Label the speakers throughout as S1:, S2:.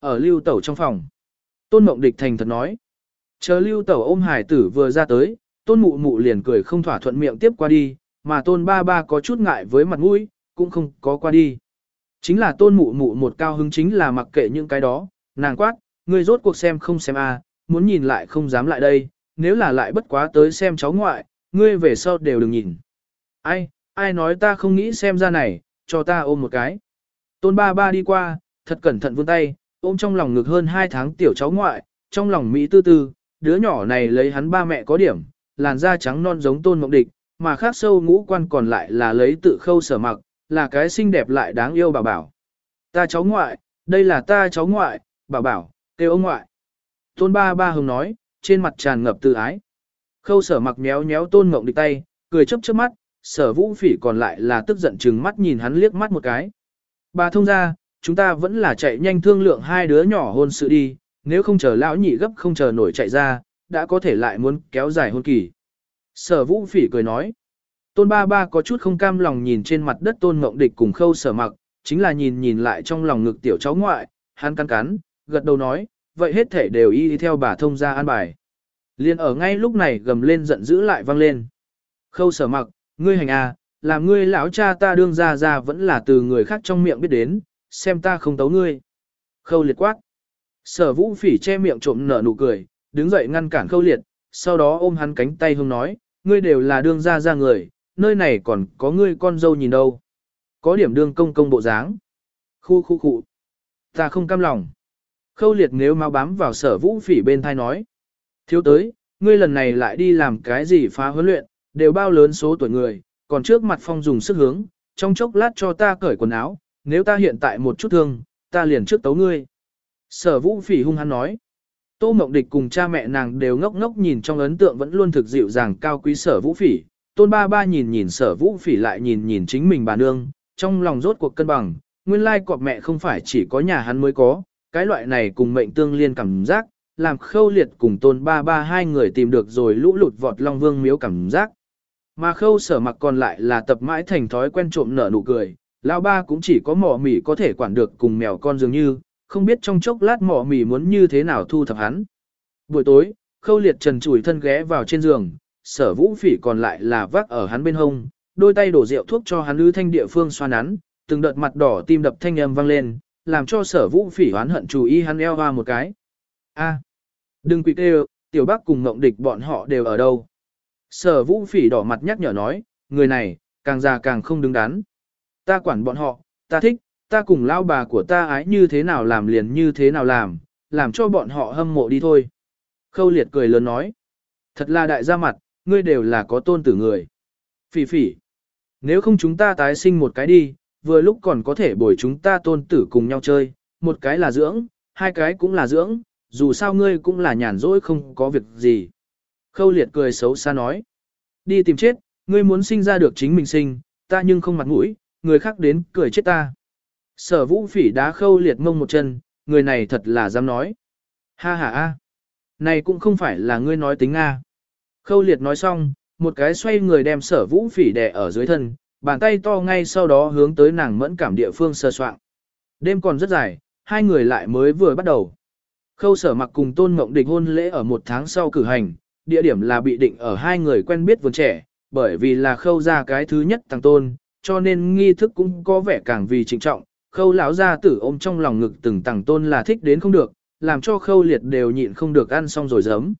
S1: Ở lưu tẩu trong phòng. Tôn mộng địch thành thật nói. Chờ lưu tẩu ôm hải tử vừa ra tới, tôn mụ mụ liền cười không thỏa thuận miệng tiếp qua đi, mà tôn ba ba có chút ngại với mặt mũi, cũng không có qua đi. Chính là tôn mụ mụ một cao hứng chính là mặc kệ những cái đó, nàng quát, ngươi rốt cuộc xem không xem a, à, muốn nhìn lại không dám lại đây, nếu là lại bất quá tới xem cháu ngoại, ngươi về sau đều đừng nhìn. Ai, ai nói ta không nghĩ xem ra này, cho ta ôm một cái. Tôn ba ba đi qua, thật cẩn thận vươn tay, ôm trong lòng ngực hơn 2 tháng tiểu cháu ngoại, trong lòng Mỹ tư tư, đứa nhỏ này lấy hắn ba mẹ có điểm, làn da trắng non giống tôn mộng địch, mà khác sâu ngũ quan còn lại là lấy tự khâu sở mặc, là cái xinh đẹp lại đáng yêu bảo bảo. Ta cháu ngoại, đây là ta cháu ngoại, bảo bảo, kêu ông ngoại. Tôn ba ba hồng nói, trên mặt tràn ngập tự ái. Khâu sở mặc méo méo tôn mộng địch tay, cười chớp chớp mắt, sở vũ phỉ còn lại là tức giận chừng mắt nhìn hắn liếc mắt một cái. Bà thông ra, chúng ta vẫn là chạy nhanh thương lượng hai đứa nhỏ hôn sự đi, nếu không chờ lão nhị gấp không chờ nổi chạy ra, đã có thể lại muốn kéo dài hôn kỳ. Sở vũ phỉ cười nói. Tôn ba ba có chút không cam lòng nhìn trên mặt đất tôn ngộng địch cùng khâu sở mặc, chính là nhìn nhìn lại trong lòng ngực tiểu cháu ngoại, hắn cắn cắn, gật đầu nói, vậy hết thể đều y theo bà thông ra an bài. Liên ở ngay lúc này gầm lên giận dữ lại vang lên. Khâu sở mặc, ngươi hành à, làm ngươi lão cha ta đương ra ra vẫn là từ người khác trong miệng biết đến, xem ta không tấu ngươi. Khâu liệt quát. Sở vũ phỉ che miệng trộm nở nụ cười, đứng dậy ngăn cản khâu liệt, sau đó ôm hắn cánh tay hông nói, ngươi đều là đương ra ra người, nơi này còn có ngươi con dâu nhìn đâu. Có điểm đương công công bộ dáng. Khu khu khu. Ta không cam lòng. Khâu liệt nếu mau bám vào sở vũ phỉ bên thai nói. Thiếu tới, ngươi lần này lại đi làm cái gì phá huấn luyện, đều bao lớn số tuổi người, còn trước mặt phong dùng sức hướng, trong chốc lát cho ta cởi quần áo, nếu ta hiện tại một chút thương, ta liền trước tấu ngươi. Sở vũ phỉ hung hắn nói. Tô Mộng Địch cùng cha mẹ nàng đều ngốc ngốc nhìn trong ấn tượng vẫn luôn thực dịu dàng cao quý sở vũ phỉ. Tôn ba ba nhìn nhìn sở vũ phỉ lại nhìn nhìn chính mình bà nương, trong lòng rốt cuộc cân bằng, nguyên lai cọp mẹ không phải chỉ có nhà hắn mới có, cái loại này cùng mệnh tương liên cảm giác, làm khâu liệt cùng tôn ba ba hai người tìm được rồi lũ lụt vọt long vương miếu cảm giác. Mà khâu sở mặc còn lại là tập mãi thành thói quen trộm nở nụ cười, lão ba cũng chỉ có mỏ mỉ có thể quản được cùng mèo con dường như, không biết trong chốc lát mỏ mỉ muốn như thế nào thu thập hắn. Buổi tối, khâu liệt trần chùi thân ghé vào trên giường, sở vũ phỉ còn lại là vác ở hắn bên hông, đôi tay đổ rượu thuốc cho hắn lư thanh địa phương xoa nắn, từng đợt mặt đỏ tim đập thanh âm vang lên, làm cho sở vũ phỉ hoán hận chú ý hắn eo hoa một cái. A, đừng quỵ kêu, tiểu bác cùng ngộng địch bọn họ đều ở đâu. Sở vũ phỉ đỏ mặt nhắc nhở nói, người này, càng già càng không đứng đắn. Ta quản bọn họ, ta thích, ta cùng lao bà của ta ái như thế nào làm liền như thế nào làm, làm cho bọn họ hâm mộ đi thôi. Khâu liệt cười lớn nói, thật là đại gia mặt, ngươi đều là có tôn tử người. Phỉ phỉ, nếu không chúng ta tái sinh một cái đi, vừa lúc còn có thể bồi chúng ta tôn tử cùng nhau chơi, một cái là dưỡng, hai cái cũng là dưỡng, dù sao ngươi cũng là nhàn rỗi không có việc gì. Khâu liệt cười xấu xa nói, đi tìm chết, ngươi muốn sinh ra được chính mình sinh, ta nhưng không mặt mũi, người khác đến cười chết ta. Sở vũ phỉ đá khâu liệt mông một chân, người này thật là dám nói. Ha ha a, này cũng không phải là ngươi nói tính a. Khâu liệt nói xong, một cái xoay người đem sở vũ phỉ đè ở dưới thân, bàn tay to ngay sau đó hướng tới nàng mẫn cảm địa phương sơ soạn. Đêm còn rất dài, hai người lại mới vừa bắt đầu. Khâu sở mặc cùng tôn mộng địch hôn lễ ở một tháng sau cử hành, địa điểm là bị định ở hai người quen biết vườn trẻ, bởi vì là khâu ra cái thứ nhất thằng tôn, cho nên nghi thức cũng có vẻ càng vì trịnh trọng. Khâu lão gia tử ôm trong lòng ngực từng tầng tôn là thích đến không được, làm cho khâu liệt đều nhịn không được ăn xong rồi giấm.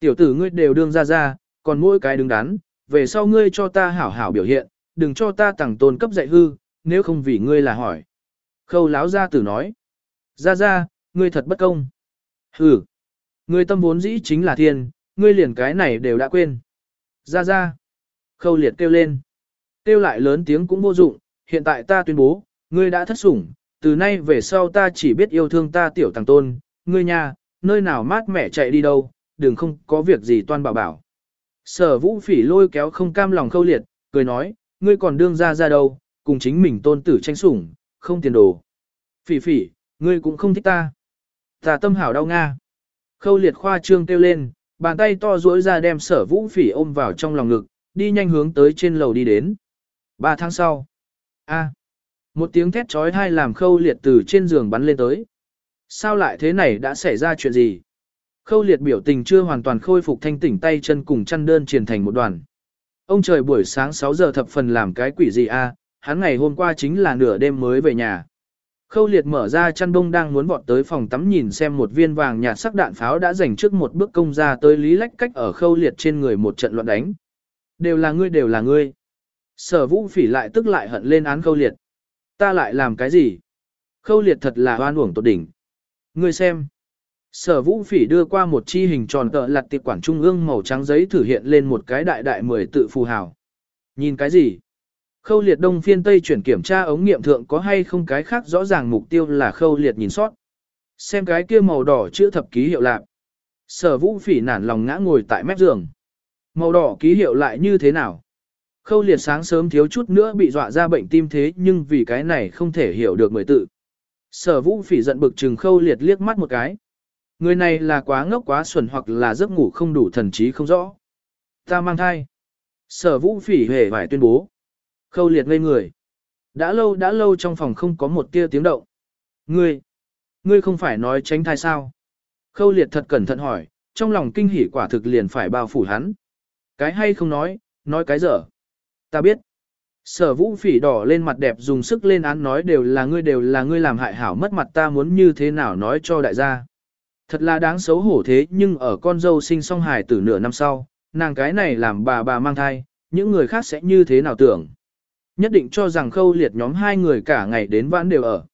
S1: Tiểu tử ngươi đều đương ra ra, còn mỗi cái đứng đắn, về sau ngươi cho ta hảo hảo biểu hiện, đừng cho ta tầng tôn cấp dạy hư, nếu không vì ngươi là hỏi. Khâu láo gia tử nói, ra ra, ngươi thật bất công. Hừ, ngươi tâm vốn dĩ chính là thiên, ngươi liền cái này đều đã quên. Ra ra, khâu liệt kêu lên. Kêu lại lớn tiếng cũng vô dụng, hiện tại ta tuyên bố, ngươi đã thất sủng, từ nay về sau ta chỉ biết yêu thương ta tiểu tàng tôn, ngươi nhà, nơi nào mát mẻ chạy đi đâu, đừng không có việc gì toan bảo bảo. Sở vũ phỉ lôi kéo không cam lòng khâu liệt, cười nói, ngươi còn đương ra ra đâu, cùng chính mình tôn tử tranh sủng, không tiền đồ. Phỉ phỉ, ngươi cũng không thích ta. Ta tâm hảo đau nga. Khâu liệt khoa trương kêu lên, bàn tay to duỗi ra đem sở vũ phỉ ôm vào trong lòng ngực, đi nhanh hướng tới trên lầu đi đến. Ba tháng sau. A. Một tiếng thét trói thai làm khâu liệt từ trên giường bắn lên tới. Sao lại thế này đã xảy ra chuyện gì? Khâu liệt biểu tình chưa hoàn toàn khôi phục thanh tỉnh tay chân cùng chăn đơn truyền thành một đoàn. Ông trời buổi sáng 6 giờ thập phần làm cái quỷ gì a? hắn ngày hôm qua chính là nửa đêm mới về nhà. Khâu liệt mở ra chăn đông đang muốn vọt tới phòng tắm nhìn xem một viên vàng nhạt sắc đạn pháo đã dành trước một bước công ra tới lý lách cách ở khâu liệt trên người một trận loạn đánh. Đều là ngươi, đều là ngươi. Sở vũ phỉ lại tức lại hận lên án khâu liệt. Ta lại làm cái gì? Khâu liệt thật là hoan uổng tột đỉnh. Ngươi xem. Sở vũ phỉ đưa qua một chi hình tròn tợ lặt tiệp quản trung ương màu trắng giấy thử hiện lên một cái đại đại mười tự phù hào. Nhìn cái gì? Khâu liệt đông phiên tây chuyển kiểm tra ống nghiệm thượng có hay không cái khác rõ ràng mục tiêu là khâu liệt nhìn sót. Xem cái kia màu đỏ chữ thập ký hiệu lạc. Sở vũ phỉ nản lòng ngã ngồi tại mép giường. Màu đỏ ký hiệu lại như thế nào? Khâu liệt sáng sớm thiếu chút nữa bị dọa ra bệnh tim thế nhưng vì cái này không thể hiểu được mười tự. Sở vũ phỉ giận bực trừng khâu liệt liếc mắt một cái. Người này là quá ngốc quá xuẩn hoặc là giấc ngủ không đủ thần trí không rõ. Ta mang thai. Sở vũ phỉ hề phải tuyên bố. Khâu liệt ngây người. Đã lâu đã lâu trong phòng không có một tia tiếng động. Ngươi, ngươi không phải nói tránh thai sao? Khâu liệt thật cẩn thận hỏi, trong lòng kinh hỉ quả thực liền phải bao phủ hắn. Cái hay không nói, nói cái dở. Ta biết. Sở vũ phỉ đỏ lên mặt đẹp dùng sức lên án nói đều là ngươi đều là ngươi làm hại hảo mất mặt ta muốn như thế nào nói cho đại gia. Thật là đáng xấu hổ thế nhưng ở con dâu sinh song hài từ nửa năm sau, nàng cái này làm bà bà mang thai, những người khác sẽ như thế nào tưởng. Nhất định cho rằng khâu liệt nhóm hai người cả ngày đến vãn đều ở.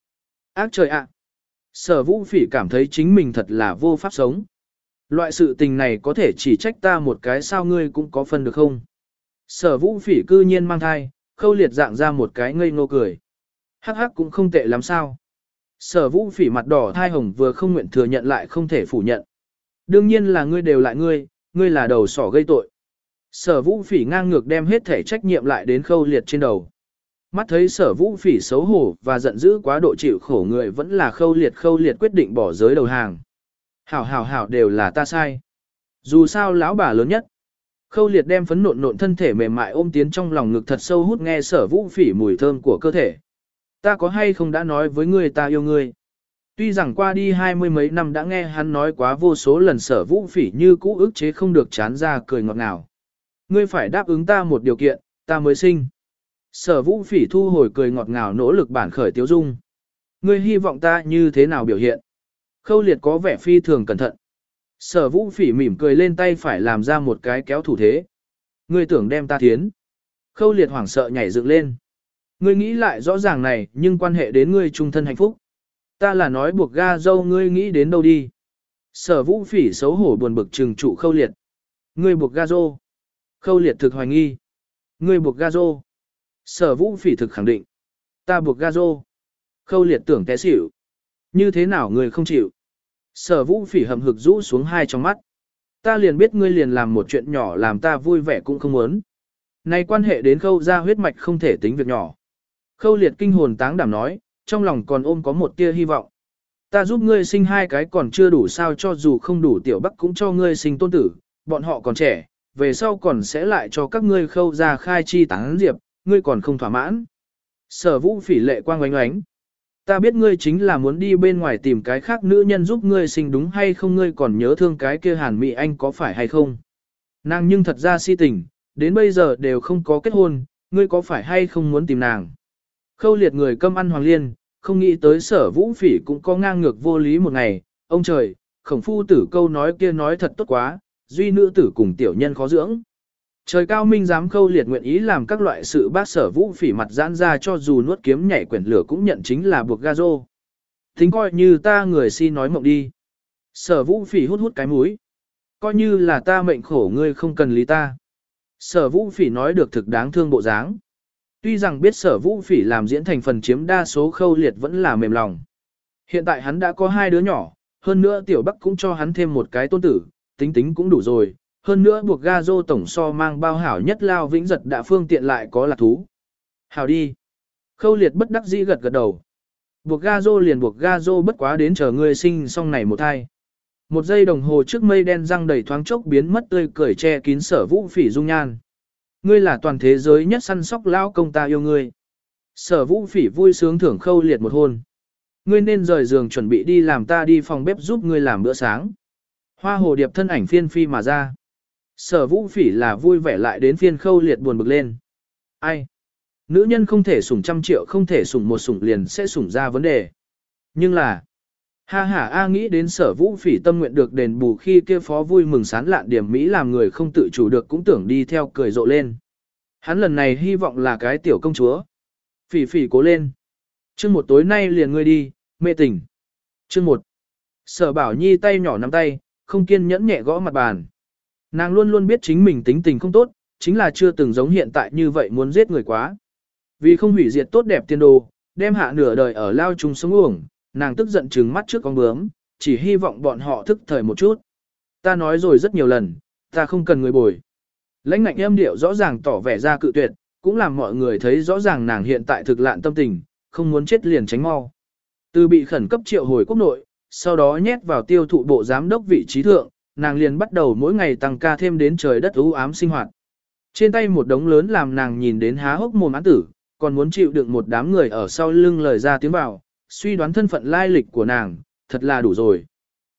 S1: Ác trời ạ! Sở vũ phỉ cảm thấy chính mình thật là vô pháp sống. Loại sự tình này có thể chỉ trách ta một cái sao ngươi cũng có phần được không? Sở vũ phỉ cư nhiên mang thai, khâu liệt dạng ra một cái ngây ngô cười. Hắc hắc cũng không tệ lắm sao. Sở vũ phỉ mặt đỏ thai hồng vừa không nguyện thừa nhận lại không thể phủ nhận. Đương nhiên là ngươi đều lại ngươi, ngươi là đầu sỏ gây tội. Sở vũ phỉ ngang ngược đem hết thể trách nhiệm lại đến khâu liệt trên đầu. Mắt thấy sở vũ phỉ xấu hổ và giận dữ quá độ chịu khổ người vẫn là khâu liệt khâu liệt quyết định bỏ giới đầu hàng. Hảo hảo hảo đều là ta sai. Dù sao lão bà lớn nhất. Khâu liệt đem phấn nộn nộn thân thể mềm mại ôm tiến trong lòng ngực thật sâu hút nghe sở vũ phỉ mùi thơm của cơ thể. Ta có hay không đã nói với ngươi ta yêu ngươi. Tuy rằng qua đi hai mươi mấy năm đã nghe hắn nói quá vô số lần sở vũ phỉ như cũ ức chế không được chán ra cười ngọt ngào. Ngươi phải đáp ứng ta một điều kiện, ta mới sinh. Sở vũ phỉ thu hồi cười ngọt ngào nỗ lực bản khởi tiêu dung. Ngươi hy vọng ta như thế nào biểu hiện? Khâu liệt có vẻ phi thường cẩn thận. Sở vũ phỉ mỉm cười lên tay phải làm ra một cái kéo thủ thế. Ngươi tưởng đem ta thiến. Khâu liệt hoảng sợ nhảy dựng lên. Ngươi nghĩ lại rõ ràng này, nhưng quan hệ đến ngươi trung thân hạnh phúc. Ta là nói buộc ga dâu ngươi nghĩ đến đâu đi. Sở vũ phỉ xấu hổ buồn bực trừng trụ khâu liệt. Ngươi buộc ga dô. Khâu liệt thực hoài nghi. Ngươi buộc ga dô. Sở vũ phỉ thực khẳng định. Ta buộc ga dô. Khâu liệt tưởng té xỉu. Như thế nào người không chịu? Sở vũ phỉ hầm hực rũ xuống hai trong mắt. Ta liền biết ngươi liền làm một chuyện nhỏ làm ta vui vẻ cũng không muốn. Này quan hệ đến khâu ra huyết mạch không thể tính việc nhỏ. Khâu liệt kinh hồn táng đảm nói, trong lòng còn ôm có một tia hy vọng. Ta giúp ngươi sinh hai cái còn chưa đủ sao cho dù không đủ tiểu bắc cũng cho ngươi sinh tôn tử, bọn họ còn trẻ, về sau còn sẽ lại cho các ngươi khâu ra khai chi tán diệp, ngươi còn không thỏa mãn. Sở vũ phỉ lệ quang oánh oánh. Ta biết ngươi chính là muốn đi bên ngoài tìm cái khác nữ nhân giúp ngươi sinh đúng hay không ngươi còn nhớ thương cái kia hàn mị anh có phải hay không. Nàng nhưng thật ra si tình, đến bây giờ đều không có kết hôn, ngươi có phải hay không muốn tìm nàng. Khâu liệt người câm ăn hoàng liên, không nghĩ tới sở vũ phỉ cũng có ngang ngược vô lý một ngày, ông trời, khổng phu tử câu nói kia nói thật tốt quá, duy nữ tử cùng tiểu nhân khó dưỡng. Trời cao minh dám khâu liệt nguyện ý làm các loại sự bác sở vũ phỉ mặt giãn ra cho dù nuốt kiếm nhảy quyển lửa cũng nhận chính là buộc ga rô. Thính coi như ta người si nói mộng đi. Sở vũ phỉ hút hút cái mũi. Coi như là ta mệnh khổ ngươi không cần lý ta. Sở vũ phỉ nói được thực đáng thương bộ dáng. Tuy rằng biết sở vũ phỉ làm diễn thành phần chiếm đa số khâu liệt vẫn là mềm lòng. Hiện tại hắn đã có hai đứa nhỏ, hơn nữa tiểu bắc cũng cho hắn thêm một cái tôn tử, tính tính cũng đủ rồi, hơn nữa buộc ga dô tổng so mang bao hảo nhất lao vĩnh giật đã phương tiện lại có lạc thú. Hảo đi. Khâu liệt bất đắc dĩ gật gật đầu. Buộc ga dô liền buộc ga dô bất quá đến chờ ngươi sinh xong này một thai. Một giây đồng hồ trước mây đen răng đầy thoáng chốc biến mất tươi cười che kín sở vũ phỉ dung nhan. Ngươi là toàn thế giới nhất săn sóc lao công ta yêu ngươi. Sở vũ phỉ vui sướng thưởng khâu liệt một hôn. ngươi nên rời giường chuẩn bị đi làm ta đi phòng bếp giúp ngươi làm bữa sáng. Hoa hồ điệp thân ảnh phiên phi mà ra. Sở vũ phỉ là vui vẻ lại đến phiên khâu liệt buồn bực lên. Ai? Nữ nhân không thể sủng trăm triệu không thể sủng một sủng liền sẽ sủng ra vấn đề. Nhưng là, ha ha A nghĩ đến sở vũ phỉ tâm nguyện được đền bù khi kia phó vui mừng sán lạn điểm Mỹ làm người không tự chủ được cũng tưởng đi theo cười rộ lên. Hắn lần này hy vọng là cái tiểu công chúa. Phỉ phỉ cố lên. chương một tối nay liền ngươi đi, mê tỉnh. chương một. Sở bảo nhi tay nhỏ nắm tay, không kiên nhẫn nhẹ gõ mặt bàn. Nàng luôn luôn biết chính mình tính tình không tốt, chính là chưa từng giống hiện tại như vậy muốn giết người quá. Vì không hủy diệt tốt đẹp tiên đồ, đem hạ nửa đời ở lao trùng sống uổng, nàng tức giận trừng mắt trước con bướm, chỉ hy vọng bọn họ thức thời một chút. Ta nói rồi rất nhiều lần, ta không cần người bồi. Lãnh ngạnh em điệu rõ ràng tỏ vẻ ra cự tuyệt, cũng làm mọi người thấy rõ ràng nàng hiện tại thực lạn tâm tình, không muốn chết liền tránh mau. Từ bị khẩn cấp triệu hồi quốc nội, sau đó nhét vào tiêu thụ bộ giám đốc vị trí thượng, nàng liền bắt đầu mỗi ngày tăng ca thêm đến trời đất u ám sinh hoạt. Trên tay một đống lớn làm nàng nhìn đến há hốc mồm án tử, còn muốn chịu đựng một đám người ở sau lưng lời ra tiếng vào, suy đoán thân phận lai lịch của nàng, thật là đủ rồi.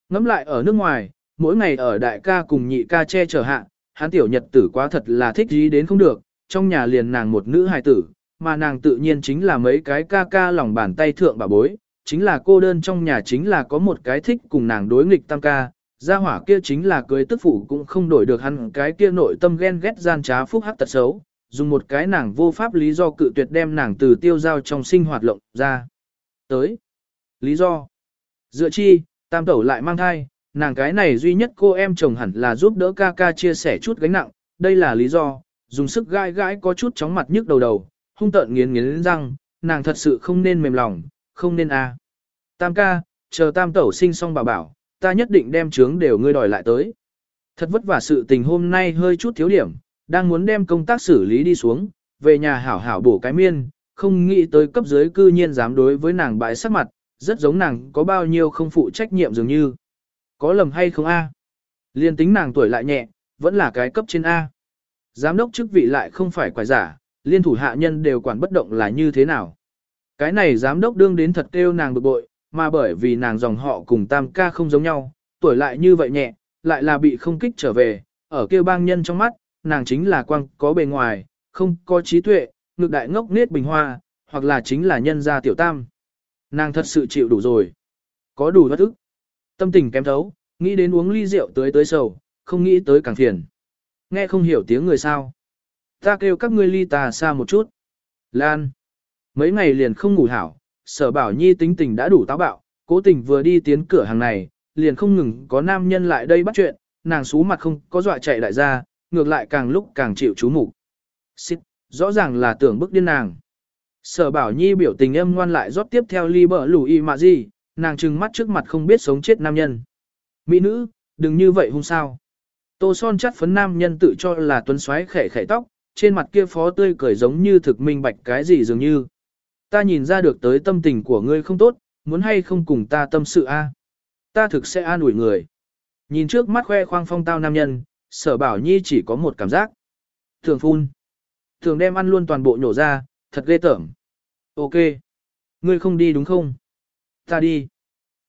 S1: Ngắm lại ở nước ngoài, mỗi ngày ở đại ca cùng nhị ca che chở hạ, hắn tiểu nhật tử quá thật là thích gì đến không được, trong nhà liền nàng một nữ hài tử, mà nàng tự nhiên chính là mấy cái ca ca lòng bàn tay thượng bà bối, chính là cô đơn trong nhà chính là có một cái thích cùng nàng đối nghịch tam ca, gia hỏa kia chính là cưới tức phụ cũng không đổi được hắn cái kia nội tâm ghen ghét gian trá phúc hắc tật xấu, dùng một cái nàng vô pháp lý do cự tuyệt đem nàng từ tiêu giao trong sinh hoạt lộng ra. Tới. Lý do. Dựa chi, tam tẩu lại mang thai, nàng cái này duy nhất cô em chồng hẳn là giúp đỡ ca ca chia sẻ chút gánh nặng, đây là lý do, dùng sức gai gãi có chút chóng mặt nhức đầu đầu, hung tợn nghiến nghiến răng, nàng thật sự không nên mềm lòng, không nên a. Tam ca, chờ tam tẩu sinh xong bảo bảo, ta nhất định đem trướng đều ngươi đòi lại tới. Thật vất vả sự tình hôm nay hơi chút thiếu điểm, đang muốn đem công tác xử lý đi xuống, về nhà hảo hảo bổ cái miên, không nghĩ tới cấp dưới cư nhiên dám đối với nàng bãi sắc mặt, rất giống nàng có bao nhiêu không phụ trách nhiệm dường như. Có lầm hay không a? Liên tính nàng tuổi lại nhẹ, vẫn là cái cấp trên A. Giám đốc chức vị lại không phải quái giả, liên thủ hạ nhân đều quản bất động là như thế nào. Cái này giám đốc đương đến thật kêu nàng bực bội, mà bởi vì nàng dòng họ cùng tam ca không giống nhau, tuổi lại như vậy nhẹ, lại là bị không kích trở về, ở kêu bang nhân trong mắt, nàng chính là quang có bề ngoài, không có trí tuệ, ngược đại ngốc nết bình hoa, hoặc là chính là nhân gia tiểu tam. Nàng thật sự chịu đủ rồi. Có đủ bất ức. Tâm tình kém thấu, nghĩ đến uống ly rượu tới tới sầu, không nghĩ tới càng phiền. Nghe không hiểu tiếng người sao. Ta kêu các ngươi ly ta xa một chút. Lan. Mấy ngày liền không ngủ hảo, sở bảo nhi tính tình đã đủ táo bạo, cố tình vừa đi tiến cửa hàng này, liền không ngừng có nam nhân lại đây bắt chuyện, nàng xú mặt không có dọa chạy lại ra, ngược lại càng lúc càng chịu chú mục Xích, rõ ràng là tưởng bức điên nàng. Sở bảo nhi biểu tình âm ngoan lại rót tiếp theo ly bờ lù y mà gì, nàng trừng mắt trước mặt không biết sống chết nam nhân. Mỹ nữ, đừng như vậy hung sao. Tô son chắt phấn nam nhân tự cho là tuấn xoáy khẻ khẻ tóc, trên mặt kia phó tươi cười giống như thực minh bạch cái gì dường như. Ta nhìn ra được tới tâm tình của ngươi không tốt, muốn hay không cùng ta tâm sự a? Ta thực sẽ an ủi người. Nhìn trước mắt khoe khoang phong tao nam nhân, sở bảo nhi chỉ có một cảm giác. Thường phun. Thường đem ăn luôn toàn bộ nhổ ra, thật ghê tởm. Ok. Ngươi không đi đúng không? Ta đi.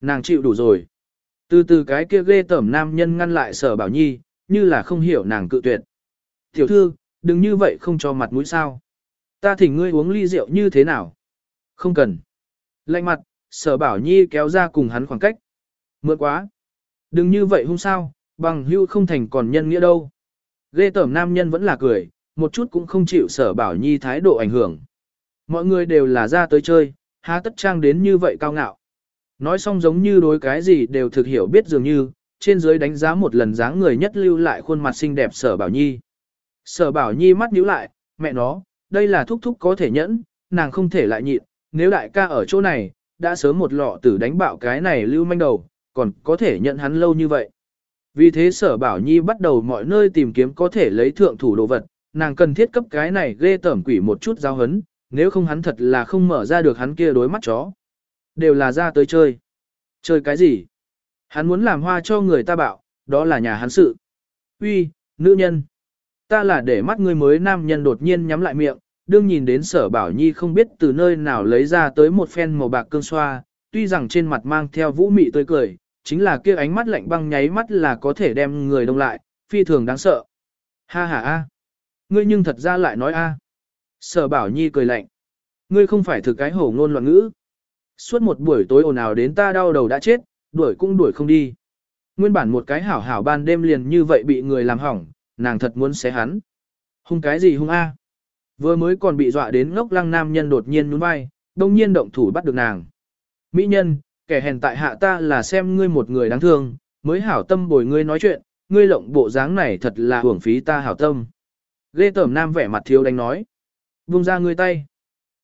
S1: Nàng chịu đủ rồi. Từ từ cái kia ghê tởm nam nhân ngăn lại sở bảo nhi, như là không hiểu nàng cự tuyệt. Tiểu thư, đừng như vậy không cho mặt mũi sao. Ta thỉnh ngươi uống ly rượu như thế nào? Không cần. Lạnh mặt, sở bảo nhi kéo ra cùng hắn khoảng cách. Mượn quá. Đừng như vậy không sao, bằng hưu không thành còn nhân nghĩa đâu. Ghê tởm nam nhân vẫn là cười, một chút cũng không chịu sở bảo nhi thái độ ảnh hưởng. Mọi người đều là ra tới chơi, há tất trang đến như vậy cao ngạo. Nói xong giống như đối cái gì đều thực hiểu biết dường như, trên dưới đánh giá một lần dáng người nhất lưu lại khuôn mặt xinh đẹp sở bảo nhi. Sở bảo nhi mắt nhíu lại, mẹ nó, đây là thúc thúc có thể nhẫn, nàng không thể lại nhịn, nếu đại ca ở chỗ này, đã sớm một lọ tử đánh bạo cái này lưu manh đầu, còn có thể nhận hắn lâu như vậy. Vì thế sở bảo nhi bắt đầu mọi nơi tìm kiếm có thể lấy thượng thủ đồ vật, nàng cần thiết cấp cái này ghê tẩm quỷ một chút giao hấn, nếu không hắn thật là không mở ra được hắn kia đối mắt chó. Đều là ra tới chơi. Chơi cái gì? Hắn muốn làm hoa cho người ta bảo, đó là nhà hắn sự. Uy, nữ nhân. Ta là để mắt người mới nam nhân đột nhiên nhắm lại miệng, đương nhìn đến sở bảo nhi không biết từ nơi nào lấy ra tới một phen màu bạc cương xoa, tuy rằng trên mặt mang theo vũ mị tươi cười, chính là kia ánh mắt lạnh băng nháy mắt là có thể đem người đông lại, phi thường đáng sợ. Ha ha a, ngươi nhưng thật ra lại nói a. Sở Bảo Nhi cười lạnh. Ngươi không phải thực cái hổ ngôn loạn ngữ. Suốt một buổi tối ồn ào đến ta đau đầu đã chết, đuổi cũng đuổi không đi. Nguyên bản một cái hảo hảo ban đêm liền như vậy bị người làm hỏng, nàng thật muốn xé hắn. Hung cái gì hung a? Vừa mới còn bị dọa đến ngốc lăng nam nhân đột nhiên nhún vai, đông nhiên động thủ bắt được nàng. Mỹ nhân, kẻ hèn tại hạ ta là xem ngươi một người đáng thương, mới hảo tâm bồi ngươi nói chuyện, ngươi lộng bộ dáng này thật là hưởng phí ta hảo tâm. Ghê tởm nam vẻ mặt thiếu đánh nói. Vung ra ngươi tay.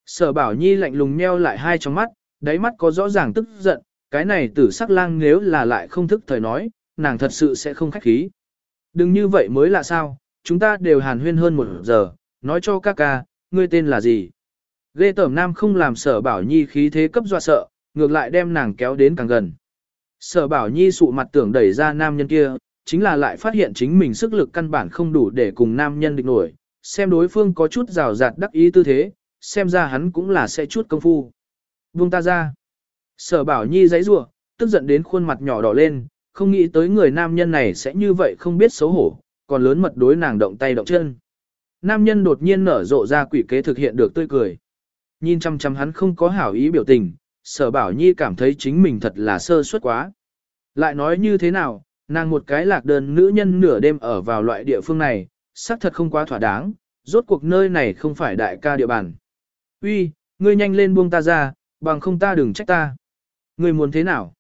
S1: Sở bảo nhi lạnh lùng nheo lại hai trong mắt, đáy mắt có rõ ràng tức giận, cái này tử sắc lang nếu là lại không thức thời nói, nàng thật sự sẽ không khách khí. Đừng như vậy mới là sao, chúng ta đều hàn huyên hơn một giờ, nói cho ca ca, ngươi tên là gì. Ghê tởm nam không làm sở bảo nhi khí thế cấp dọa sợ, ngược lại đem nàng kéo đến càng gần. Sở bảo nhi sụ mặt tưởng đẩy ra nam nhân kia, chính là lại phát hiện chính mình sức lực căn bản không đủ để cùng nam nhân địch nổi, xem đối phương có chút rào rạt đắc ý tư thế, xem ra hắn cũng là sẽ chút công phu. Vương ta ra. Sở bảo nhi giấy rủa tức giận đến khuôn mặt nhỏ đỏ lên, không nghĩ tới người nam nhân này sẽ như vậy không biết xấu hổ, còn lớn mật đối nàng động tay động chân. Nam nhân đột nhiên nở rộ ra quỷ kế thực hiện được tươi cười. Nhìn chăm chăm hắn không có hảo ý biểu tình, sở bảo nhi cảm thấy chính mình thật là sơ suất quá. Lại nói như thế nào, nàng một cái lạc đơn nữ nhân nửa đêm ở vào loại địa phương này, xác thật không quá thỏa đáng, rốt cuộc nơi này không phải đại ca địa bàn. Uy, ngươi nhanh lên buông ta ra, bằng không ta đừng trách ta. Ngươi muốn thế nào?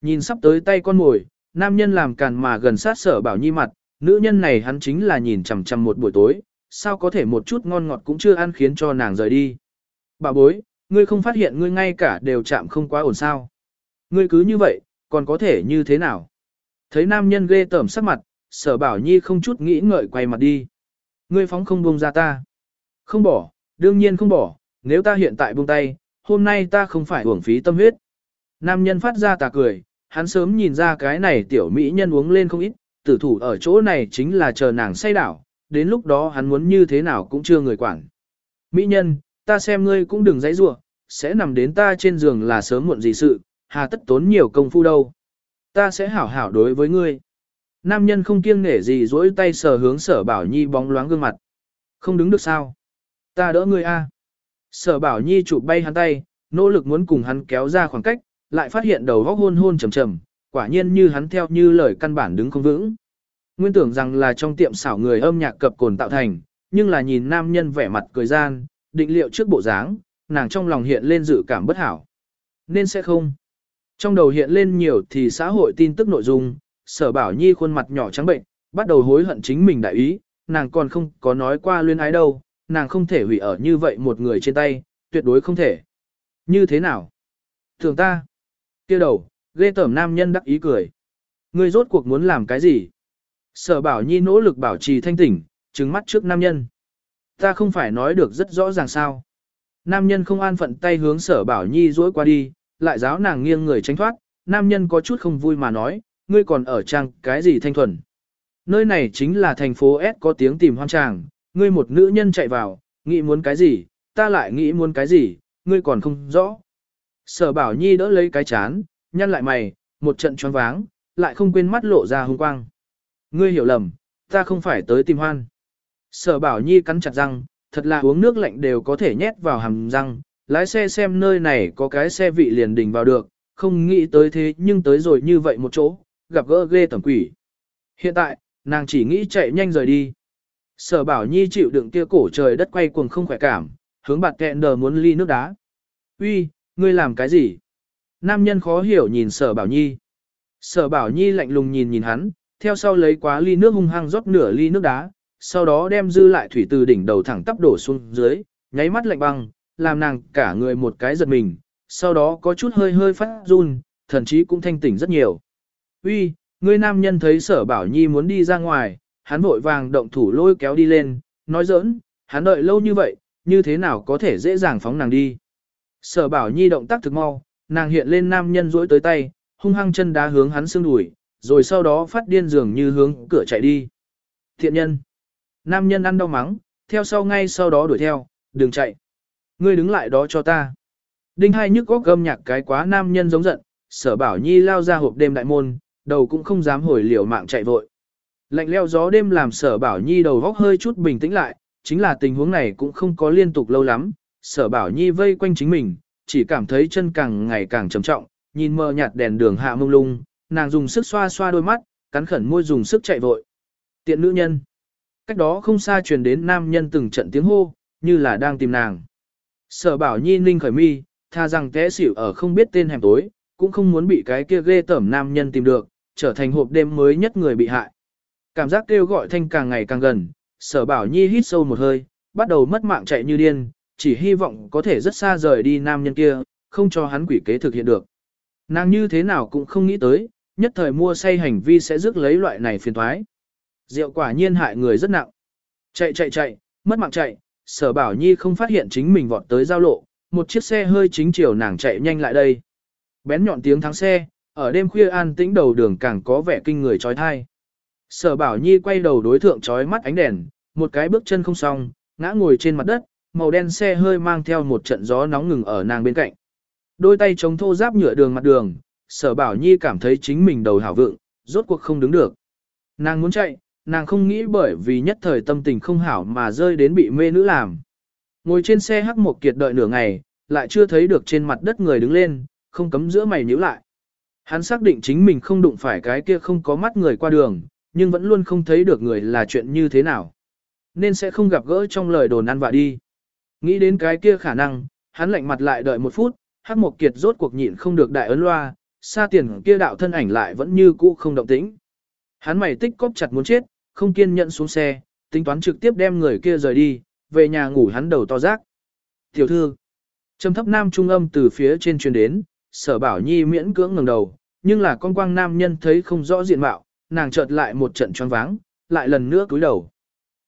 S1: Nhìn sắp tới tay con mồi, nam nhân làm càn mà gần sát sở bảo nhi mặt, nữ nhân này hắn chính là nhìn chằm chằm một buổi tối, sao có thể một chút ngon ngọt cũng chưa ăn khiến cho nàng rời đi. Bà bối, ngươi không phát hiện ngươi ngay cả đều chạm không quá ổn sao. Ngươi cứ như vậy, còn có thể như thế nào? Thấy nam nhân ghê tởm sắc mặt, sở bảo nhi không chút nghĩ ngợi quay mặt đi. Ngươi phóng không buông ra ta. Không bỏ, đương nhiên không bỏ, nếu ta hiện tại buông tay, hôm nay ta không phải uổng phí tâm huyết. Nam nhân phát ra tà cười, hắn sớm nhìn ra cái này tiểu mỹ nhân uống lên không ít, tử thủ ở chỗ này chính là chờ nàng say đảo, đến lúc đó hắn muốn như thế nào cũng chưa người quản. Mỹ nhân, ta xem ngươi cũng đừng dãy rủa, sẽ nằm đến ta trên giường là sớm muộn gì sự, hà tất tốn nhiều công phu đâu. Ta sẽ hảo hảo đối với ngươi. Nam nhân không kiêng nể gì dỗi tay sờ hướng sở bảo nhi bóng loáng gương mặt. Không đứng được sao? Ta đỡ ngươi a. Sở bảo nhi chụp bay hắn tay, nỗ lực muốn cùng hắn kéo ra khoảng cách, lại phát hiện đầu góc hôn hôn trầm trầm, quả nhiên như hắn theo như lời căn bản đứng không vững. Nguyên tưởng rằng là trong tiệm xảo người âm nhạc cập cồn tạo thành, nhưng là nhìn nam nhân vẻ mặt cười gian, định liệu trước bộ dáng, nàng trong lòng hiện lên dự cảm bất hảo. Nên sẽ không. Trong đầu hiện lên nhiều thì xã hội tin tức nội dung, sở bảo nhi khuôn mặt nhỏ trắng bệnh, bắt đầu hối hận chính mình đại ý, nàng còn không có nói qua luyên ái đâu, nàng không thể hủy ở như vậy một người trên tay, tuyệt đối không thể. Như thế nào? Thường ta. kia đầu, ghê tởm nam nhân đắc ý cười. Ngươi rốt cuộc muốn làm cái gì? Sở bảo nhi nỗ lực bảo trì thanh tỉnh, trừng mắt trước nam nhân. Ta không phải nói được rất rõ ràng sao. Nam nhân không an phận tay hướng sở bảo nhi dối qua đi, lại giáo nàng nghiêng người tránh thoát, nam nhân có chút không vui mà nói, ngươi còn ở trang cái gì thanh thuần. Nơi này chính là thành phố S có tiếng tìm hoang tràng, ngươi một nữ nhân chạy vào, nghĩ muốn cái gì, ta lại nghĩ muốn cái gì, ngươi còn không rõ. Sở bảo nhi đỡ lấy cái chán, nhăn lại mày, một trận choáng váng, lại không quên mắt lộ ra hung quang. Ngươi hiểu lầm, ta không phải tới tìm hoan. Sở bảo nhi cắn chặt răng, thật là uống nước lạnh đều có thể nhét vào hàm răng, lái xe xem nơi này có cái xe vị liền đình vào được, không nghĩ tới thế nhưng tới rồi như vậy một chỗ, gặp gỡ ghê tầm quỷ. Hiện tại, nàng chỉ nghĩ chạy nhanh rời đi. Sở bảo nhi chịu đựng kia cổ trời đất quay cuồng không khỏe cảm, hướng bạt kẹn đờ muốn ly nước đá. Uy, ngươi làm cái gì? Nam nhân khó hiểu nhìn sở bảo nhi. Sở bảo nhi lạnh lùng nhìn nhìn hắn, theo sau lấy quá ly nước hung hăng rót nửa ly nước đá, sau đó đem dư lại thủy từ đỉnh đầu thẳng tắp đổ xuống dưới, nháy mắt lạnh băng, làm nàng cả người một cái giật mình, sau đó có chút hơi hơi phát run, thần chí cũng thanh tỉnh rất nhiều. Uy, người nam nhân thấy sở bảo nhi muốn đi ra ngoài, hắn vội vàng động thủ lôi kéo đi lên, nói giỡn, hắn đợi lâu như vậy, như thế nào có thể dễ dàng phóng nàng đi. Sở bảo nhi động tác thực mau, nàng hiện lên nam nhân duỗi tới tay, hung hăng chân đá hướng hắn xương đùi, rồi sau đó phát điên dường như hướng cửa chạy đi. Thiện nhân. Nam nhân ăn đau mắng, theo sau ngay sau đó đuổi theo, đừng chạy. Ngươi đứng lại đó cho ta. đinh hai nhức góc gâm nhạc cái quá nam nhân giống giận, sở bảo nhi lao ra hộp đêm đại môn, đầu cũng không dám hồi liều mạng chạy vội. Lạnh leo gió đêm làm sở bảo nhi đầu góc hơi chút bình tĩnh lại, chính là tình huống này cũng không có liên tục lâu lắm, sở bảo nhi vây quanh chính mình, chỉ cảm thấy chân càng ngày càng trầm trọng, nhìn mờ nhạt đèn đường hạ mông lung, nàng dùng sức xoa xoa đôi mắt, cắn khẩn môi dùng sức chạy vội. Tiện nữ nhân. Cách đó không xa truyền đến nam nhân từng trận tiếng hô, như là đang tìm nàng. Sở bảo nhi ninh khởi mi, tha rằng té xỉu ở không biết tên hẻm tối, cũng không muốn bị cái kia ghê tởm nam nhân tìm được, trở thành hộp đêm mới nhất người bị hại. Cảm giác kêu gọi thanh càng ngày càng gần, sở bảo nhi hít sâu một hơi, bắt đầu mất mạng chạy như điên, chỉ hy vọng có thể rất xa rời đi nam nhân kia, không cho hắn quỷ kế thực hiện được. Nàng như thế nào cũng không nghĩ tới, nhất thời mua say hành vi sẽ rước lấy loại này phiền thoái. Rượu quả nhiên hại người rất nặng. Chạy chạy chạy, mất mạng chạy, sở bảo nhi không phát hiện chính mình vọt tới giao lộ, một chiếc xe hơi chính chiều nàng chạy nhanh lại đây. Bén nhọn tiếng thắng xe, ở đêm khuya an tĩnh đầu đường càng có vẻ kinh người trói thai. Sở bảo nhi quay đầu đối thượng trói mắt ánh đèn, một cái bước chân không xong, ngã ngồi trên mặt đất, màu đen xe hơi mang theo một trận gió nóng ngừng ở nàng bên cạnh. Đôi tay chống thô giáp nhựa đường mặt đường, sở bảo nhi cảm thấy chính mình đầu hảo vượng, rốt cuộc không đứng được. Nàng muốn chạy, nàng không nghĩ bởi vì nhất thời tâm tình không hảo mà rơi đến bị mê nữ làm. Ngồi trên xe hắc một kiệt đợi nửa ngày, lại chưa thấy được trên mặt đất người đứng lên, không cấm giữa mày nhíu lại. Hắn xác định chính mình không đụng phải cái kia không có mắt người qua đường, nhưng vẫn luôn không thấy được người là chuyện như thế nào. Nên sẽ không gặp gỡ trong lời đồn ăn vạ đi. Nghĩ đến cái kia khả năng, hắn lạnh mặt lại đợi một phút, hắc một kiệt rốt cuộc nhịn không được đại ấn loa, xa tiền kia đạo thân ảnh lại vẫn như cũ không động tĩnh. Hắn mày tích cóp chặt muốn chết, không kiên nhẫn xuống xe, tính toán trực tiếp đem người kia rời đi, về nhà ngủ hắn đầu to rác. Tiểu thư, trầm thấp nam trung âm từ phía trên truyền đến, sở bảo nhi miễn cưỡng ngẩng đầu, nhưng là con quang nam nhân thấy không rõ diện mạo, nàng chợt lại một trận choáng váng, lại lần nữa cúi đầu.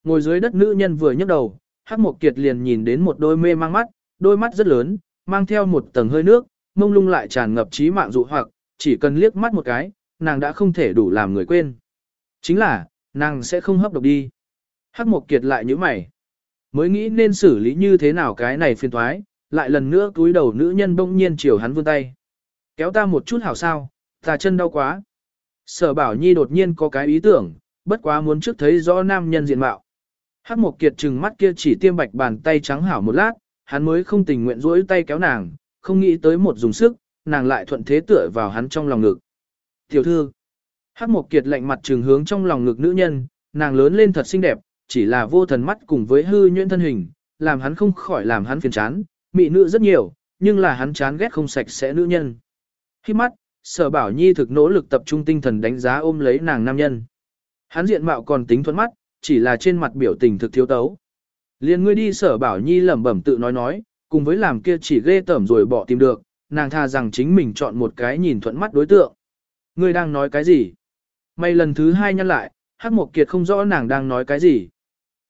S1: Ngồi dưới đất nữ nhân vừa nhấc đầu, Hắc Mộc Kiệt liền nhìn đến một đôi mê mang mắt, đôi mắt rất lớn, mang theo một tầng hơi nước, mông lung lại tràn ngập trí mạng dụ hoặc, chỉ cần liếc mắt một cái, nàng đã không thể đủ làm người quên. Chính là, nàng sẽ không hấp độc đi. Hắc Mộc Kiệt lại như mày. Mới nghĩ nên xử lý như thế nào cái này phiền thoái, lại lần nữa túi đầu nữ nhân bỗng nhiên chiều hắn vươn tay. Kéo ta một chút hảo sao, ta chân đau quá. Sở bảo nhi đột nhiên có cái ý tưởng, bất quá muốn trước thấy rõ nam nhân diện mạo. Hắc Mộc Kiệt trừng mắt kia chỉ tiêm bạch bàn tay trắng hảo một lát, hắn mới không tình nguyện duỗi tay kéo nàng, không nghĩ tới một dùng sức, nàng lại thuận thế tựa vào hắn trong lòng ngực. Tiểu thư, Hắc Mộc Kiệt lạnh mặt trường hướng trong lòng ngực nữ nhân, nàng lớn lên thật xinh đẹp, chỉ là vô thần mắt cùng với hư nhuyễn thân hình, làm hắn không khỏi làm hắn phiền chán, mị nữ rất nhiều, nhưng là hắn chán ghét không sạch sẽ nữ nhân. Khi mắt, sở bảo nhi thực nỗ lực tập trung tinh thần đánh giá ôm lấy nàng nam nhân. Hắn diện mạo còn tính thuận mắt, chỉ là trên mặt biểu tình thực thiếu tấu. Liên ngươi đi sở bảo nhi lẩm bẩm tự nói nói, cùng với làm kia chỉ ghê tởm rồi bỏ tìm được, nàng tha rằng chính mình chọn một cái nhìn thuận mắt đối tượng. Ngươi đang nói cái gì? May lần thứ hai nhăn lại, Hắc Mộc Kiệt không rõ nàng đang nói cái gì.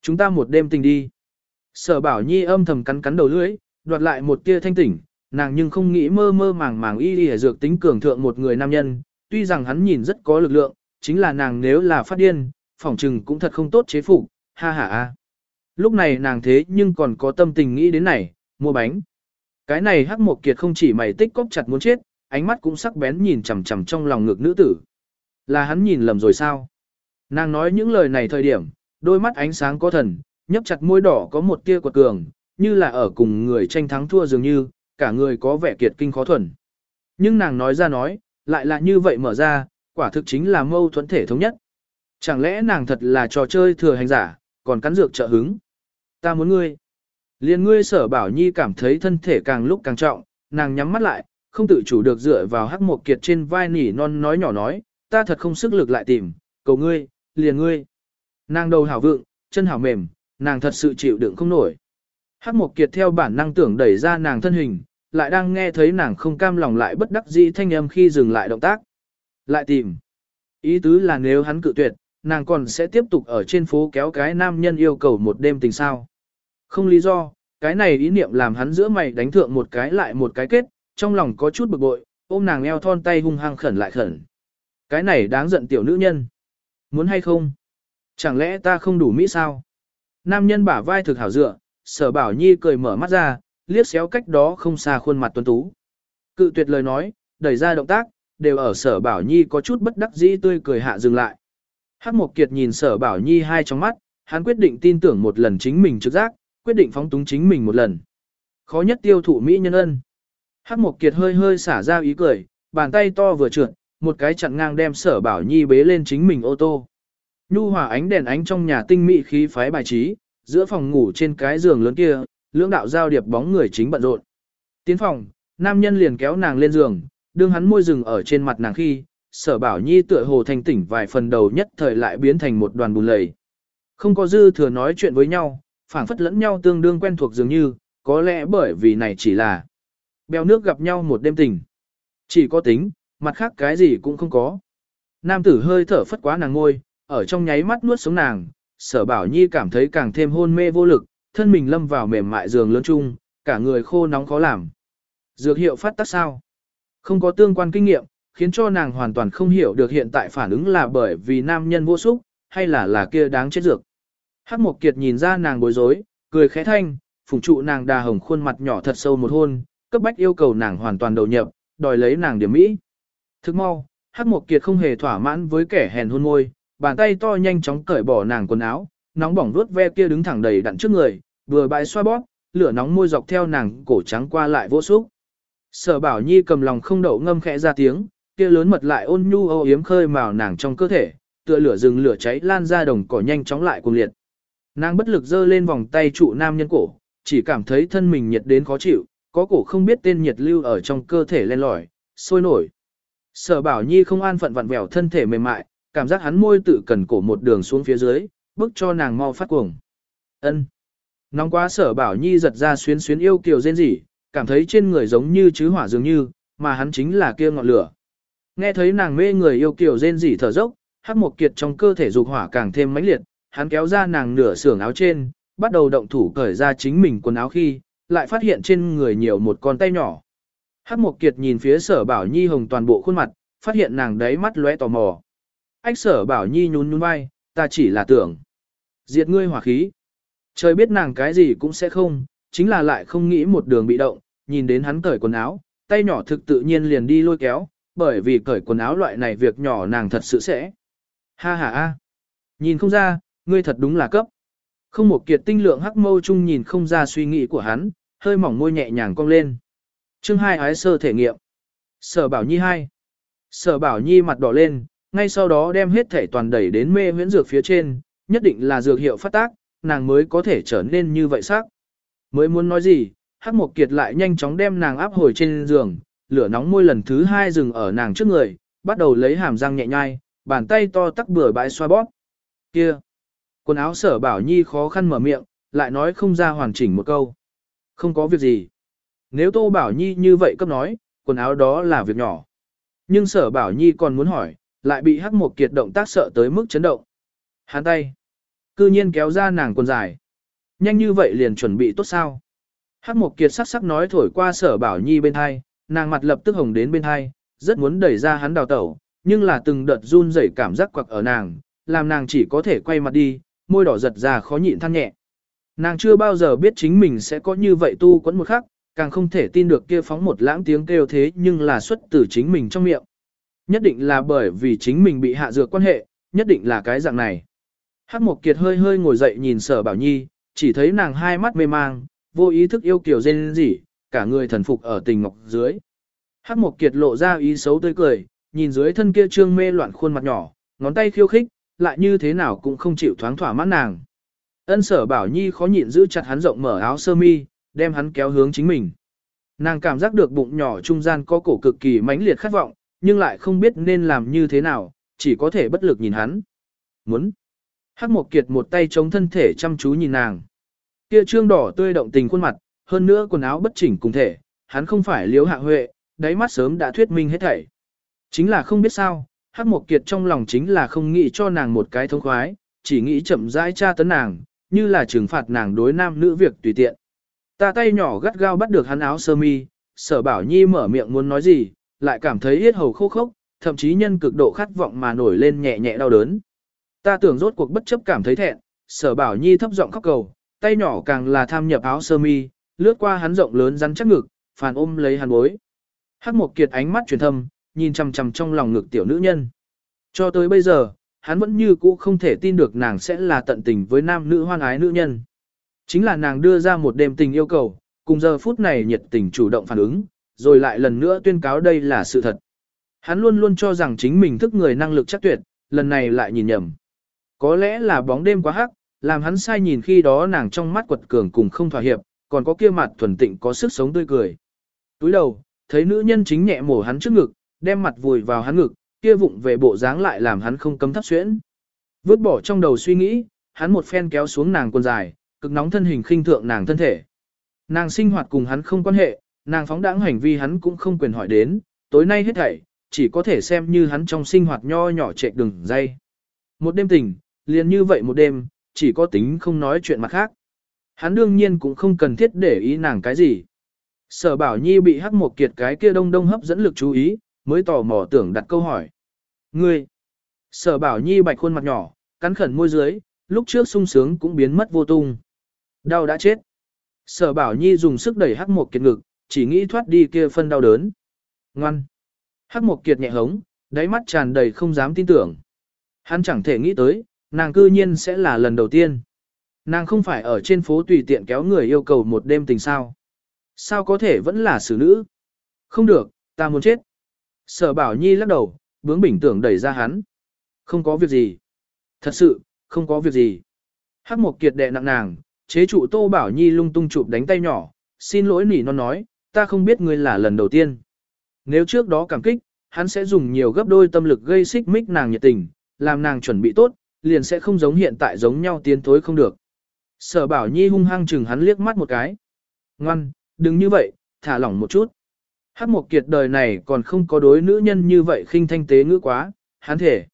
S1: Chúng ta một đêm tình đi. Sở bảo nhi âm thầm cắn cắn đầu lưỡi, đoạt lại một tia thanh tỉnh, nàng nhưng không nghĩ mơ mơ màng màng y y dược tính cường thượng một người nam nhân, tuy rằng hắn nhìn rất có lực lượng, chính là nàng nếu là phát điên, phỏng trừng cũng thật không tốt chế phục, ha ha a. Lúc này nàng thế nhưng còn có tâm tình nghĩ đến này, mua bánh. Cái này hắc một kiệt không chỉ mày tích cóp chặt muốn chết, ánh mắt cũng sắc bén nhìn chằm chằm trong lòng ngực nữ tử. Là hắn nhìn lầm rồi sao? Nàng nói những lời này thời điểm, đôi mắt ánh sáng có thần, nhấp chặt môi đỏ có một tia quật cường, như là ở cùng người tranh thắng thua dường như, cả người có vẻ kiệt kinh khó thuần. Nhưng nàng nói ra nói, lại là như vậy mở ra, quả thực chính là mâu thuẫn thể thống nhất. Chẳng lẽ nàng thật là trò chơi thừa hành giả, còn cắn dược trợ hứng? Ta muốn ngươi. Liên ngươi sở bảo nhi cảm thấy thân thể càng lúc càng trọng, nàng nhắm mắt lại, không tự chủ được dựa vào hắc một kiệt trên vai nỉ non nói nhỏ nói, ta thật không sức lực lại tìm, cầu ngươi, liền ngươi. Nàng đầu hảo vượng, chân hảo mềm, nàng thật sự chịu đựng không nổi. Hắc một kiệt theo bản năng tưởng đẩy ra nàng thân hình, lại đang nghe thấy nàng không cam lòng lại bất đắc dĩ thanh âm khi dừng lại động tác. Lại tìm. Ý tứ là nếu hắn cự tuyệt, nàng còn sẽ tiếp tục ở trên phố kéo cái nam nhân yêu cầu một đêm tình sao. Không lý do, cái này ý niệm làm hắn giữa mày đánh thượng một cái lại một cái kết, trong lòng có chút bực bội, ôm nàng eo thon tay hung hăng khẩn lại khẩn. Cái này đáng giận tiểu nữ nhân. Muốn hay không? Chẳng lẽ ta không đủ mỹ sao? Nam nhân bả vai thực hảo dựa, sở bảo nhi cười mở mắt ra, liếc xéo cách đó không xa khuôn mặt tuấn tú. Cự tuyệt lời nói, đẩy ra động tác, đều ở sở bảo nhi có chút bất đắc dĩ tươi cười hạ dừng lại. Hắc Mộc Kiệt nhìn sở bảo nhi hai trong mắt, hắn quyết định tin tưởng một lần chính mình trực giác, quyết định phóng túng chính mình một lần. Khó nhất tiêu thụ Mỹ nhân ân. Hắc Mộc Kiệt hơi hơi xả ra ý cười, bàn tay to vừa trượt, một cái chặn ngang đem sở bảo nhi bế lên chính mình ô tô. Nhu hòa ánh đèn ánh trong nhà tinh mỹ khí phái bài trí, giữa phòng ngủ trên cái giường lớn kia, lưỡng đạo giao điệp bóng người chính bận rộn. Tiến phòng, nam nhân liền kéo nàng lên giường, đương hắn môi rừng ở trên mặt nàng khi, sở bảo nhi tựa hồ thành tỉnh vài phần đầu nhất thời lại biến thành một đoàn bùn lầy. Không có dư thừa nói chuyện với nhau, phảng phất lẫn nhau tương đương quen thuộc dường như, có lẽ bởi vì này chỉ là bèo nước gặp nhau một đêm tình. Chỉ có tính, mặt khác cái gì cũng không có. Nam tử hơi thở phất quá nàng ngôi, ở trong nháy mắt nuốt sống nàng, sở bảo nhi cảm thấy càng thêm hôn mê vô lực, thân mình lâm vào mềm mại giường lớn chung, cả người khô nóng khó làm. Dược hiệu phát tác sao? Không có tương quan kinh nghiệm, khiến cho nàng hoàn toàn không hiểu được hiện tại phản ứng là bởi vì nam nhân vô xúc, hay là là kia đáng chết dược. Hắc Mộc Kiệt nhìn ra nàng bối rối, cười khẽ thanh, phùng trụ nàng đà hồng khuôn mặt nhỏ thật sâu một hôn, cấp bách yêu cầu nàng hoàn toàn đầu nhập, đòi lấy nàng điểm mỹ. Thức mau, Hắc Mộc Kiệt không hề thỏa mãn với kẻ hèn hôn môi, bàn tay to nhanh chóng cởi bỏ nàng quần áo, nóng bỏng vuốt ve kia đứng thẳng đầy đặn trước người, vừa bãi xoa bóp, lửa nóng môi dọc theo nàng cổ trắng qua lại vô xúc. Sở Bảo Nhi cầm lòng không đậu ngâm khẽ ra tiếng, kia lớn mật lại ôn nhu âu yếm khơi mào nàng trong cơ thể, tựa lửa rừng lửa cháy lan ra đồng cỏ nhanh chóng lại cuồng liệt. Nàng bất lực giơ lên vòng tay trụ nam nhân cổ, chỉ cảm thấy thân mình nhiệt đến khó chịu, có cổ không biết tên nhiệt lưu ở trong cơ thể len lỏi, sôi nổi. Sở Bảo Nhi không an phận vặn vẹo thân thể mềm mại, cảm giác hắn môi tự cần cổ một đường xuống phía dưới, bức cho nàng mau phát cuồng. Ân. Nóng quá Sở Bảo Nhi giật ra xuyến xuyến yêu kiều rên rỉ, cảm thấy trên người giống như chứ hỏa dường như, mà hắn chính là kia ngọn lửa. Nghe thấy nàng mê người yêu kiều rên rỉ thở dốc, hắc một kiệt trong cơ thể dục hỏa càng thêm mãnh liệt, hắn kéo ra nàng nửa xưởng áo trên, bắt đầu động thủ cởi ra chính mình quần áo khi, lại phát hiện trên người nhiều một con tay nhỏ. Hắc Mộc kiệt nhìn phía sở bảo nhi hồng toàn bộ khuôn mặt, phát hiện nàng đấy mắt lóe tò mò. Ách sở bảo nhi nhún nhún vai, ta chỉ là tưởng. Diệt ngươi hỏa khí. Trời biết nàng cái gì cũng sẽ không, chính là lại không nghĩ một đường bị động, nhìn đến hắn cởi quần áo, tay nhỏ thực tự nhiên liền đi lôi kéo, bởi vì cởi quần áo loại này việc nhỏ nàng thật sự sẽ. Ha ha ha. Nhìn không ra, ngươi thật đúng là cấp. Không một kiệt tinh lượng hắc mâu chung nhìn không ra suy nghĩ của hắn, hơi mỏng môi nhẹ nhàng cong lên. Chương hai ái sơ thể nghiệm. Sở Bảo Nhi hai. Sở Bảo Nhi mặt đỏ lên, ngay sau đó đem hết thể toàn đẩy đến mê huyễn dược phía trên, nhất định là dược hiệu phát tác, nàng mới có thể trở nên như vậy sắc. Mới muốn nói gì, Hắc Mộc Kiệt lại nhanh chóng đem nàng áp hồi trên giường, lửa nóng môi lần thứ hai dừng ở nàng trước người, bắt đầu lấy hàm răng nhẹ nhai, bàn tay to tắc bừa bãi xoa bóp. Kia! Quần áo sở bảo nhi khó khăn mở miệng, lại nói không ra hoàn chỉnh một câu. Không có việc gì. Nếu Tô Bảo Nhi như vậy cấp nói, quần áo đó là việc nhỏ. Nhưng sở Bảo Nhi còn muốn hỏi, lại bị Hắc một Kiệt động tác sợ tới mức chấn động. Hắn tay. Cư nhiên kéo ra nàng quần dài. Nhanh như vậy liền chuẩn bị tốt sao. Hắc một Kiệt sắc sắc nói thổi qua sở Bảo Nhi bên hai, nàng mặt lập tức hồng đến bên hai, rất muốn đẩy ra hắn đào tẩu, nhưng là từng đợt run rẩy cảm giác quặc ở nàng, làm nàng chỉ có thể quay mặt đi, môi đỏ giật ra khó nhịn than nhẹ. Nàng chưa bao giờ biết chính mình sẽ có như vậy tu quẫn một khắc, càng không thể tin được kia phóng một lãng tiếng kêu thế nhưng là xuất từ chính mình trong miệng. Nhất định là bởi vì chính mình bị hạ dược quan hệ, nhất định là cái dạng này. Hắc Mộc Kiệt hơi hơi ngồi dậy nhìn Sở Bảo Nhi, chỉ thấy nàng hai mắt mê mang, vô ý thức yêu kiều dên gì, cả người thần phục ở tình ngọc dưới. Hắc Mộc Kiệt lộ ra ý xấu tươi cười, nhìn dưới thân kia trương mê loạn khuôn mặt nhỏ, ngón tay khiêu khích, lại như thế nào cũng không chịu thoáng thỏa mãn nàng. Ân sở bảo nhi khó nhịn giữ chặt hắn rộng mở áo sơ mi, đem hắn kéo hướng chính mình. Nàng cảm giác được bụng nhỏ trung gian có cổ cực kỳ mãnh liệt khát vọng, nhưng lại không biết nên làm như thế nào, chỉ có thể bất lực nhìn hắn. Muốn. Hắc Mộc Kiệt một tay chống thân thể chăm chú nhìn nàng. Kia trương đỏ tươi động tình khuôn mặt, hơn nữa quần áo bất chỉnh cùng thể, hắn không phải liếu hạ huệ, đáy mắt sớm đã thuyết minh hết thảy. Chính là không biết sao, Hắc Mộc Kiệt trong lòng chính là không nghĩ cho nàng một cái thông khoái, chỉ nghĩ chậm rãi tra tấn nàng, như là trừng phạt nàng đối nam nữ việc tùy tiện. Ta tay nhỏ gắt gao bắt được hắn áo sơ mi, sở bảo nhi mở miệng muốn nói gì, lại cảm thấy yết hầu khô khốc, thậm chí nhân cực độ khát vọng mà nổi lên nhẹ nhẹ đau đớn. Ta tưởng rốt cuộc bất chấp cảm thấy thẹn, sở bảo nhi thấp giọng khóc cầu, tay nhỏ càng là tham nhập áo sơ mi, lướt qua hắn rộng lớn rắn chắc ngực, phản ôm lấy hắn bối. Hắc Mộc Kiệt ánh mắt truyền thâm, nhìn chằm chằm trong lòng ngực tiểu nữ nhân. Cho tới bây giờ, hắn vẫn như cũ không thể tin được nàng sẽ là tận tình với nam nữ hoan ái nữ nhân. Chính là nàng đưa ra một đêm tình yêu cầu, cùng giờ phút này nhiệt tình chủ động phản ứng, rồi lại lần nữa tuyên cáo đây là sự thật. Hắn luôn luôn cho rằng chính mình thức người năng lực chắc tuyệt, lần này lại nhìn nhầm. Có lẽ là bóng đêm quá hắc, làm hắn sai nhìn khi đó nàng trong mắt quật cường cùng không thỏa hiệp, còn có kia mặt thuần tịnh có sức sống tươi cười. Túi đầu, thấy nữ nhân chính nhẹ mổ hắn trước ngực, đem mặt vùi vào hắn ngực, kia vụng về bộ dáng lại làm hắn không cấm thấp xuyễn. Vứt bỏ trong đầu suy nghĩ, hắn một phen kéo xuống nàng quần dài, cực nóng thân hình khinh thượng nàng thân thể. Nàng sinh hoạt cùng hắn không quan hệ, nàng phóng đãng hành vi hắn cũng không quyền hỏi đến, tối nay hết thảy, chỉ có thể xem như hắn trong sinh hoạt nho nhỏ trệ đường dây. Một đêm tình, liền như vậy một đêm, chỉ có tính không nói chuyện mặt khác. Hắn đương nhiên cũng không cần thiết để ý nàng cái gì. Sở bảo nhi bị hắc một kiệt cái kia đông đông hấp dẫn lực chú ý, mới tò mò tưởng đặt câu hỏi. Ngươi! Sở bảo nhi bạch khuôn mặt nhỏ, cắn khẩn môi dưới, lúc trước sung sướng cũng biến mất vô tung. Đau đã chết. Sở bảo nhi dùng sức đẩy hắc một kiệt ngực, chỉ nghĩ thoát đi kia phân đau đớn. Ngoan! Hắc một kiệt nhẹ hống, đáy mắt tràn đầy không dám tin tưởng. Hắn chẳng thể nghĩ tới, nàng cư nhiên sẽ là lần đầu tiên. Nàng không phải ở trên phố tùy tiện kéo người yêu cầu một đêm tình sao. Sao có thể vẫn là xử nữ? Không được, ta muốn chết. Sở bảo nhi lắc đầu, bướng bỉnh tưởng đẩy ra hắn. Không có việc gì. Thật sự, không có việc gì. Hắc một kiệt đệ nặng nàng, chế trụ tô bảo nhi lung tung chụp đánh tay nhỏ, xin lỗi nỉ non nói, ta không biết ngươi là lần đầu tiên. Nếu trước đó cảm kích, hắn sẽ dùng nhiều gấp đôi tâm lực gây xích mích nàng nhiệt tình, làm nàng chuẩn bị tốt, liền sẽ không giống hiện tại giống nhau tiến thối không được. Sở bảo nhi hung hăng chừng hắn liếc mắt một cái. Ngoan, đừng như vậy, thả lỏng một chút. Hắc một kiệt đời này còn không có đối nữ nhân như vậy khinh thanh tế ngữ quá, hắn thể.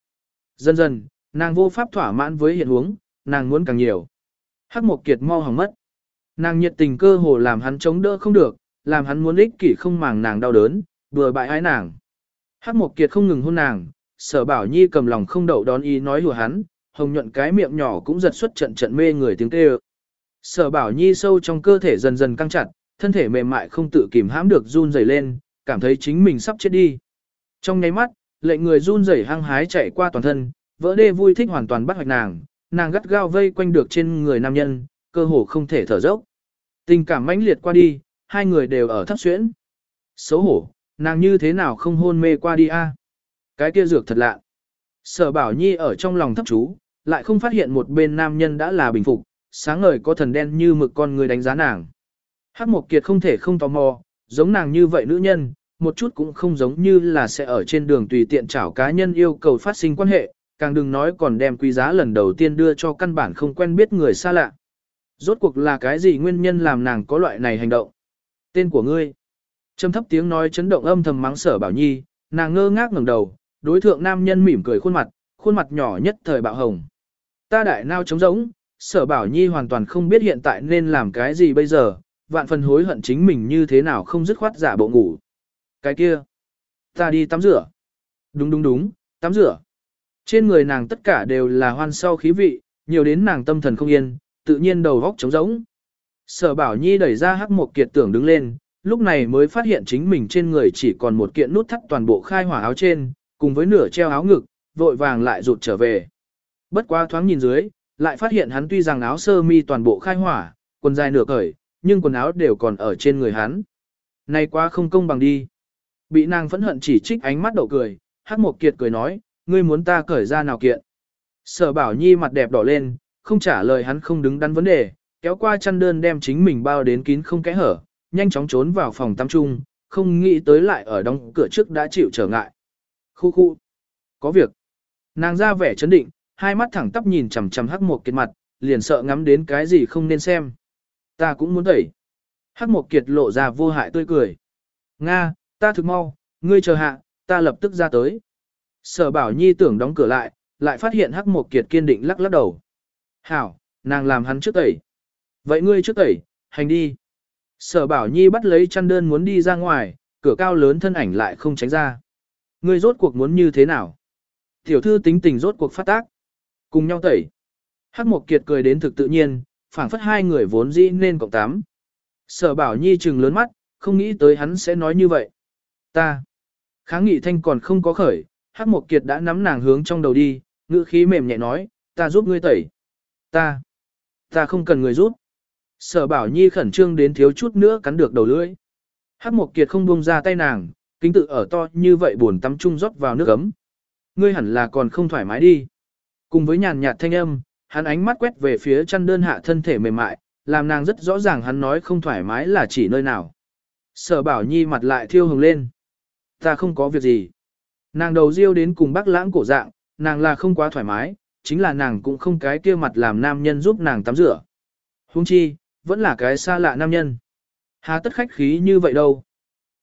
S1: Dần dần, nàng vô pháp thỏa mãn với hiện huống, nàng muốn càng nhiều. Hắc một kiệt mau hỏng mất. Nàng nhiệt tình cơ hồ làm hắn chống đỡ không được, làm hắn muốn ích kỷ không màng nàng đau đớn, vừa bại ái nàng. Hắc một kiệt không ngừng hôn nàng, sở bảo nhi cầm lòng không đậu đón ý nói hùa hắn, hồng nhuận cái miệng nhỏ cũng giật xuất trận trận mê người tiếng kêu. Sở bảo nhi sâu trong cơ thể dần dần căng chặt, thân thể mềm mại không tự kìm hãm được run rẩy lên, cảm thấy chính mình sắp chết đi. Trong nháy mắt, lệnh người run rẩy hăng hái chạy qua toàn thân, vỡ đê vui thích hoàn toàn bắt hoạch nàng, nàng gắt gao vây quanh được trên người nam nhân, cơ hồ không thể thở dốc. Tình cảm mãnh liệt qua đi, hai người đều ở thấp xuyễn. Xấu hổ, nàng như thế nào không hôn mê qua đi a? Cái kia dược thật lạ. Sở Bảo Nhi ở trong lòng thấp chú, lại không phát hiện một bên nam nhân đã là bình phục, sáng ngời có thần đen như mực con người đánh giá nàng. Hắc Mộc Kiệt không thể không tò mò, giống nàng như vậy nữ nhân, một chút cũng không giống như là sẽ ở trên đường tùy tiện chảo cá nhân yêu cầu phát sinh quan hệ, càng đừng nói còn đem quý giá lần đầu tiên đưa cho căn bản không quen biết người xa lạ. Rốt cuộc là cái gì nguyên nhân làm nàng có loại này hành động? Tên của ngươi. Trầm thấp tiếng nói chấn động âm thầm mắng sở bảo nhi, nàng ngơ ngác ngẩng đầu, đối thượng nam nhân mỉm cười khuôn mặt, khuôn mặt nhỏ nhất thời bạo hồng. Ta đại nao trống rỗng, sở bảo nhi hoàn toàn không biết hiện tại nên làm cái gì bây giờ, vạn phần hối hận chính mình như thế nào không dứt khoát giả bộ ngủ. Cái kia, ta đi tắm rửa. Đúng đúng đúng, tắm rửa. Trên người nàng tất cả đều là hoan sau khí vị, nhiều đến nàng tâm thần không yên, tự nhiên đầu góc trống rỗng. Sở bảo nhi đẩy ra hắc một kiệt tưởng đứng lên, lúc này mới phát hiện chính mình trên người chỉ còn một kiện nút thắt toàn bộ khai hỏa áo trên, cùng với nửa treo áo ngực, vội vàng lại rụt trở về. Bất quá thoáng nhìn dưới, lại phát hiện hắn tuy rằng áo sơ mi toàn bộ khai hỏa, quần dài nửa cởi, nhưng quần áo đều còn ở trên người hắn. Này quá không công bằng đi. Bị nàng phẫn hận chỉ trích ánh mắt đậu cười, Hắc Mộc Kiệt cười nói, ngươi muốn ta cởi ra nào kiện. Sở Bảo Nhi mặt đẹp đỏ lên, không trả lời hắn không đứng đắn vấn đề, kéo qua chăn đơn đem chính mình bao đến kín không kẽ hở, nhanh chóng trốn vào phòng tắm trung, không nghĩ tới lại ở đóng cửa trước đã chịu trở ngại. Khu khu. Có việc. Nàng ra vẻ chấn định, hai mắt thẳng tắp nhìn chằm chằm hắc một kiệt mặt, liền sợ ngắm đến cái gì không nên xem. Ta cũng muốn tẩy. Hắc một kiệt lộ ra vô hại tươi cười. Nga, ta thực mau, ngươi chờ hạ, ta lập tức ra tới. Sở bảo nhi tưởng đóng cửa lại, lại phát hiện hắc một kiệt kiên định lắc lắc đầu. Hảo, nàng làm hắn trước tẩy. Vậy ngươi trước tẩy, hành đi. Sở bảo nhi bắt lấy chăn đơn muốn đi ra ngoài, cửa cao lớn thân ảnh lại không tránh ra. Ngươi rốt cuộc muốn như thế nào? Tiểu thư tính tình rốt cuộc phát tác. Cùng nhau tẩy. Hắc Mộc Kiệt cười đến thực tự nhiên, phảng phất hai người vốn dĩ nên cộng tám. Sở bảo nhi trừng lớn mắt, không nghĩ tới hắn sẽ nói như vậy. Ta. Kháng nghị thanh còn không có khởi, Hắc một Kiệt đã nắm nàng hướng trong đầu đi, ngữ khí mềm nhẹ nói, ta giúp ngươi tẩy. Ta. Ta không cần người giúp. Sở bảo nhi khẩn trương đến thiếu chút nữa cắn được đầu lưỡi. Hắc một Kiệt không buông ra tay nàng, kính tự ở to như vậy buồn tắm chung rót vào nước ấm. Ngươi hẳn là còn không thoải mái đi. Cùng với nhàn nhạt thanh âm, hắn ánh mắt quét về phía chăn đơn hạ thân thể mềm mại, làm nàng rất rõ ràng hắn nói không thoải mái là chỉ nơi nào. Sở bảo nhi mặt lại thiêu hồng lên. Ta không có việc gì. Nàng đầu riêu đến cùng bác lãng cổ dạng, nàng là không quá thoải mái, chính là nàng cũng không cái kia mặt làm nam nhân giúp nàng tắm rửa. Hung chi, vẫn là cái xa lạ nam nhân. Hà tất khách khí như vậy đâu.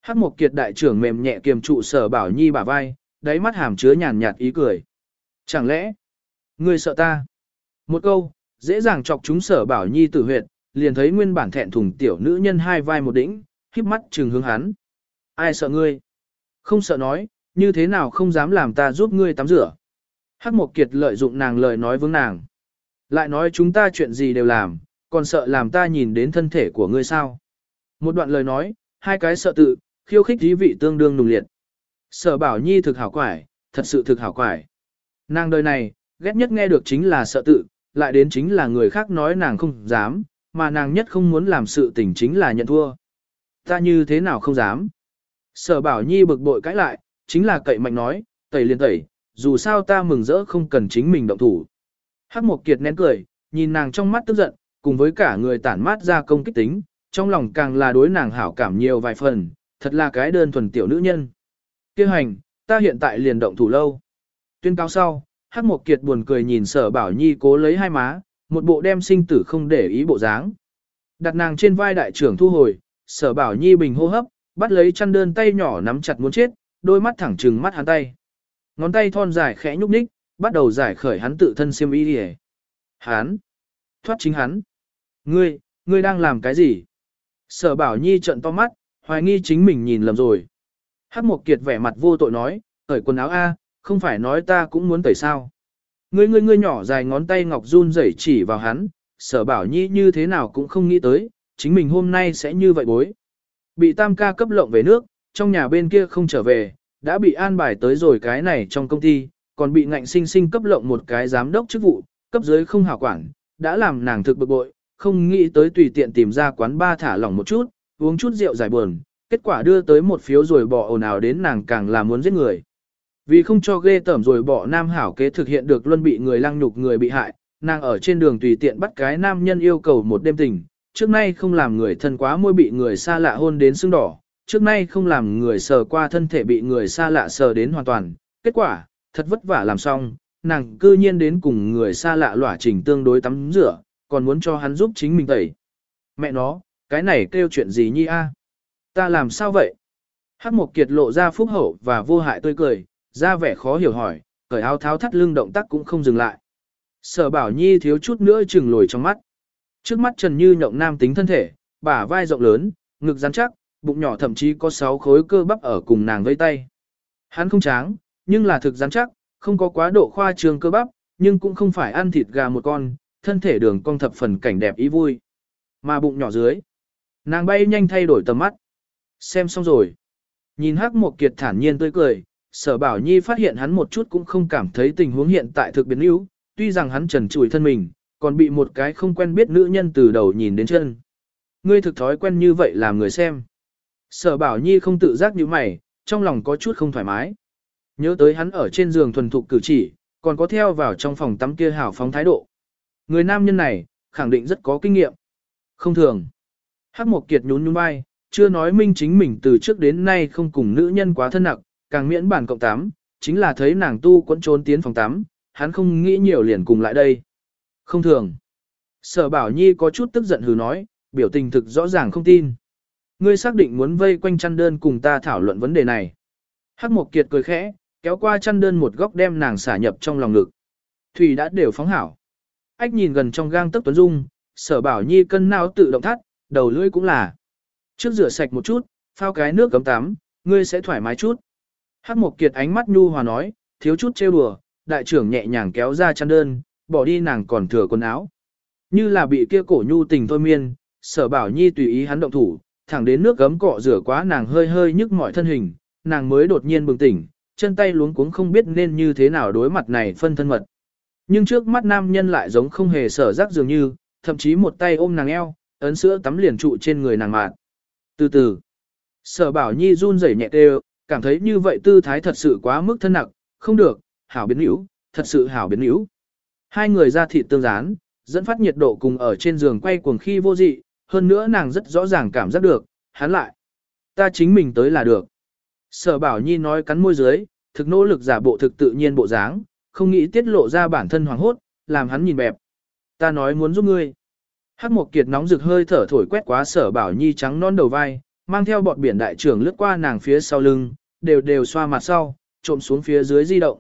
S1: Hắc Mộc Kiệt đại trưởng mềm nhẹ kiềm trụ sở bảo nhi bả vai, đáy mắt hàm chứa nhàn nhạt ý cười. Chẳng lẽ, ngươi sợ ta? Một câu, dễ dàng chọc chúng sở bảo nhi tử huyệt, liền thấy nguyên bản thẹn thùng tiểu nữ nhân hai vai một đỉnh, híp mắt trừng hướng hắn. Ai sợ ngươi? Không sợ nói, như thế nào không dám làm ta giúp ngươi tắm rửa. Hắc Mộc Kiệt lợi dụng nàng lời nói vướng nàng. Lại nói chúng ta chuyện gì đều làm, còn sợ làm ta nhìn đến thân thể của ngươi sao. Một đoạn lời nói, hai cái sợ tự, khiêu khích thí vị tương đương nùng liệt. Sở bảo nhi thực hảo quải, thật sự thực hảo quải. Nàng đời này, ghét nhất nghe được chính là sợ tự, lại đến chính là người khác nói nàng không dám, mà nàng nhất không muốn làm sự tình chính là nhận thua. Ta như thế nào không dám. Sở bảo nhi bực bội cãi lại, chính là cậy mạnh nói, tẩy liền tẩy, dù sao ta mừng rỡ không cần chính mình động thủ. Hắc Mộc Kiệt nén cười, nhìn nàng trong mắt tức giận, cùng với cả người tản mát ra công kích tính, trong lòng càng là đối nàng hảo cảm nhiều vài phần, thật là cái đơn thuần tiểu nữ nhân. Kêu hành, ta hiện tại liền động thủ lâu. Tuyên cao sau, Hắc Mộc Kiệt buồn cười nhìn sở bảo nhi cố lấy hai má, một bộ đem sinh tử không để ý bộ dáng. Đặt nàng trên vai đại trưởng thu hồi, sở bảo nhi bình hô hấp, bắt lấy chăn đơn tay nhỏ nắm chặt muốn chết, đôi mắt thẳng trừng mắt hắn tay. Ngón tay thon dài khẽ nhúc nhích, bắt đầu giải khởi hắn tự thân xiêm y đi Hắn! Thoát chính hắn! Ngươi, ngươi đang làm cái gì? Sở bảo nhi trận to mắt, hoài nghi chính mình nhìn lầm rồi. Hắc Mộc Kiệt vẻ mặt vô tội nói, cởi quần áo A, không phải nói ta cũng muốn tẩy sao. Ngươi ngươi ngươi nhỏ dài ngón tay ngọc run rẩy chỉ vào hắn, sở bảo nhi như thế nào cũng không nghĩ tới, chính mình hôm nay sẽ như vậy bối. Bị tam ca cấp lộng về nước, trong nhà bên kia không trở về, đã bị an bài tới rồi cái này trong công ty, còn bị ngạnh sinh sinh cấp lộng một cái giám đốc chức vụ, cấp dưới không hảo quản, đã làm nàng thực bực bội, không nghĩ tới tùy tiện tìm ra quán ba thả lỏng một chút, uống chút rượu giải buồn, kết quả đưa tới một phiếu rồi bỏ ồn ào đến nàng càng là muốn giết người. Vì không cho ghê tởm rồi bỏ nam hảo kế thực hiện được luân bị người lăng nhục người bị hại, nàng ở trên đường tùy tiện bắt cái nam nhân yêu cầu một đêm tình, trước nay không làm người thân quá môi bị người xa lạ hôn đến sưng đỏ, trước nay không làm người sờ qua thân thể bị người xa lạ sờ đến hoàn toàn. Kết quả, thật vất vả làm xong, nàng cư nhiên đến cùng người xa lạ lỏa trình tương đối tắm rửa, còn muốn cho hắn giúp chính mình tẩy. Mẹ nó, cái này kêu chuyện gì nhi a? Ta làm sao vậy? Hắc Mộc Kiệt lộ ra phúc hậu và vô hại tươi cười, ra vẻ khó hiểu hỏi, cởi áo tháo thắt lưng động tác cũng không dừng lại. Sở Bảo Nhi thiếu chút nữa chừng lồi trong mắt. Trước mắt Trần Như nhộng nam tính thân thể, bả vai rộng lớn, ngực rắn chắc, bụng nhỏ thậm chí có 6 khối cơ bắp ở cùng nàng vây tay. Hắn không tráng, nhưng là thực rắn chắc, không có quá độ khoa trương cơ bắp, nhưng cũng không phải ăn thịt gà một con, thân thể đường cong thập phần cảnh đẹp ý vui. Mà bụng nhỏ dưới, nàng bay nhanh thay đổi tầm mắt. Xem xong rồi. Nhìn Hắc một Kiệt thản nhiên tươi cười, Sở Bảo Nhi phát hiện hắn một chút cũng không cảm thấy tình huống hiện tại thực biến yếu, tuy rằng hắn trần trụi thân mình, còn bị một cái không quen biết nữ nhân từ đầu nhìn đến chân. Ngươi thực thói quen như vậy làm người xem. Sở Bảo Nhi không tự giác như mày, trong lòng có chút không thoải mái. Nhớ tới hắn ở trên giường thuần thục cử chỉ, còn có theo vào trong phòng tắm kia hào phóng thái độ. Người nam nhân này, khẳng định rất có kinh nghiệm. Không thường. Hắc Mộc Kiệt nhún nhún vai, chưa nói minh chính mình từ trước đến nay không cùng nữ nhân quá thân nặng, càng miễn bản cộng tám, chính là thấy nàng tu quẫn trốn tiến phòng tắm, hắn không nghĩ nhiều liền cùng lại đây. Không thường. Sở Bảo Nhi có chút tức giận hừ nói, biểu tình thực rõ ràng không tin. Ngươi xác định muốn vây quanh chăn đơn cùng ta thảo luận vấn đề này. Hắc Mộc Kiệt cười khẽ, kéo qua chăn đơn một góc đem nàng xả nhập trong lòng ngực. Thủy đã đều phóng hảo. Ách nhìn gần trong gang tấc tuấn dung, sở bảo nhi cân não tự động thắt, đầu lưỡi cũng là. Trước rửa sạch một chút, phao cái nước cấm tắm, ngươi sẽ thoải mái chút. Hắc Mộc Kiệt ánh mắt nhu hòa nói, thiếu chút trêu đùa, đại trưởng nhẹ nhàng kéo ra chăn đơn, bỏ đi nàng còn thừa quần áo. Như là bị kia cổ nhu tình thôi miên, sở bảo nhi tùy ý hắn động thủ, thẳng đến nước gấm cọ rửa quá nàng hơi hơi nhức mọi thân hình, nàng mới đột nhiên bừng tỉnh, chân tay luống cuống không biết nên như thế nào đối mặt này phân thân mật. Nhưng trước mắt nam nhân lại giống không hề sở giác dường như, thậm chí một tay ôm nàng eo, ấn sữa tắm liền trụ trên người nàng mạn. Từ từ, sở bảo nhi run rẩy nhẹ đều, cảm thấy như vậy tư thái thật sự quá mức thân nặng, không được, hảo biến hữu, thật sự hảo biến hữu. Hai người ra thịt tương gián, dẫn phát nhiệt độ cùng ở trên giường quay cuồng khi vô dị, hơn nữa nàng rất rõ ràng cảm giác được, hắn lại. Ta chính mình tới là được. Sở bảo nhi nói cắn môi dưới, thực nỗ lực giả bộ thực tự nhiên bộ dáng, không nghĩ tiết lộ ra bản thân hoàng hốt, làm hắn nhìn bẹp. Ta nói muốn giúp ngươi. Hắc một kiệt nóng rực hơi thở thổi quét quá sở bảo nhi trắng non đầu vai, mang theo bọt biển đại trưởng lướt qua nàng phía sau lưng, đều đều xoa mặt sau, trộm xuống phía dưới di động.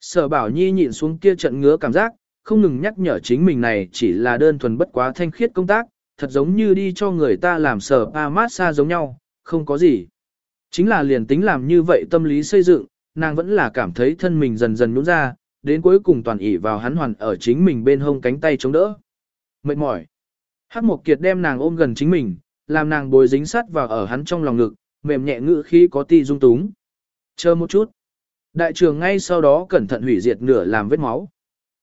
S1: Sở bảo nhi nhịn xuống kia trận ngứa cảm giác, không ngừng nhắc nhở chính mình này chỉ là đơn thuần bất quá thanh khiết công tác, thật giống như đi cho người ta làm sở pa xa giống nhau, không có gì. Chính là liền tính làm như vậy tâm lý xây dựng, nàng vẫn là cảm thấy thân mình dần dần nhũn ra, đến cuối cùng toàn ỉ vào hắn hoàn ở chính mình bên hông cánh tay chống đỡ. Mệt mỏi. Hắc Mộc Kiệt đem nàng ôm gần chính mình, làm nàng bồi dính sát vào ở hắn trong lòng ngực, mềm nhẹ ngữ khi có ti dung túng. Chờ một chút. Đại trường ngay sau đó cẩn thận hủy diệt nửa làm vết máu.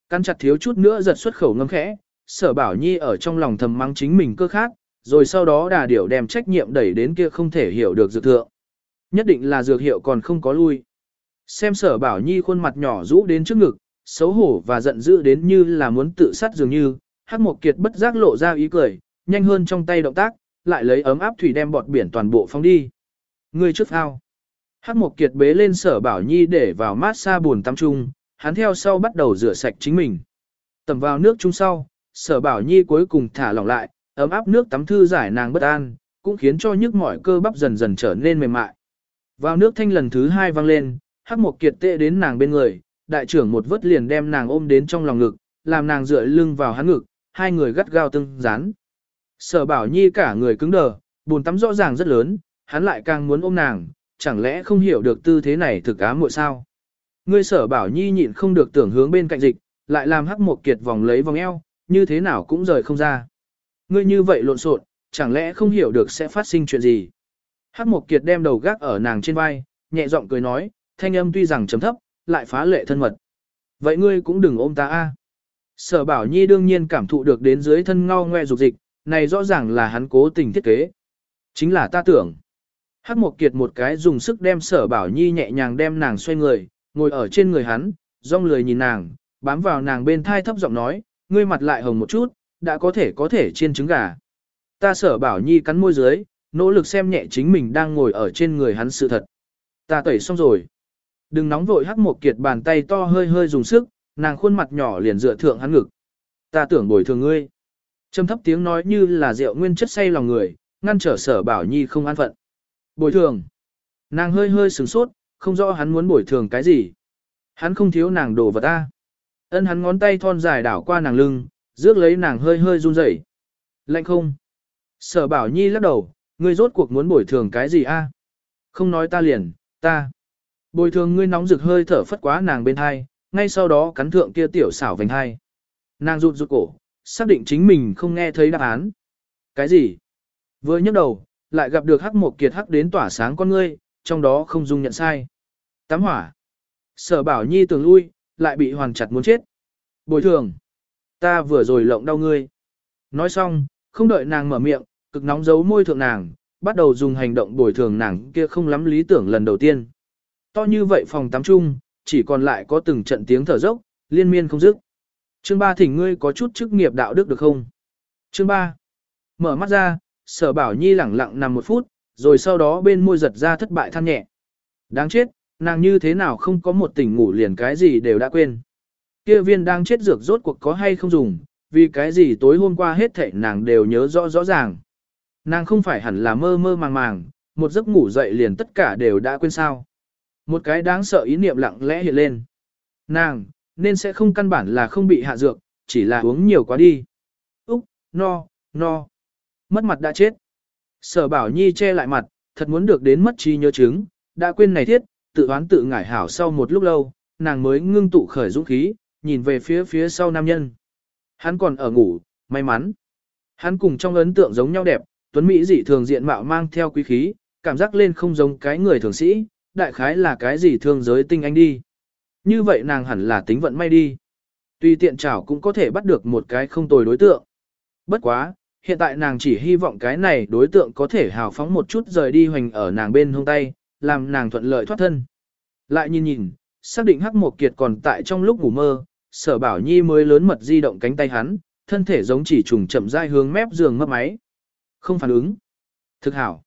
S1: Căn chặt thiếu chút nữa giật xuất khẩu ngâm khẽ, sở bảo nhi ở trong lòng thầm mắng chính mình cơ khác, rồi sau đó đà điểu đem trách nhiệm đẩy đến kia không thể hiểu được dược thượng. Nhất định là dược hiệu còn không có lui. Xem sở bảo nhi khuôn mặt nhỏ rũ đến trước ngực, xấu hổ và giận dữ đến như là muốn tự sát dường như, hắc một kiệt bất giác lộ ra ý cười, nhanh hơn trong tay động tác, lại lấy ấm áp thủy đem bọt biển toàn bộ phong đi. Người trước ao. Hắc Mộc kiệt bế lên sở bảo nhi để vào mát xa buồn tắm chung, hắn theo sau bắt đầu rửa sạch chính mình. Tầm vào nước chung sau, sở bảo nhi cuối cùng thả lỏng lại, ấm áp nước tắm thư giải nàng bất an, cũng khiến cho nhức mỏi cơ bắp dần dần trở nên mềm mại. Vào nước thanh lần thứ hai vang lên, hắc Mộc kiệt tệ đến nàng bên người, đại trưởng một vớt liền đem nàng ôm đến trong lòng ngực, làm nàng dựa lưng vào hắn ngực, hai người gắt gao tương dán. Sở bảo nhi cả người cứng đờ, buồn tắm rõ ràng rất lớn, hắn lại càng muốn ôm nàng, chẳng lẽ không hiểu được tư thế này thực á muội sao. Ngươi sở bảo nhi nhịn không được tưởng hướng bên cạnh dịch, lại làm hắc một kiệt vòng lấy vòng eo, như thế nào cũng rời không ra. Ngươi như vậy lộn xộn, chẳng lẽ không hiểu được sẽ phát sinh chuyện gì. Hắc một kiệt đem đầu gác ở nàng trên vai, nhẹ giọng cười nói, thanh âm tuy rằng chấm thấp, lại phá lệ thân mật. Vậy ngươi cũng đừng ôm ta a. Sở bảo nhi đương nhiên cảm thụ được đến dưới thân ngao ngoe dục dịch, này rõ ràng là hắn cố tình thiết kế. Chính là ta tưởng. Hắc Mộc kiệt một cái dùng sức đem sở bảo nhi nhẹ nhàng đem nàng xoay người, ngồi ở trên người hắn, rong lười nhìn nàng, bám vào nàng bên thai thấp giọng nói, ngươi mặt lại hồng một chút, đã có thể có thể chiên trứng gà. Ta sở bảo nhi cắn môi dưới, nỗ lực xem nhẹ chính mình đang ngồi ở trên người hắn sự thật. Ta tẩy xong rồi. Đừng nóng vội hắc Mộc kiệt bàn tay to hơi hơi dùng sức, nàng khuôn mặt nhỏ liền dựa thượng hắn ngực. Ta tưởng bồi thường ngươi. Trầm thấp tiếng nói như là rượu nguyên chất say lòng người, ngăn trở sở bảo nhi không an phận. Bồi thường. Nàng hơi hơi sửng sốt, không rõ hắn muốn bồi thường cái gì. Hắn không thiếu nàng đồ vật ta. Ân hắn ngón tay thon dài đảo qua nàng lưng, rước lấy nàng hơi hơi run rẩy. Lạnh không? Sở bảo nhi lắc đầu, ngươi rốt cuộc muốn bồi thường cái gì a? Không nói ta liền, ta. Bồi thường ngươi nóng rực hơi thở phất quá nàng bên hai, ngay sau đó cắn thượng kia tiểu xảo vành hai. Nàng rụt rụt cổ, xác định chính mình không nghe thấy đáp án. Cái gì? Vừa nhấc đầu, lại gặp được hắc một kiệt hắc đến tỏa sáng con ngươi, trong đó không dung nhận sai. Tắm hỏa. Sở bảo nhi tưởng lui, lại bị hoàn chặt muốn chết. Bồi thường. Ta vừa rồi lộng đau ngươi. Nói xong, không đợi nàng mở miệng, cực nóng giấu môi thượng nàng, bắt đầu dùng hành động bồi thường nàng kia không lắm lý tưởng lần đầu tiên. To như vậy phòng tắm chung, chỉ còn lại có từng trận tiếng thở dốc, liên miên không dứt. Chương 3 thỉnh ngươi có chút chức nghiệp đạo đức được không? Chương 3. Mở mắt ra, sở bảo nhi lẳng lặng nằm một phút, rồi sau đó bên môi giật ra thất bại than nhẹ. Đáng chết, nàng như thế nào không có một tỉnh ngủ liền cái gì đều đã quên. Kia viên đang chết dược rốt cuộc có hay không dùng, vì cái gì tối hôm qua hết thảy nàng đều nhớ rõ rõ ràng. Nàng không phải hẳn là mơ mơ màng màng, một giấc ngủ dậy liền tất cả đều đã quên sao. Một cái đáng sợ ý niệm lặng lẽ hiện lên. Nàng, nên sẽ không căn bản là không bị hạ dược, chỉ là uống nhiều quá đi. Úc, no, no. Mất mặt đã chết. Sở bảo nhi che lại mặt, thật muốn được đến mất trí nhớ chứng, đã quên này thiết, tự oán tự ngải hảo sau một lúc lâu, nàng mới ngưng tụ khởi dũng khí, nhìn về phía phía sau nam nhân. Hắn còn ở ngủ, may mắn. Hắn cùng trong ấn tượng giống nhau đẹp, tuấn Mỹ dị thường diện mạo mang theo quý khí, cảm giác lên không giống cái người thường sĩ, đại khái là cái gì thương giới tinh anh đi. Như vậy nàng hẳn là tính vận may đi. Tuy tiện chảo cũng có thể bắt được một cái không tồi đối tượng. Bất quá, hiện tại nàng chỉ hy vọng cái này đối tượng có thể hào phóng một chút rời đi hoành ở nàng bên hông tay, làm nàng thuận lợi thoát thân. Lại nhìn nhìn, xác định Hắc Mộc Kiệt còn tại trong lúc ngủ mơ, sở bảo nhi mới lớn mật di động cánh tay hắn, thân thể giống chỉ trùng chậm rãi hướng mép giường mấp máy. Không phản ứng. Thực hảo.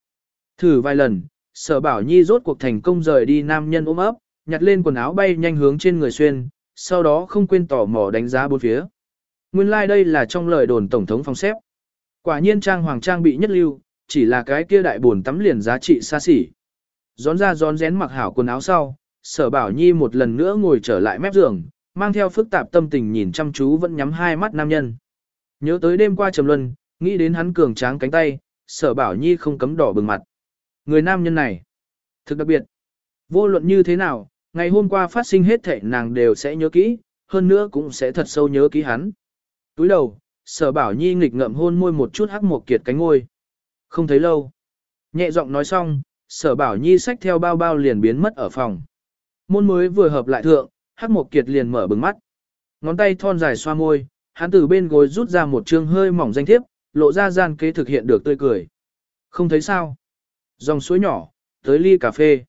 S1: Thử vài lần, sở bảo nhi rốt cuộc thành công rời đi nam nhân ôm ấp, nhặt lên quần áo bay nhanh hướng trên người xuyên, sau đó không quên tỏ mò đánh giá bốn phía. Nguyên lai like đây là trong lời đồn tổng thống phong xếp. Quả nhiên trang hoàng trang bị nhất lưu, chỉ là cái kia đại buồn tắm liền giá trị xa xỉ. Gión ra gión rén mặc hảo quần áo sau, sở bảo nhi một lần nữa ngồi trở lại mép giường, mang theo phức tạp tâm tình nhìn chăm chú vẫn nhắm hai mắt nam nhân. Nhớ tới đêm qua trầm luân, nghĩ đến hắn cường tráng cánh tay, sở bảo nhi không cấm đỏ bừng mặt. Người nam nhân này, thực đặc biệt. Vô luận như thế nào, ngày hôm qua phát sinh hết thể nàng đều sẽ nhớ kỹ, hơn nữa cũng sẽ thật sâu nhớ kỹ hắn. Túi đầu, sở bảo nhi nghịch ngậm hôn môi một chút hắc một kiệt cánh ngôi. Không thấy lâu. Nhẹ giọng nói xong, sở bảo nhi xách theo bao bao liền biến mất ở phòng. Môn mới vừa hợp lại thượng, hắc một kiệt liền mở bừng mắt. Ngón tay thon dài xoa môi, hắn từ bên gối rút ra một chương hơi mỏng danh thiếp, lộ ra gian kế thực hiện được tươi cười. Không thấy sao? Dòng suối nhỏ, tới ly cà phê.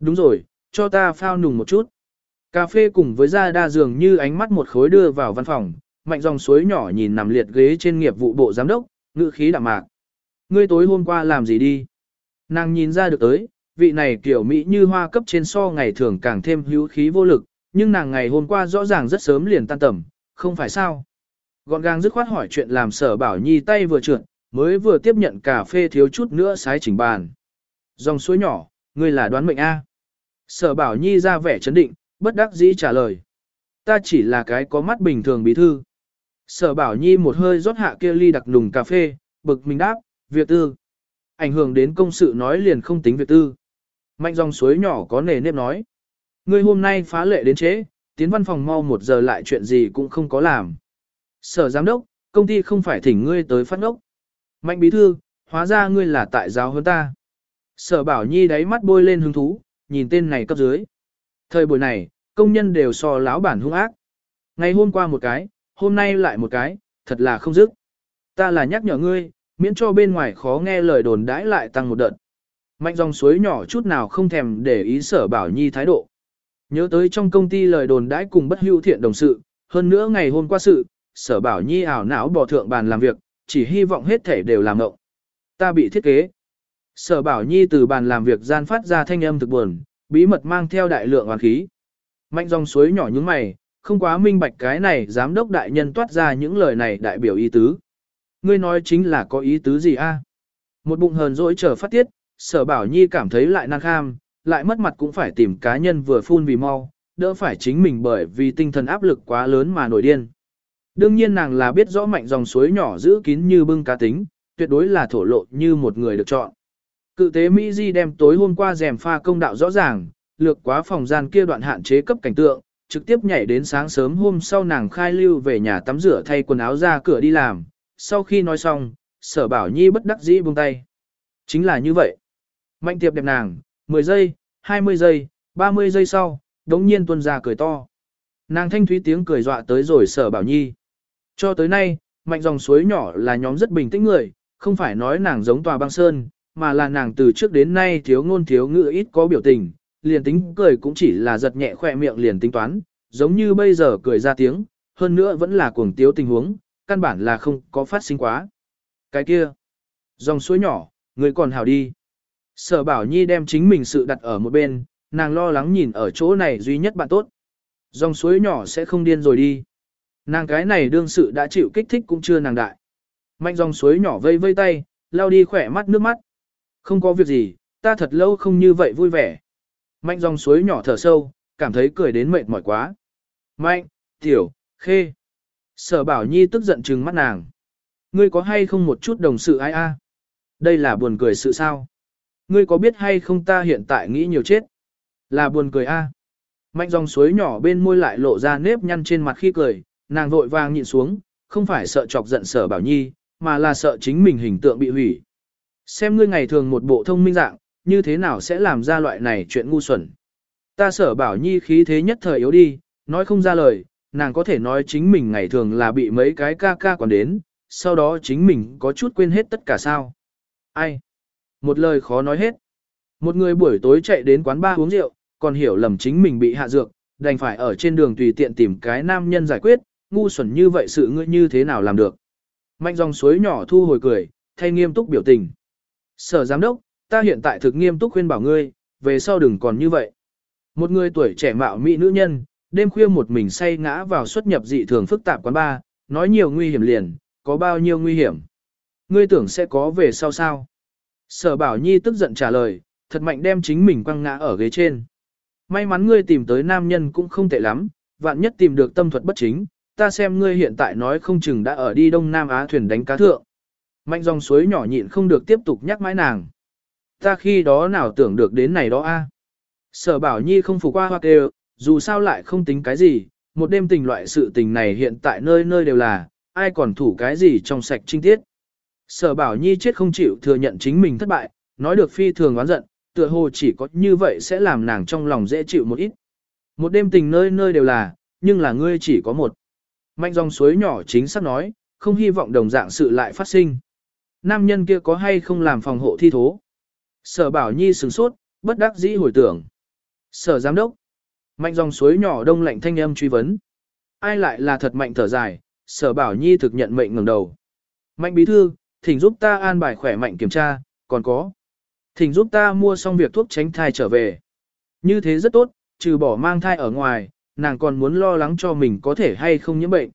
S1: Đúng rồi, cho ta phao nùng một chút. Cà phê cùng với da đa dường như ánh mắt một khối đưa vào văn phòng, mạnh dòng suối nhỏ nhìn nằm liệt ghế trên nghiệp vụ bộ giám đốc, ngữ khí đạm mạc. Ngươi tối hôm qua làm gì đi? Nàng nhìn ra được tới, vị này kiểu Mỹ như hoa cấp trên so ngày thường càng thêm hữu khí vô lực, nhưng nàng ngày hôm qua rõ ràng rất sớm liền tan tầm, không phải sao? Gọn gàng dứt khoát hỏi chuyện làm sở bảo nhi tay vừa trượt, mới vừa tiếp nhận cà phê thiếu chút nữa sái chỉnh bàn. Dòng suối nhỏ, ngươi là đoán mệnh A. Sở bảo nhi ra vẻ chấn định, bất đắc dĩ trả lời. Ta chỉ là cái có mắt bình thường bí thư. Sở bảo nhi một hơi rót hạ kia ly đặc nùng cà phê, bực mình đáp, việc tư. Ảnh hưởng đến công sự nói liền không tính việc tư. Mạnh dòng suối nhỏ có nề nếp nói. Ngươi hôm nay phá lệ đến chế, tiến văn phòng mau một giờ lại chuyện gì cũng không có làm. Sở giám đốc, công ty không phải thỉnh ngươi tới phát ngốc. Mạnh bí thư, hóa ra ngươi là tại giáo hơn ta. Sở bảo nhi đáy mắt bôi lên hứng thú, nhìn tên này cấp dưới. Thời buổi này, công nhân đều so láo bản hung ác. Ngày hôm qua một cái, hôm nay lại một cái, thật là không dứt. Ta là nhắc nhở ngươi, miễn cho bên ngoài khó nghe lời đồn đãi lại tăng một đợt. Mạnh dòng suối nhỏ chút nào không thèm để ý sở bảo nhi thái độ. Nhớ tới trong công ty lời đồn đãi cùng bất hữu thiện đồng sự, hơn nữa ngày hôm qua sự, sở bảo nhi ảo não bỏ thượng bàn làm việc, chỉ hy vọng hết thể đều làm ngộng. Ta bị thiết kế. Sở bảo nhi từ bàn làm việc gian phát ra thanh âm thực buồn, bí mật mang theo đại lượng hoàn khí. Mạnh dòng suối nhỏ những mày, không quá minh bạch cái này giám đốc đại nhân toát ra những lời này đại biểu ý tứ. Ngươi nói chính là có ý tứ gì a? Một bụng hờn dỗi chờ phát tiết, sở bảo nhi cảm thấy lại năng kham, lại mất mặt cũng phải tìm cá nhân vừa phun vì mau, đỡ phải chính mình bởi vì tinh thần áp lực quá lớn mà nổi điên. Đương nhiên nàng là biết rõ mạnh dòng suối nhỏ giữ kín như bưng cá tính, tuyệt đối là thổ lộ như một người được chọn. Cự tế Mỹ Di đem tối hôm qua rèm pha công đạo rõ ràng, lược quá phòng gian kia đoạn hạn chế cấp cảnh tượng, trực tiếp nhảy đến sáng sớm hôm sau nàng khai lưu về nhà tắm rửa thay quần áo ra cửa đi làm. Sau khi nói xong, sở bảo nhi bất đắc dĩ buông tay. Chính là như vậy. Mạnh tiệp đẹp nàng, 10 giây, 20 giây, 30 giây sau, đống nhiên tuân ra cười to. Nàng thanh thúy tiếng cười dọa tới rồi sở bảo nhi. Cho tới nay, mạnh dòng suối nhỏ là nhóm rất bình tĩnh người, không phải nói nàng giống tòa băng sơn, mà là nàng từ trước đến nay thiếu ngôn thiếu ngữ ít có biểu tình, liền tính cười cũng chỉ là giật nhẹ khỏe miệng liền tính toán, giống như bây giờ cười ra tiếng, hơn nữa vẫn là cuồng tiếu tình huống, căn bản là không có phát sinh quá. Cái kia, dòng suối nhỏ, người còn hào đi. Sở bảo nhi đem chính mình sự đặt ở một bên, nàng lo lắng nhìn ở chỗ này duy nhất bạn tốt. Dòng suối nhỏ sẽ không điên rồi đi. Nàng cái này đương sự đã chịu kích thích cũng chưa nàng đại. Mạnh dòng suối nhỏ vây vây tay, lao đi khỏe mắt nước mắt. Không có việc gì, ta thật lâu không như vậy vui vẻ. Mạnh dòng suối nhỏ thở sâu, cảm thấy cười đến mệt mỏi quá. Mạnh, tiểu, khê. Sở bảo nhi tức giận trừng mắt nàng. Ngươi có hay không một chút đồng sự ai a? Đây là buồn cười sự sao? Ngươi có biết hay không ta hiện tại nghĩ nhiều chết? Là buồn cười a. Mạnh dòng suối nhỏ bên môi lại lộ ra nếp nhăn trên mặt khi cười, nàng vội vàng nhịn xuống, không phải sợ chọc giận sở bảo nhi, mà là sợ chính mình hình tượng bị hủy. Xem ngươi ngày thường một bộ thông minh dạng, như thế nào sẽ làm ra loại này chuyện ngu xuẩn. Ta sở bảo nhi khí thế nhất thời yếu đi, nói không ra lời, nàng có thể nói chính mình ngày thường là bị mấy cái ca ca còn đến, sau đó chính mình có chút quên hết tất cả sao. Ai? Một lời khó nói hết. Một người buổi tối chạy đến quán bar uống rượu, còn hiểu lầm chính mình bị hạ dược, đành phải ở trên đường tùy tiện tìm cái nam nhân giải quyết, ngu xuẩn như vậy sự ngươi như thế nào làm được. Mạnh dòng suối nhỏ thu hồi cười, thay nghiêm túc biểu tình. Sở giám đốc, ta hiện tại thực nghiêm túc khuyên bảo ngươi, về sau đừng còn như vậy. Một người tuổi trẻ mạo mỹ nữ nhân, đêm khuya một mình say ngã vào xuất nhập dị thường phức tạp quán bar, nói nhiều nguy hiểm liền, có bao nhiêu nguy hiểm. Ngươi tưởng sẽ có về sau sao? Sở Bảo Nhi tức giận trả lời, thật mạnh đem chính mình quăng ngã ở ghế trên. May mắn ngươi tìm tới nam nhân cũng không tệ lắm, vạn nhất tìm được tâm thuật bất chính, ta xem ngươi hiện tại nói không chừng đã ở đi Đông Nam Á thuyền đánh cá thượng. Mạnh dòng suối nhỏ nhịn không được tiếp tục nhắc mãi nàng. Ta khi đó nào tưởng được đến này đó a? Sở Bảo Nhi không phục qua hoa đều, dù sao lại không tính cái gì, một đêm tình loại sự tình này hiện tại nơi nơi đều là, ai còn thủ cái gì trong sạch trinh tiết. Sở Bảo Nhi chết không chịu thừa nhận chính mình thất bại, nói được phi thường oán giận, tựa hồ chỉ có như vậy sẽ làm nàng trong lòng dễ chịu một ít. Một đêm tình nơi nơi đều là, nhưng là ngươi chỉ có một. Mạnh dòng suối nhỏ chính xác nói, không hy vọng đồng dạng sự lại phát sinh. Nam nhân kia có hay không làm phòng hộ thi thố? Sở Bảo Nhi sửng sốt, bất đắc dĩ hồi tưởng. Sở giám đốc. Mạnh dòng suối nhỏ đông lạnh thanh âm truy vấn. Ai lại là thật mạnh thở dài, sở bảo nhi thực nhận mệnh ngẩng đầu. Mạnh bí thư, thỉnh giúp ta an bài khỏe mạnh kiểm tra, còn có. Thỉnh giúp ta mua xong việc thuốc tránh thai trở về. Như thế rất tốt, trừ bỏ mang thai ở ngoài, nàng còn muốn lo lắng cho mình có thể hay không nhiễm bệnh.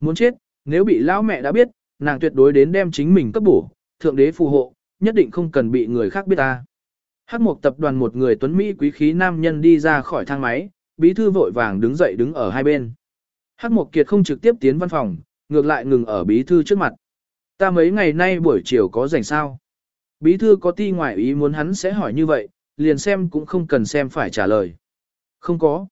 S1: Muốn chết, nếu bị lão mẹ đã biết, nàng tuyệt đối đến đem chính mình cấp bổ, thượng đế phù hộ, nhất định không cần bị người khác biết ta. Hắc một tập đoàn một người tuấn Mỹ quý khí nam nhân đi ra khỏi thang máy, bí thư vội vàng đứng dậy đứng ở hai bên. Hắc một Kiệt không trực tiếp tiến văn phòng, ngược lại ngừng ở bí thư trước mặt. Ta mấy ngày nay buổi chiều có rảnh sao? Bí thư có ti ngoại ý muốn hắn sẽ hỏi như vậy, liền xem cũng không cần xem phải trả lời. Không có.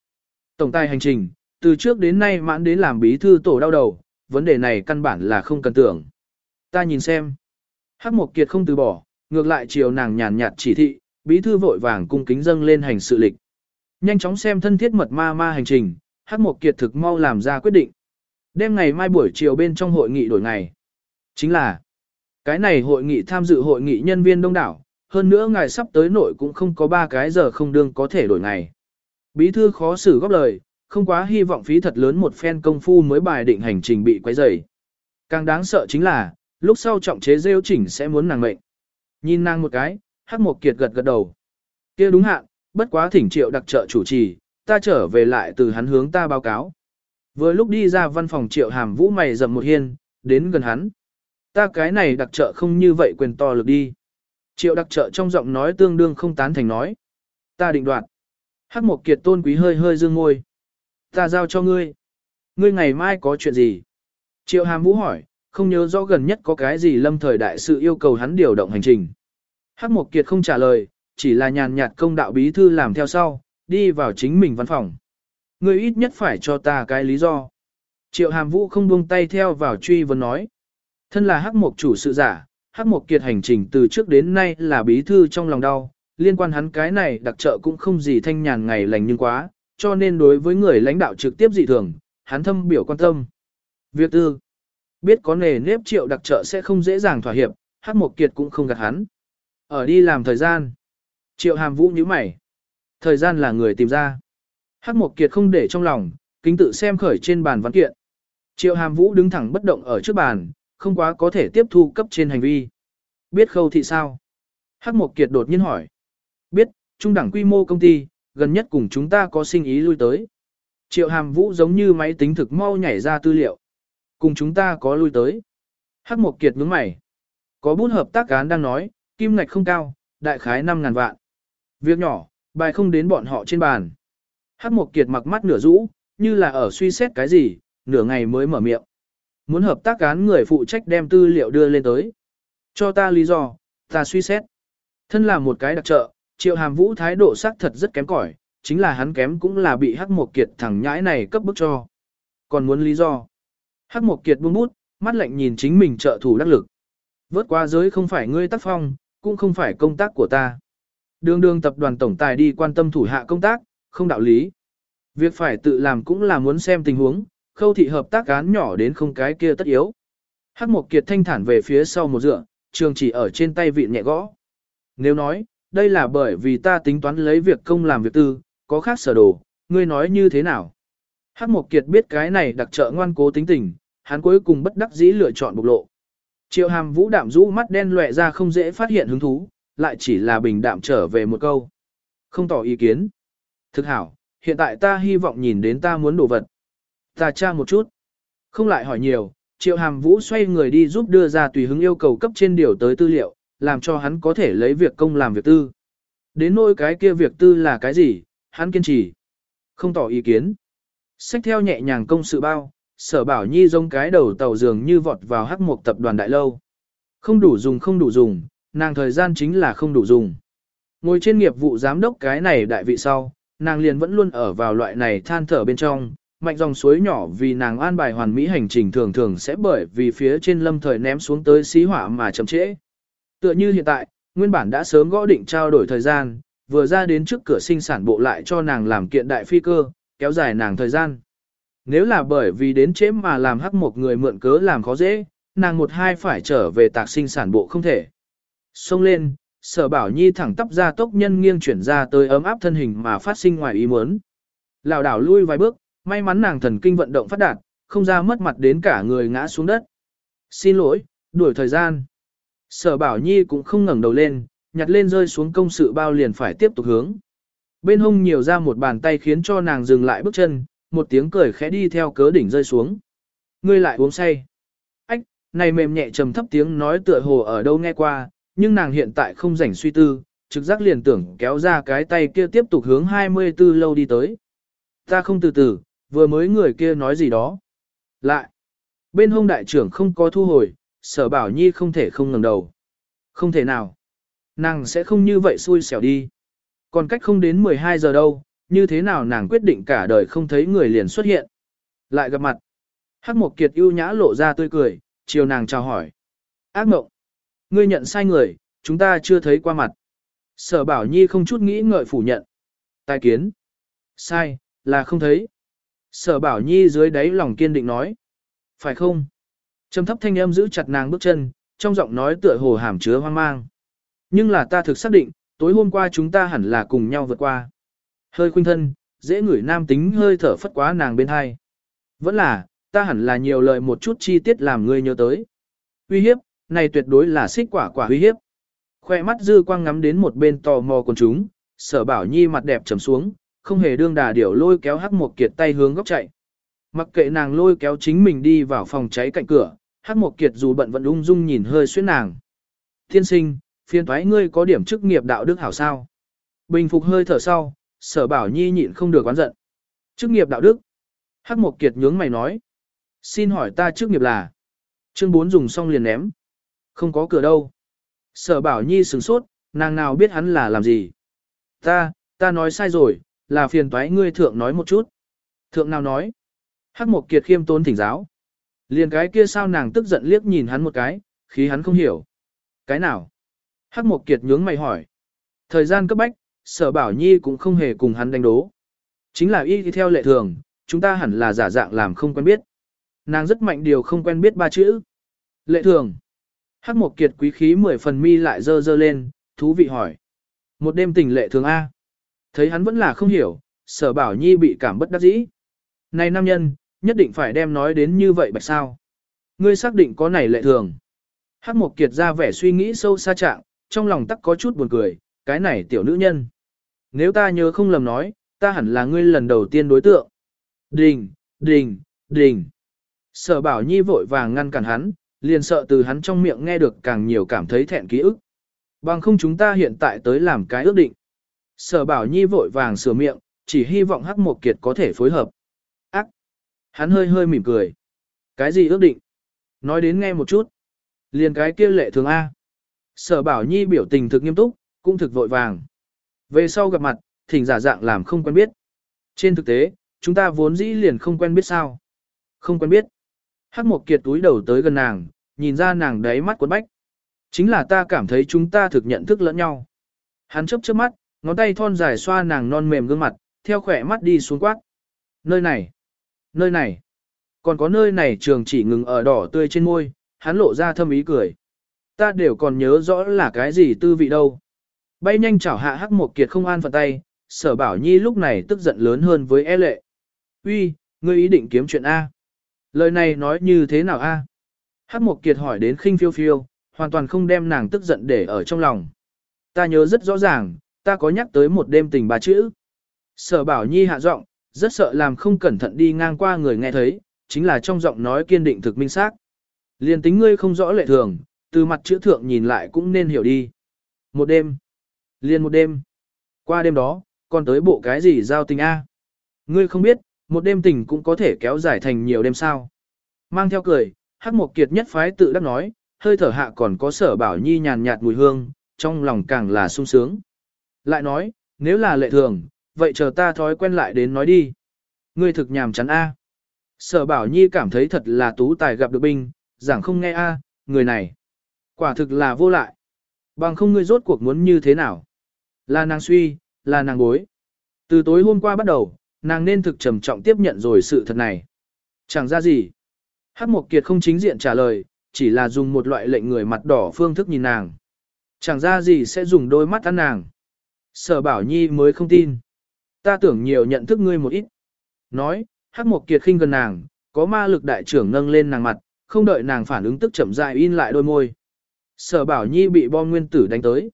S1: Tổng tài hành trình, từ trước đến nay mãn đến làm bí thư tổ đau đầu, vấn đề này căn bản là không cần tưởng. Ta nhìn xem. Hắc Mộc Kiệt không từ bỏ, ngược lại chiều nàng nhàn nhạt chỉ thị, bí thư vội vàng cung kính dâng lên hành sự lịch. Nhanh chóng xem thân thiết mật ma ma hành trình, Hắc Mộc Kiệt thực mau làm ra quyết định. Đêm ngày mai buổi chiều bên trong hội nghị đổi ngày. Chính là, cái này hội nghị tham dự hội nghị nhân viên đông đảo, hơn nữa ngày sắp tới nội cũng không có ba cái giờ không đương có thể đổi ngày. Bí thư khó xử góp lời, không quá hy vọng phí thật lớn một phen công phu mới bài định hành trình bị quấy rầy. Càng đáng sợ chính là, lúc sau trọng chế rêu chỉnh sẽ muốn nàng mệnh. Nhìn nàng một cái, Hắc Mộc Kiệt gật gật đầu. kia đúng hạn, bất quá thỉnh triệu đặc trợ chủ trì, ta trở về lại từ hắn hướng ta báo cáo. Vừa lúc đi ra văn phòng triệu hàm vũ mày dầm một hiên, đến gần hắn. Ta cái này đặc trợ không như vậy quyền to lực đi. Triệu đặc trợ trong giọng nói tương đương không tán thành nói. Ta định đoạt. Hắc Mộc Kiệt tôn quý hơi hơi dương ngôi. Ta giao cho ngươi. Ngươi ngày mai có chuyện gì? Triệu hàm vũ hỏi, không nhớ rõ gần nhất có cái gì lâm thời đại sự yêu cầu hắn điều động hành trình. Hắc Mộc Kiệt không trả lời, chỉ là nhàn nhạt công đạo bí thư làm theo sau, đi vào chính mình văn phòng. Ngươi ít nhất phải cho ta cái lý do. Triệu Hàm Vũ không buông tay theo vào truy vấn nói. Thân là Hắc Mộc chủ sự giả, Hắc Mộc Kiệt hành trình từ trước đến nay là bí thư trong lòng đau, liên quan hắn cái này đặc trợ cũng không gì thanh nhàn ngày lành nhưng quá, cho nên đối với người lãnh đạo trực tiếp dị thường, hắn thâm biểu quan tâm. Việc tư, biết có nề nếp triệu đặc trợ sẽ không dễ dàng thỏa hiệp, Hắc một Kiệt cũng không gạt hắn. Ở đi làm thời gian. Triệu hàm vũ như mày. Thời gian là người tìm ra. Hắc một Kiệt không để trong lòng, kính tự xem khởi trên bàn văn kiện. Triệu hàm vũ đứng thẳng bất động ở trước bàn, không quá có thể tiếp thu cấp trên hành vi. Biết khâu thị sao? Hắc Mộc Kiệt đột nhiên hỏi. Biết, trung đẳng quy mô công ty, gần nhất cùng chúng ta có sinh ý lui tới. Triệu hàm vũ giống như máy tính thực mau nhảy ra tư liệu. Cùng chúng ta có lui tới. Hắc Mộc Kiệt nhướng mày. Có bút hợp tác cán đang nói, kim ngạch không cao, đại khái 5.000 vạn. Việc nhỏ, bài không đến bọn họ trên bàn. Hắc Mộc Kiệt mặc mắt nửa rũ, như là ở suy xét cái gì, nửa ngày mới mở miệng. Muốn hợp tác cán người phụ trách đem tư liệu đưa lên tới. Cho ta lý do, ta suy xét. Thân là một cái đặc trợ, triệu hàm vũ thái độ xác thật rất kém cỏi, chính là hắn kém cũng là bị Hắc Mộc Kiệt thẳng nhãi này cấp bức cho. Còn muốn lý do. Hắc Mộc Kiệt buông bút, mắt lạnh nhìn chính mình trợ thủ đắc lực. Vớt qua giới không phải ngươi tác phong, cũng không phải công tác của ta. Đường đường tập đoàn tổng tài đi quan tâm thủ hạ công tác, không đạo lý. Việc phải tự làm cũng là muốn xem tình huống, khâu thị hợp tác án nhỏ đến không cái kia tất yếu. Hắc Mộc Kiệt thanh thản về phía sau một dựa, trường chỉ ở trên tay vị nhẹ gõ. Nếu nói, đây là bởi vì ta tính toán lấy việc công làm việc tư, có khác sở đồ, ngươi nói như thế nào? Hắc Mộc Kiệt biết cái này đặc trợ ngoan cố tính tình, hắn cuối cùng bất đắc dĩ lựa chọn bộc lộ. Triệu Hàm Vũ đạm rũ mắt đen lóe ra không dễ phát hiện hứng thú, lại chỉ là bình đạm trở về một câu. Không tỏ ý kiến. Thực hảo, hiện tại ta hy vọng nhìn đến ta muốn đồ vật. Ta tra một chút. Không lại hỏi nhiều, Triệu Hàm Vũ xoay người đi giúp đưa ra tùy hứng yêu cầu cấp trên điều tới tư liệu, làm cho hắn có thể lấy việc công làm việc tư. Đến nỗi cái kia việc tư là cái gì, hắn kiên trì. Không tỏ ý kiến. Xách theo nhẹ nhàng công sự bao, sở bảo nhi giống cái đầu tàu dường như vọt vào hắc một tập đoàn đại lâu. Không đủ dùng không đủ dùng, nàng thời gian chính là không đủ dùng. Ngồi trên nghiệp vụ giám đốc cái này đại vị sau, nàng liền vẫn luôn ở vào loại này than thở bên trong, mạnh dòng suối nhỏ vì nàng an bài hoàn mỹ hành trình thường thường sẽ bởi vì phía trên lâm thời ném xuống tới xí hỏa mà chậm trễ. Tựa như hiện tại, nguyên bản đã sớm gõ định trao đổi thời gian, vừa ra đến trước cửa sinh sản bộ lại cho nàng làm kiện đại phi cơ, kéo dài nàng thời gian. Nếu là bởi vì đến chế mà làm hắc một người mượn cớ làm khó dễ, nàng một hai phải trở về tạc sinh sản bộ không thể. Xông lên, sở bảo nhi thẳng tắp ra tốc nhân nghiêng chuyển ra tới ấm áp thân hình mà phát sinh ngoài ý muốn. Lào đảo lui vài bước, may mắn nàng thần kinh vận động phát đạt, không ra mất mặt đến cả người ngã xuống đất. Xin lỗi, đuổi thời gian. Sở bảo nhi cũng không ngẩng đầu lên, nhặt lên rơi xuống công sự bao liền phải tiếp tục hướng. Bên hông nhiều ra một bàn tay khiến cho nàng dừng lại bước chân, một tiếng cười khẽ đi theo cớ đỉnh rơi xuống. Ngươi lại uống say. Ách, này mềm nhẹ trầm thấp tiếng nói tựa hồ ở đâu nghe qua, nhưng nàng hiện tại không rảnh suy tư, trực giác liền tưởng kéo ra cái tay kia tiếp tục hướng 24 lâu đi tới. Ta không từ từ, vừa mới người kia nói gì đó. Lại, bên hông đại trưởng không có thu hồi, sở bảo nhi không thể không ngẩng đầu. Không thể nào. Nàng sẽ không như vậy xui xẻo đi. Còn cách không đến 12 giờ đâu, như thế nào nàng quyết định cả đời không thấy người liền xuất hiện. Lại gặp mặt. Hắc Mộc Kiệt ưu nhã lộ ra tươi cười, chiều nàng chào hỏi. Ác mộng. Ngươi nhận sai người, chúng ta chưa thấy qua mặt. Sở Bảo Nhi không chút nghĩ ngợi phủ nhận. Tài kiến. Sai, là không thấy. Sở Bảo Nhi dưới đáy lòng kiên định nói. Phải không? Trầm thấp thanh âm giữ chặt nàng bước chân, trong giọng nói tựa hồ hàm chứa hoang mang. Nhưng là ta thực xác định, tối hôm qua chúng ta hẳn là cùng nhau vượt qua. Hơi khuynh thân, dễ ngửi nam tính hơi thở phất quá nàng bên hai. Vẫn là, ta hẳn là nhiều lời một chút chi tiết làm ngươi nhớ tới. Uy hiếp, này tuyệt đối là xích quả quả uy hiếp. Khoe mắt dư quang ngắm đến một bên tò mò con chúng, sở bảo nhi mặt đẹp trầm xuống, không hề đương đà điểu lôi kéo hắc một kiệt tay hướng góc chạy. Mặc kệ nàng lôi kéo chính mình đi vào phòng cháy cạnh cửa, hắc một kiệt dù bận vẫn ung dung nhìn hơi xuyên nàng. Thiên sinh, phiên thoái ngươi có điểm chức nghiệp đạo đức hảo sao. Bình phục hơi thở sau, sở bảo nhi nhịn không được oán giận. Chức nghiệp đạo đức. Hắc một kiệt nhướng mày nói. Xin hỏi ta chức nghiệp là. Chương 4 dùng xong liền ném. Không có cửa đâu. Sở bảo nhi sửng sốt, nàng nào biết hắn là làm gì. Ta, ta nói sai rồi, là phiền toái ngươi thượng nói một chút. Thượng nào nói. Hắc một kiệt khiêm tốn thỉnh giáo. Liền cái kia sao nàng tức giận liếc nhìn hắn một cái, khí hắn không hiểu. Cái nào? Hắc Mộc kiệt nhướng mày hỏi. Thời gian cấp bách, sở bảo nhi cũng không hề cùng hắn đánh đố. Chính là y theo lệ thường, chúng ta hẳn là giả dạng làm không quen biết. Nàng rất mạnh điều không quen biết ba chữ. Lệ thường. Hắc Mộc kiệt quý khí mười phần mi lại dơ dơ lên, thú vị hỏi. Một đêm tình lệ thường A. Thấy hắn vẫn là không hiểu, sở bảo nhi bị cảm bất đắc dĩ. Này nam nhân, nhất định phải đem nói đến như vậy bạch sao. Ngươi xác định có này lệ thường. Hắc Mộc kiệt ra vẻ suy nghĩ sâu xa trạng, trong lòng tắc có chút buồn cười, cái này tiểu nữ nhân. Nếu ta nhớ không lầm nói, ta hẳn là ngươi lần đầu tiên đối tượng. Đình, đình, đình. Sở bảo nhi vội vàng ngăn cản hắn, liền sợ từ hắn trong miệng nghe được càng nhiều cảm thấy thẹn ký ức. Bằng không chúng ta hiện tại tới làm cái ước định. Sở bảo nhi vội vàng sửa miệng, chỉ hy vọng hắc Mộc kiệt có thể phối hợp. Hắn hơi hơi mỉm cười. Cái gì ước định? Nói đến nghe một chút. Liền cái kia lệ thường A. Sở bảo nhi biểu tình thực nghiêm túc, cũng thực vội vàng. Về sau gặp mặt, thỉnh giả dạng làm không quen biết. Trên thực tế, chúng ta vốn dĩ liền không quen biết sao. Không quen biết. Hắc một Kiệt túi đầu tới gần nàng, nhìn ra nàng đáy mắt quấn bách. Chính là ta cảm thấy chúng ta thực nhận thức lẫn nhau. Hắn chớp chớp mắt, ngón tay thon dài xoa nàng non mềm gương mặt, theo khỏe mắt đi xuống quát. Nơi này, nơi này, còn có nơi này trường chỉ ngừng ở đỏ tươi trên môi, hắn lộ ra thâm ý cười. Ta đều còn nhớ rõ là cái gì tư vị đâu. Bay nhanh chảo hạ hắc một kiệt không an phận tay, sở bảo nhi lúc này tức giận lớn hơn với e lệ. Uy, ngươi ý định kiếm chuyện A. Lời này nói như thế nào A? Hắc một kiệt hỏi đến khinh phiêu phiêu, hoàn toàn không đem nàng tức giận để ở trong lòng. Ta nhớ rất rõ ràng, ta có nhắc tới một đêm tình bà chữ. Sở bảo nhi hạ giọng, rất sợ làm không cẩn thận đi ngang qua người nghe thấy, chính là trong giọng nói kiên định thực minh xác. Liên tính ngươi không rõ lệ thường, từ mặt chữ thượng nhìn lại cũng nên hiểu đi. Một đêm. Liên một đêm. Qua đêm đó, còn tới bộ cái gì giao tình A. Ngươi không biết, một đêm tình cũng có thể kéo dài thành nhiều đêm sao. Mang theo cười, hắc một kiệt nhất phái tự đắc nói, hơi thở hạ còn có sở bảo nhi nhàn nhạt mùi hương, trong lòng càng là sung sướng. Lại nói, nếu là lệ thường, vậy chờ ta thói quen lại đến nói đi. Ngươi thực nhàm chán A. Sở bảo nhi cảm thấy thật là tú tài gặp được binh, giảng không nghe A, người này. Quả thực là vô lại. Bằng không ngươi rốt cuộc muốn như thế nào. Là nàng suy, là nàng bối. Từ tối hôm qua bắt đầu, nàng nên thực trầm trọng tiếp nhận rồi sự thật này. Chẳng ra gì. Hát Mộc Kiệt không chính diện trả lời, chỉ là dùng một loại lệnh người mặt đỏ phương thức nhìn nàng. Chẳng ra gì sẽ dùng đôi mắt ăn nàng. Sở Bảo Nhi mới không tin. Ta tưởng nhiều nhận thức ngươi một ít. Nói, Hắc Mộc Kiệt khinh gần nàng, có ma lực đại trưởng nâng lên nàng mặt, không đợi nàng phản ứng tức chậm rãi in lại đôi môi. Sở Bảo Nhi bị bom nguyên tử đánh tới.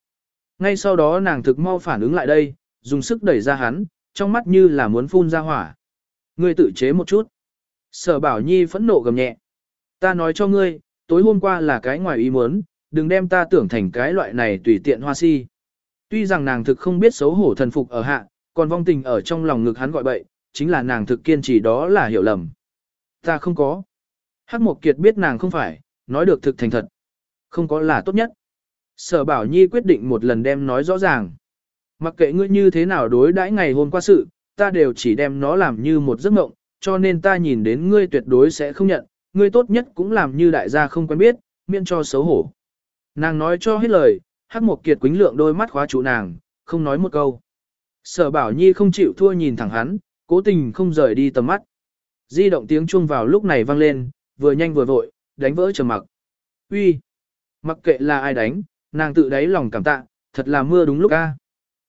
S1: Ngay sau đó nàng thực mau phản ứng lại đây, dùng sức đẩy ra hắn, trong mắt như là muốn phun ra hỏa. Ngươi tự chế một chút. Sở Bảo Nhi phẫn nộ gầm nhẹ. Ta nói cho ngươi, tối hôm qua là cái ngoài ý muốn, đừng đem ta tưởng thành cái loại này tùy tiện hoa si. Tuy rằng nàng thực không biết xấu hổ thần phục ở hạ, còn vong tình ở trong lòng ngực hắn gọi bậy, chính là nàng thực kiên trì đó là hiểu lầm. Ta không có. Hắc Mộc Kiệt biết nàng không phải, nói được thực thành thật. Không có là tốt nhất. Sở Bảo Nhi quyết định một lần đem nói rõ ràng. Mặc kệ ngươi như thế nào đối đãi ngày hôm qua sự, ta đều chỉ đem nó làm như một giấc mộng, cho nên ta nhìn đến ngươi tuyệt đối sẽ không nhận, ngươi tốt nhất cũng làm như đại gia không quen biết, miễn cho xấu hổ. Nàng nói cho hết lời, Hắc Mộc Kiệt quính lượng đôi mắt khóa trụ nàng, không nói một câu. Sở Bảo Nhi không chịu thua nhìn thẳng hắn, cố tình không rời đi tầm mắt. Di động tiếng chuông vào lúc này vang lên, vừa nhanh vừa vội, đánh vỡ trầm mặc. Uy, Mặc kệ là ai đánh, nàng tự đáy lòng cảm tạ, thật là mưa đúng lúc a.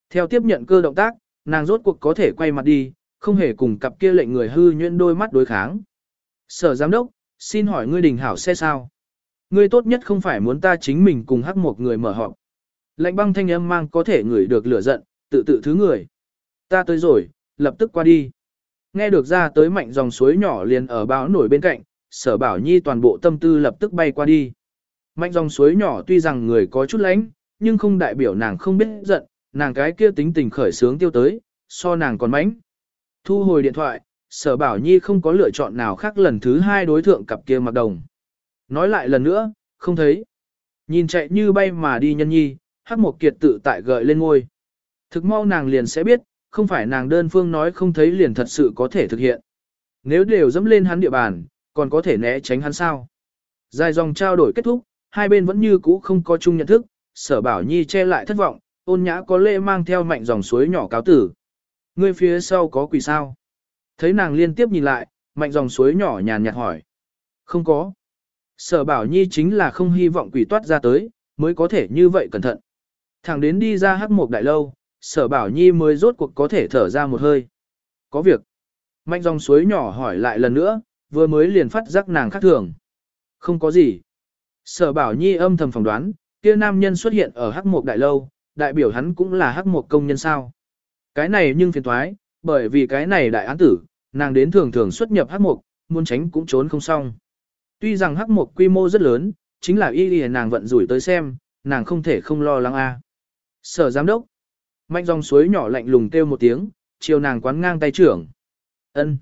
S1: Theo tiếp nhận cơ động tác, nàng rốt cuộc có thể quay mặt đi, không hề cùng cặp kia lệnh người hư nhuyễn đôi mắt đối kháng. Sở giám đốc, xin hỏi ngươi đình hảo xe sao? Ngươi tốt nhất không phải muốn ta chính mình cùng hắc một người mở họp. Lệnh băng thanh âm mang có thể ngửi được lửa giận, tự tự thứ người. Ta tới rồi, lập tức qua đi. Nghe được ra tới mạnh dòng suối nhỏ liền ở báo nổi bên cạnh, sở bảo nhi toàn bộ tâm tư lập tức bay qua đi. Mạnh dòng suối nhỏ tuy rằng người có chút lánh, nhưng không đại biểu nàng không biết giận, nàng cái kia tính tình khởi sướng tiêu tới, so nàng còn mánh. Thu hồi điện thoại, sở bảo nhi không có lựa chọn nào khác lần thứ hai đối thượng cặp kia mặc đồng. Nói lại lần nữa, không thấy. Nhìn chạy như bay mà đi nhân nhi, hắc một kiệt tự tại gợi lên ngôi. Thực mau nàng liền sẽ biết, không phải nàng đơn phương nói không thấy liền thật sự có thể thực hiện. Nếu đều dẫm lên hắn địa bàn, còn có thể né tránh hắn sao. Dài dòng trao đổi kết thúc, hai bên vẫn như cũ không có chung nhận thức, sở bảo nhi che lại thất vọng, ôn nhã có lễ mang theo mạnh dòng suối nhỏ cáo tử. người phía sau có quỷ sao? Thấy nàng liên tiếp nhìn lại, mạnh dòng suối nhỏ nhàn nhạt hỏi. Không có. Sở bảo nhi chính là không hy vọng quỷ toát ra tới, mới có thể như vậy cẩn thận. Thẳng đến đi ra hắc một đại lâu, sở bảo nhi mới rốt cuộc có thể thở ra một hơi. Có việc. Mạnh dòng suối nhỏ hỏi lại lần nữa, vừa mới liền phát giác nàng khác thường. Không có gì. Sở bảo nhi âm thầm phỏng đoán, kia nam nhân xuất hiện ở hắc mục đại lâu, đại biểu hắn cũng là hắc mục công nhân sao. Cái này nhưng phiền thoái, bởi vì cái này đại án tử, nàng đến thường thường xuất nhập hắc mục, muốn tránh cũng trốn không xong. Tuy rằng hắc mục quy mô rất lớn, chính là y y nàng vận rủi tới xem, nàng không thể không lo lắng a. Sở giám đốc. Mạnh dòng suối nhỏ lạnh lùng kêu một tiếng, chiều nàng quán ngang tay trưởng. ân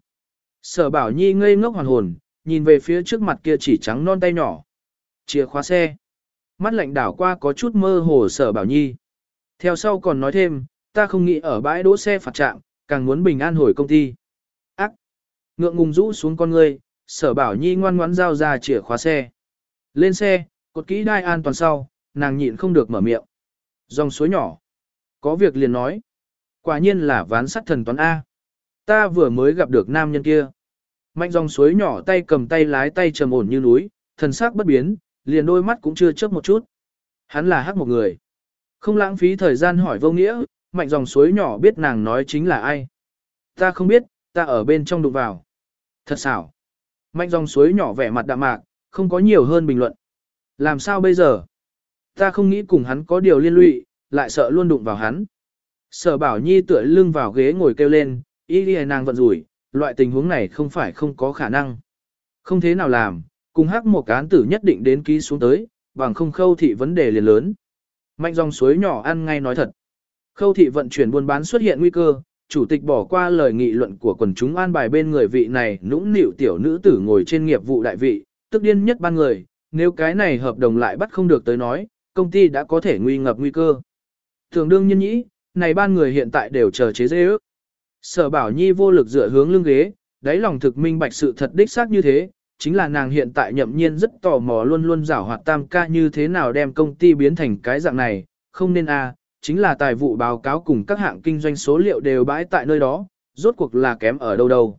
S1: Sở bảo nhi ngây ngốc hoàn hồn, nhìn về phía trước mặt kia chỉ trắng non tay nhỏ. Chìa khóa xe. Mắt lạnh đảo qua có chút mơ hồ sở bảo nhi. Theo sau còn nói thêm, ta không nghĩ ở bãi đỗ xe phạt trạm, càng muốn bình an hồi công ty. Ác. Ngượng ngùng rũ xuống con ngươi, sở bảo nhi ngoan ngoãn giao ra chìa khóa xe. Lên xe, cột kỹ đai an toàn sau, nàng nhịn không được mở miệng. Dòng suối nhỏ. Có việc liền nói. Quả nhiên là ván sắt thần toán A. Ta vừa mới gặp được nam nhân kia. Mạnh dòng suối nhỏ tay cầm tay lái tay trầm ổn như núi, thần sắc bất biến, liền đôi mắt cũng chưa chớp một chút. Hắn là hắc một người. Không lãng phí thời gian hỏi vô nghĩa, mạnh dòng suối nhỏ biết nàng nói chính là ai. Ta không biết, ta ở bên trong đụng vào. Thật xảo. Mạnh dòng suối nhỏ vẻ mặt đạm mạc, không có nhiều hơn bình luận. Làm sao bây giờ? Ta không nghĩ cùng hắn có điều liên lụy, lại sợ luôn đụng vào hắn. Sở bảo nhi tựa lưng vào ghế ngồi kêu lên, ý ghi nàng vận rủi, loại tình huống này không phải không có khả năng. Không thế nào làm, cùng hắc một cán tử nhất định đến ký xuống tới, bằng không khâu thị vấn đề liền lớn. Mạnh dòng suối nhỏ ăn ngay nói thật. Khâu thị vận chuyển buôn bán xuất hiện nguy cơ, chủ tịch bỏ qua lời nghị luận của quần chúng an bài bên người vị này nũng nịu tiểu nữ tử ngồi trên nghiệp vụ đại vị, tức điên nhất ban người, nếu cái này hợp đồng lại bắt không được tới nói, công ty đã có thể nguy ngập nguy cơ. Thường đương nhân nhĩ, này ban người hiện tại đều chờ chế dễ ước. Sở bảo nhi vô lực dựa hướng lưng ghế, đáy lòng thực minh bạch sự thật đích xác như thế, chính là nàng hiện tại nhậm nhiên rất tò mò luôn luôn giảo hoạt tam ca như thế nào đem công ty biến thành cái dạng này, không nên a à, chính là tài vụ báo cáo cùng các hạng kinh doanh số liệu đều bãi tại nơi đó, rốt cuộc là kém ở đâu đâu.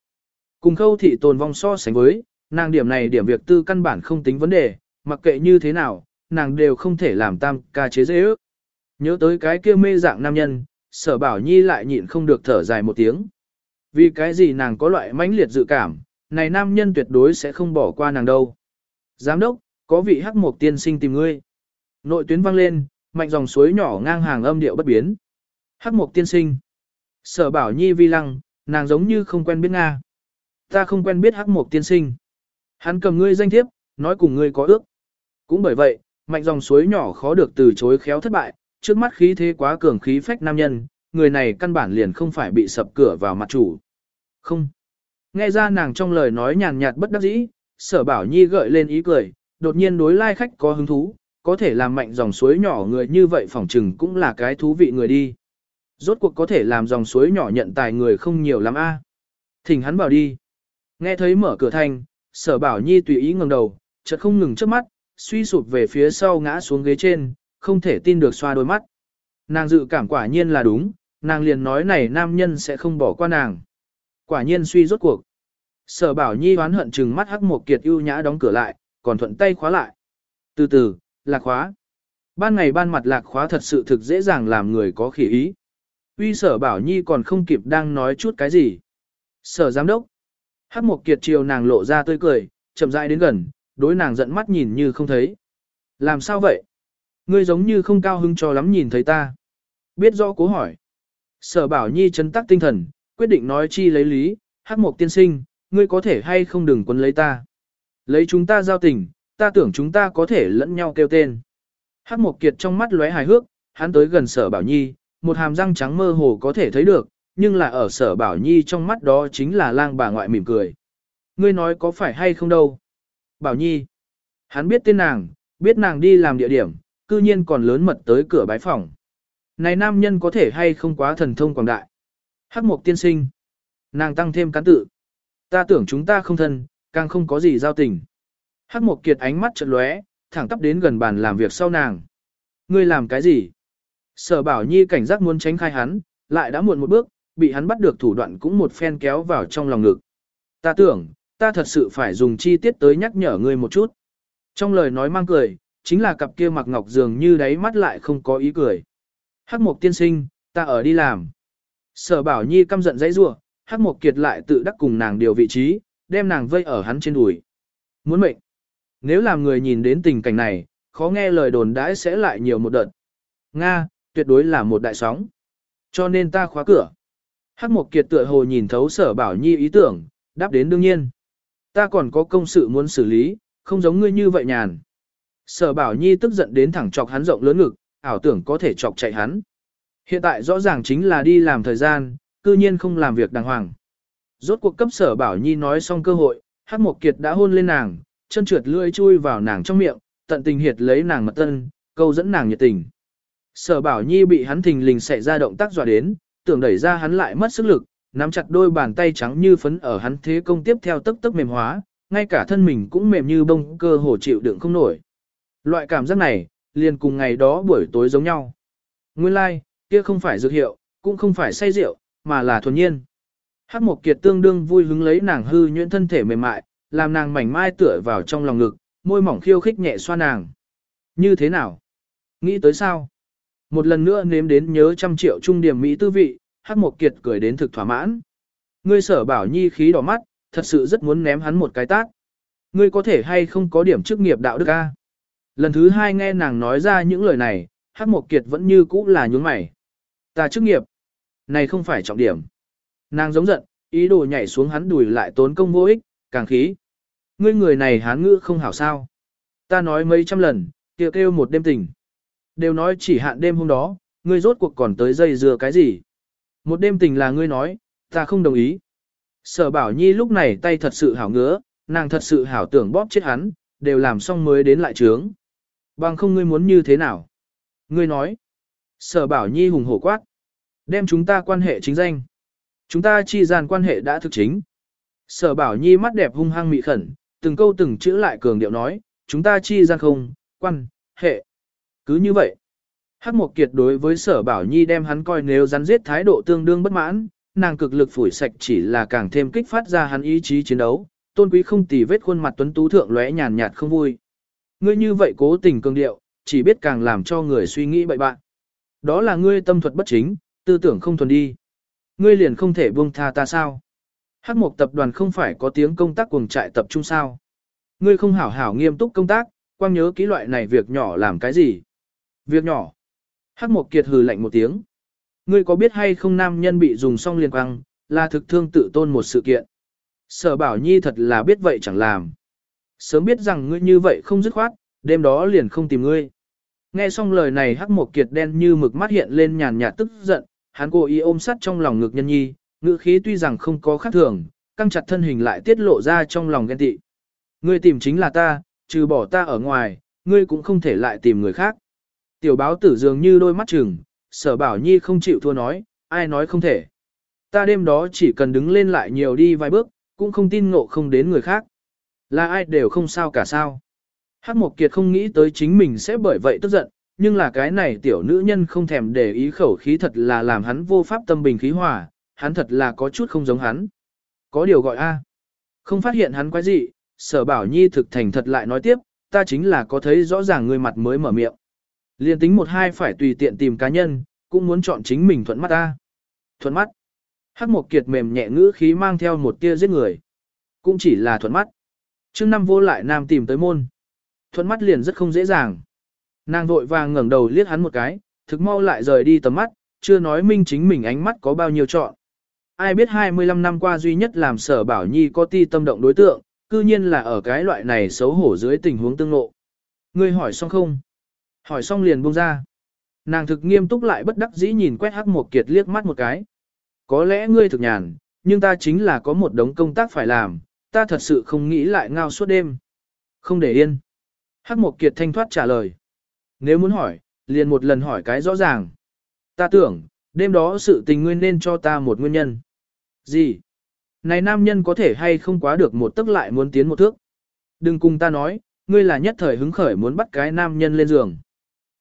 S1: Cùng khâu thị tồn vong so sánh với, nàng điểm này điểm việc tư căn bản không tính vấn đề, mặc kệ như thế nào, nàng đều không thể làm tam ca chế dễ ước. Nhớ tới cái kia mê dạng nam nhân, sở bảo nhi lại nhịn không được thở dài một tiếng. Vì cái gì nàng có loại mãnh liệt dự cảm, này nam nhân tuyệt đối sẽ không bỏ qua nàng đâu. Giám đốc, có vị hắc mục tiên sinh tìm ngươi. Nội tuyến vang lên, mạnh dòng suối nhỏ ngang hàng âm điệu bất biến. Hắc mục tiên sinh. Sở bảo nhi vi lăng, nàng giống như không quen biết Nga. Ta không quen biết hắc mục tiên sinh. Hắn cầm ngươi danh thiếp, nói cùng ngươi có ước. Cũng bởi vậy, mạnh dòng suối nhỏ khó được từ chối khéo thất bại, trước mắt khí thế quá cường khí phách nam nhân, người này căn bản liền không phải bị sập cửa vào mặt chủ. Không. Nghe ra nàng trong lời nói nhàn nhạt bất đắc dĩ, sở bảo nhi gợi lên ý cười, đột nhiên đối lai khách có hứng thú, có thể làm mạnh dòng suối nhỏ người như vậy phỏng chừng cũng là cái thú vị người đi. Rốt cuộc có thể làm dòng suối nhỏ nhận tài người không nhiều lắm a. À. Thỉnh hắn vào đi. Nghe thấy mở cửa thanh, sở bảo nhi tùy ý ngẩng đầu, chợt không ngừng trước mắt, suy sụp về phía sau ngã xuống ghế trên, không thể tin được xoa đôi mắt. Nàng dự cảm quả nhiên là đúng, nàng liền nói này nam nhân sẽ không bỏ qua nàng. Quả nhiên suy rốt cuộc. Sở bảo nhi oán hận chừng mắt hắc một kiệt ưu nhã đóng cửa lại, còn thuận tay khóa lại. Từ từ, lạc khóa. Ban ngày ban mặt lạc khóa thật sự thực dễ dàng làm người có khỉ ý. Uy sở bảo nhi còn không kịp đang nói chút cái gì. Sở giám đốc. Hắc một kiệt chiều nàng lộ ra tươi cười, chậm rãi đến gần, đối nàng giận mắt nhìn như không thấy. Làm sao vậy? Ngươi giống như không cao hứng cho lắm nhìn thấy ta. Biết rõ cố hỏi. Sở bảo nhi chấn tắc tinh thần, quyết định nói chi lấy lý, hắc mục tiên sinh, ngươi có thể hay không đừng quấn lấy ta. Lấy chúng ta giao tình, ta tưởng chúng ta có thể lẫn nhau kêu tên. Hắc mục kiệt trong mắt lóe hài hước, hắn tới gần sở bảo nhi, một hàm răng trắng mơ hồ có thể thấy được, nhưng là ở sở bảo nhi trong mắt đó chính là lang bà ngoại mỉm cười. Ngươi nói có phải hay không đâu? Bảo nhi. Hắn biết tên nàng, biết nàng đi làm địa điểm, cư nhiên còn lớn mật tới cửa bái phòng. Này nam nhân có thể hay không quá thần thông quảng đại. Hắc mục tiên sinh. Nàng tăng thêm cán tự. Ta tưởng chúng ta không thân, càng không có gì giao tình. Hắc mục kiệt ánh mắt chợt lóe, thẳng tắp đến gần bàn làm việc sau nàng. Ngươi làm cái gì? Sở bảo nhi cảnh giác muốn tránh khai hắn, lại đã muộn một bước, bị hắn bắt được thủ đoạn cũng một phen kéo vào trong lòng ngực. Ta tưởng, ta thật sự phải dùng chi tiết tới nhắc nhở ngươi một chút. Trong lời nói mang cười, chính là cặp kia mặc ngọc dường như đáy mắt lại không có ý cười. Hắc mục tiên sinh, ta ở đi làm. Sở bảo nhi căm giận dãy rủa, hắc mục kiệt lại tự đắc cùng nàng điều vị trí, đem nàng vây ở hắn trên đùi. Muốn mệnh. Nếu làm người nhìn đến tình cảnh này, khó nghe lời đồn đãi sẽ lại nhiều một đợt. Nga, tuyệt đối là một đại sóng. Cho nên ta khóa cửa. Hắc mục kiệt tựa hồ nhìn thấu sở bảo nhi ý tưởng, đáp đến đương nhiên. Ta còn có công sự muốn xử lý, không giống ngươi như vậy nhàn. Sở bảo nhi tức giận đến thẳng chọc hắn rộng lớn ngực, ảo tưởng có thể chọc chạy hắn. Hiện tại rõ ràng chính là đi làm thời gian, cư nhiên không làm việc đàng hoàng. Rốt cuộc cấp sở bảo nhi nói xong cơ hội, Hắc Mộc kiệt đã hôn lên nàng, chân trượt lưỡi chui vào nàng trong miệng, tận tình hiệt lấy nàng mật tân, câu dẫn nàng nhiệt tình. Sở bảo nhi bị hắn thình lình xảy ra động tác dọa đến, tưởng đẩy ra hắn lại mất sức lực, nắm chặt đôi bàn tay trắng như phấn ở hắn thế công tiếp theo tức tức mềm hóa, ngay cả thân mình cũng mềm như bông cơ hồ chịu đựng không nổi. Loại cảm giác này, liền cùng ngày đó buổi tối giống nhau. Nguyên lai, like, kia không phải dược hiệu, cũng không phải say rượu, mà là thuần nhiên. Hắc Mộc Kiệt tương đương vui hứng lấy nàng hư nhuyễn thân thể mềm mại, làm nàng mảnh mai tựa vào trong lòng ngực, môi mỏng khiêu khích nhẹ xoa nàng. Như thế nào? Nghĩ tới sao? Một lần nữa nếm đến nhớ trăm triệu trung điểm Mỹ tư vị, Hắc Mộc Kiệt cười đến thực thỏa mãn. Ngươi sở bảo nhi khí đỏ mắt, thật sự rất muốn ném hắn một cái tát. Ngươi có thể hay không có điểm chức nghiệp đạo đức a? Lần thứ hai nghe nàng nói ra những lời này, Hắc Mộc Kiệt vẫn như cũ là nhún mày. Ta chức nghiệp. Này không phải trọng điểm. Nàng giống giận, ý đồ nhảy xuống hắn đùi lại tốn công vô ích, càng khí. Ngươi người này hán ngữ không hảo sao. Ta nói mấy trăm lần, kêu kêu một đêm tình. Đều nói chỉ hạn đêm hôm đó, ngươi rốt cuộc còn tới dây dưa cái gì. Một đêm tình là ngươi nói, ta không đồng ý. Sở bảo nhi lúc này tay thật sự hảo ngứa, nàng thật sự hảo tưởng bóp chết hắn, đều làm xong mới đến lại trướng. Bằng không ngươi muốn như thế nào? Ngươi nói. Sở bảo nhi hùng hổ quát. Đem chúng ta quan hệ chính danh. Chúng ta chi gian quan hệ đã thực chính. Sở bảo nhi mắt đẹp hung hăng mị khẩn, từng câu từng chữ lại cường điệu nói, chúng ta chi gian không, quan, hệ. Cứ như vậy. Hắc Mộc Kiệt đối với sở bảo nhi đem hắn coi nếu rắn giết thái độ tương đương bất mãn, nàng cực lực phủi sạch chỉ là càng thêm kích phát ra hắn ý chí chiến đấu, tôn quý không tì vết khuôn mặt tuấn tú thượng lóe nhàn nhạt không vui. Ngươi như vậy cố tình cường điệu, chỉ biết càng làm cho người suy nghĩ bậy bạn. Đó là ngươi tâm thuật bất chính, tư tưởng không thuần đi. Ngươi liền không thể buông tha ta sao? Hắc Mộc tập đoàn không phải có tiếng công tác cuồng trại tập trung sao? Ngươi không hảo hảo nghiêm túc công tác, quang nhớ kỹ loại này việc nhỏ làm cái gì? Việc nhỏ. Hắc Mộc Kiệt hừ lạnh một tiếng. Ngươi có biết hay không nam nhân bị dùng xong liền quăng, là thực thương tự tôn một sự kiện. Sở Bảo Nhi thật là biết vậy chẳng làm. Sớm biết rằng ngươi như vậy không dứt khoát, đêm đó liền không tìm ngươi. Nghe xong lời này Hắc một Kiệt đen như mực mắt hiện lên nhàn nhạt tức giận, hắn cố ý ôm sát trong lòng ngực nhân nhi, ngữ khí tuy rằng không có khác thường, căng chặt thân hình lại tiết lộ ra trong lòng ghen tị. Ngươi tìm chính là ta, trừ bỏ ta ở ngoài, ngươi cũng không thể lại tìm người khác. Tiểu báo tử dường như đôi mắt chừng, sở bảo nhi không chịu thua nói, ai nói không thể. Ta đêm đó chỉ cần đứng lên lại nhiều đi vài bước, cũng không tin ngộ không đến người khác. Là ai đều không sao cả sao. Hắc Mộc Kiệt không nghĩ tới chính mình sẽ bởi vậy tức giận, nhưng là cái này tiểu nữ nhân không thèm để ý khẩu khí thật là làm hắn vô pháp tâm bình khí hòa, hắn thật là có chút không giống hắn. Có điều gọi A. Không phát hiện hắn quái gì, sở bảo nhi thực thành thật lại nói tiếp, ta chính là có thấy rõ ràng người mặt mới mở miệng. Liên tính một hai phải tùy tiện tìm cá nhân, cũng muốn chọn chính mình thuận mắt ta. Thuận mắt. Hắc Mộc kiệt mềm nhẹ ngữ khí mang theo một tia giết người. Cũng chỉ là thuận mắt. Trước năm vô lại nam tìm tới môn. Thuận mắt liền rất không dễ dàng. Nàng vội vàng ngẩng đầu liếc hắn một cái, thực mau lại rời đi tầm mắt, chưa nói minh chính mình ánh mắt có bao nhiêu chọn. Ai biết 25 năm qua duy nhất làm sở bảo nhi có ti tâm động đối tượng, cư nhiên là ở cái loại này xấu hổ dưới tình huống tương lộ. Ngươi hỏi xong không? Hỏi xong liền buông ra. Nàng thực nghiêm túc lại bất đắc dĩ nhìn quét hắc một kiệt liếc mắt một cái. Có lẽ ngươi thực nhàn, nhưng ta chính là có một đống công tác phải làm, ta thật sự không nghĩ lại ngao suốt đêm. Không để yên. Hắc Mộc kiệt thanh thoát trả lời. Nếu muốn hỏi, liền một lần hỏi cái rõ ràng. Ta tưởng, đêm đó sự tình nguyên nên cho ta một nguyên nhân. Gì? Này nam nhân có thể hay không quá được một tức lại muốn tiến một thước. Đừng cùng ta nói, ngươi là nhất thời hứng khởi muốn bắt cái nam nhân lên giường.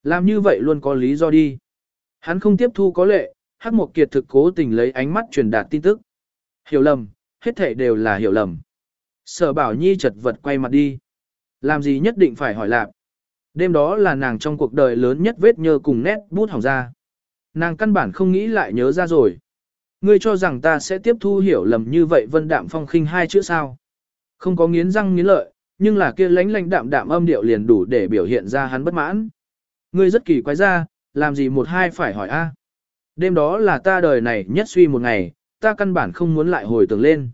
S1: Làm như vậy luôn có lý do đi. Hắn không tiếp thu có lệ, Hắc Mộc Kiệt thực cố tình lấy ánh mắt truyền đạt tin tức. Hiểu lầm, hết thảy đều là hiểu lầm. Sở Bảo Nhi chật vật quay mặt đi. Làm gì nhất định phải hỏi lạp. Đêm đó là nàng trong cuộc đời lớn nhất vết nhơ cùng nét bút hỏng ra. Nàng căn bản không nghĩ lại nhớ ra rồi. Ngươi cho rằng ta sẽ tiếp thu hiểu lầm như vậy vân đạm phong khinh hai chữ sao. Không có nghiến răng nghiến lợi, nhưng là kia lánh lánh đạm đạm âm điệu liền đủ để biểu hiện ra hắn bất mãn. Ngươi rất kỳ quái ra, làm gì một hai phải hỏi a? Đêm đó là ta đời này nhất suy một ngày, ta căn bản không muốn lại hồi tưởng lên.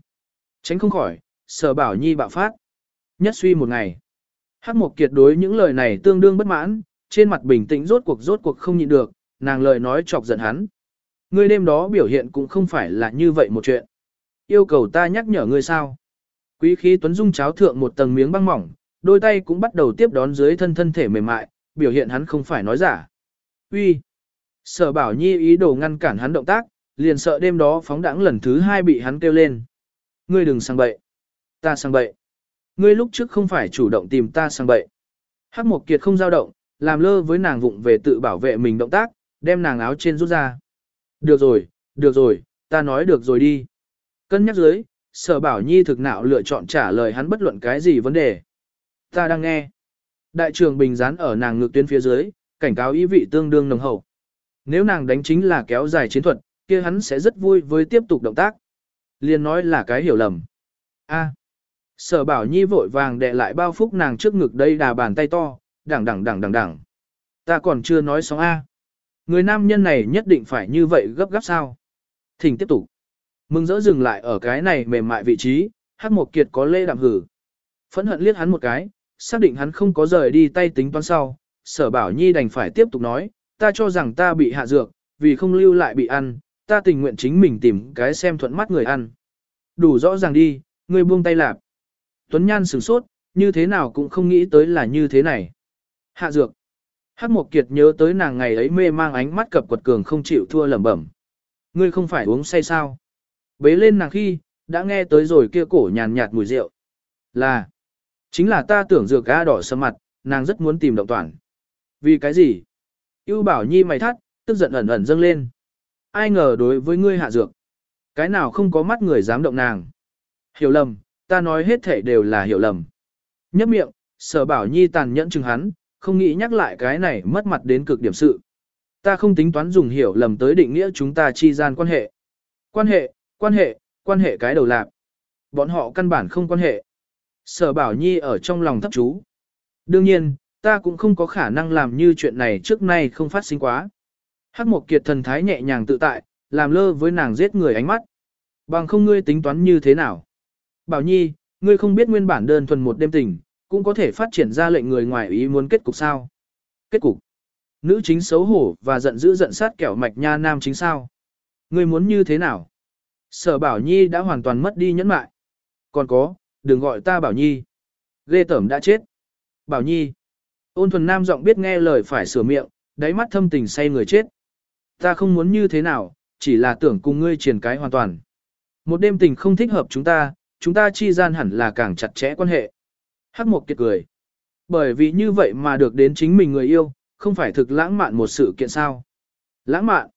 S1: Tránh không khỏi, sở bảo nhi bạo phát. Nhất suy một ngày. Hắc Mộc Kiệt đối những lời này tương đương bất mãn, trên mặt bình tĩnh rốt cuộc rốt cuộc không nhịn được, nàng lời nói chọc giận hắn. Ngươi đêm đó biểu hiện cũng không phải là như vậy một chuyện. Yêu cầu ta nhắc nhở ngươi sao? Quý khí tuấn dung cháo thượng một tầng miếng băng mỏng, đôi tay cũng bắt đầu tiếp đón dưới thân thân thể mềm mại, biểu hiện hắn không phải nói giả. Uy. Sở Bảo Nhi ý đồ ngăn cản hắn động tác, liền sợ đêm đó phóng đãng lần thứ hai bị hắn kêu lên. Ngươi đừng sang bậy. Ta sang bậy. ngươi lúc trước không phải chủ động tìm ta sang bậy. Hắc Mộc Kiệt không dao động, làm lơ với nàng vụng về tự bảo vệ mình động tác, đem nàng áo trên rút ra. Được rồi, được rồi, ta nói được rồi đi. Cân nhắc dưới, sở bảo nhi thực nạo lựa chọn trả lời hắn bất luận cái gì vấn đề. Ta đang nghe. Đại trưởng bình dán ở nàng ngực tuyến phía dưới, cảnh cáo ý vị tương đương nồng hậu. Nếu nàng đánh chính là kéo dài chiến thuật, kia hắn sẽ rất vui với tiếp tục động tác. Liên nói là cái hiểu lầm. A. Sở bảo nhi vội vàng đệ lại bao phúc nàng trước ngực đây đà bàn tay to, đẳng đẳng đẳng đẳng đẳng. Ta còn chưa nói xong A. Người nam nhân này nhất định phải như vậy gấp gáp sao. Thỉnh tiếp tục. Mừng rỡ dừng lại ở cái này mềm mại vị trí, hát một kiệt có lê đạm hử. Phẫn hận liếc hắn một cái, xác định hắn không có rời đi tay tính toán sau. Sở bảo nhi đành phải tiếp tục nói, ta cho rằng ta bị hạ dược, vì không lưu lại bị ăn, ta tình nguyện chính mình tìm cái xem thuận mắt người ăn. Đủ rõ ràng đi, người buông tay lạp. Tuấn Nhan sửng sốt, như thế nào cũng không nghĩ tới là như thế này. Hạ dược. Hắc Mộc Kiệt nhớ tới nàng ngày ấy mê mang ánh mắt cập quật cường không chịu thua lẩm bẩm. Ngươi không phải uống say sao? Bế lên nàng khi, đã nghe tới rồi kia cổ nhàn nhạt mùi rượu. Là, chính là ta tưởng dược ga đỏ sâm mặt, nàng rất muốn tìm động toàn. Vì cái gì? Yêu bảo nhi mày thắt, tức giận ẩn ẩn dâng lên. Ai ngờ đối với ngươi hạ dược. Cái nào không có mắt người dám động nàng. Hiểu lầm, ta nói hết thể đều là hiểu lầm. Nhấp miệng, sở bảo nhi tàn nhẫn chừng hắn, không nghĩ nhắc lại cái này mất mặt đến cực điểm sự. Ta không tính toán dùng hiểu lầm tới định nghĩa chúng ta chi gian quan hệ. Quan hệ, quan hệ, quan hệ cái đầu lạc. Bọn họ căn bản không quan hệ. Sở bảo nhi ở trong lòng thấp chú. Đương nhiên, ta cũng không có khả năng làm như chuyện này trước nay không phát sinh quá. Hắc một kiệt thần thái nhẹ nhàng tự tại, làm lơ với nàng giết người ánh mắt. Bằng không ngươi tính toán như thế nào. Bảo nhi, ngươi không biết nguyên bản đơn thuần một đêm tình, cũng có thể phát triển ra lệnh người ngoài ý muốn kết cục sao. Kết cục. Nữ chính xấu hổ và giận dữ giận sát kẻo mạch nha nam chính sao. Ngươi muốn như thế nào? Sở Bảo Nhi đã hoàn toàn mất đi nhẫn mại. Còn có, đừng gọi ta Bảo Nhi. Ghê tẩm đã chết. Bảo Nhi. Ôn thuần nam giọng biết nghe lời phải sửa miệng, đáy mắt thâm tình say người chết. Ta không muốn như thế nào, chỉ là tưởng cùng ngươi triển cái hoàn toàn. Một đêm tình không thích hợp chúng ta, chúng ta chi gian hẳn là càng chặt chẽ quan hệ. Hắc Mộc kiệt cười. Bởi vì như vậy mà được đến chính mình người yêu, không phải thực lãng mạn một sự kiện sao. Lãng mạn.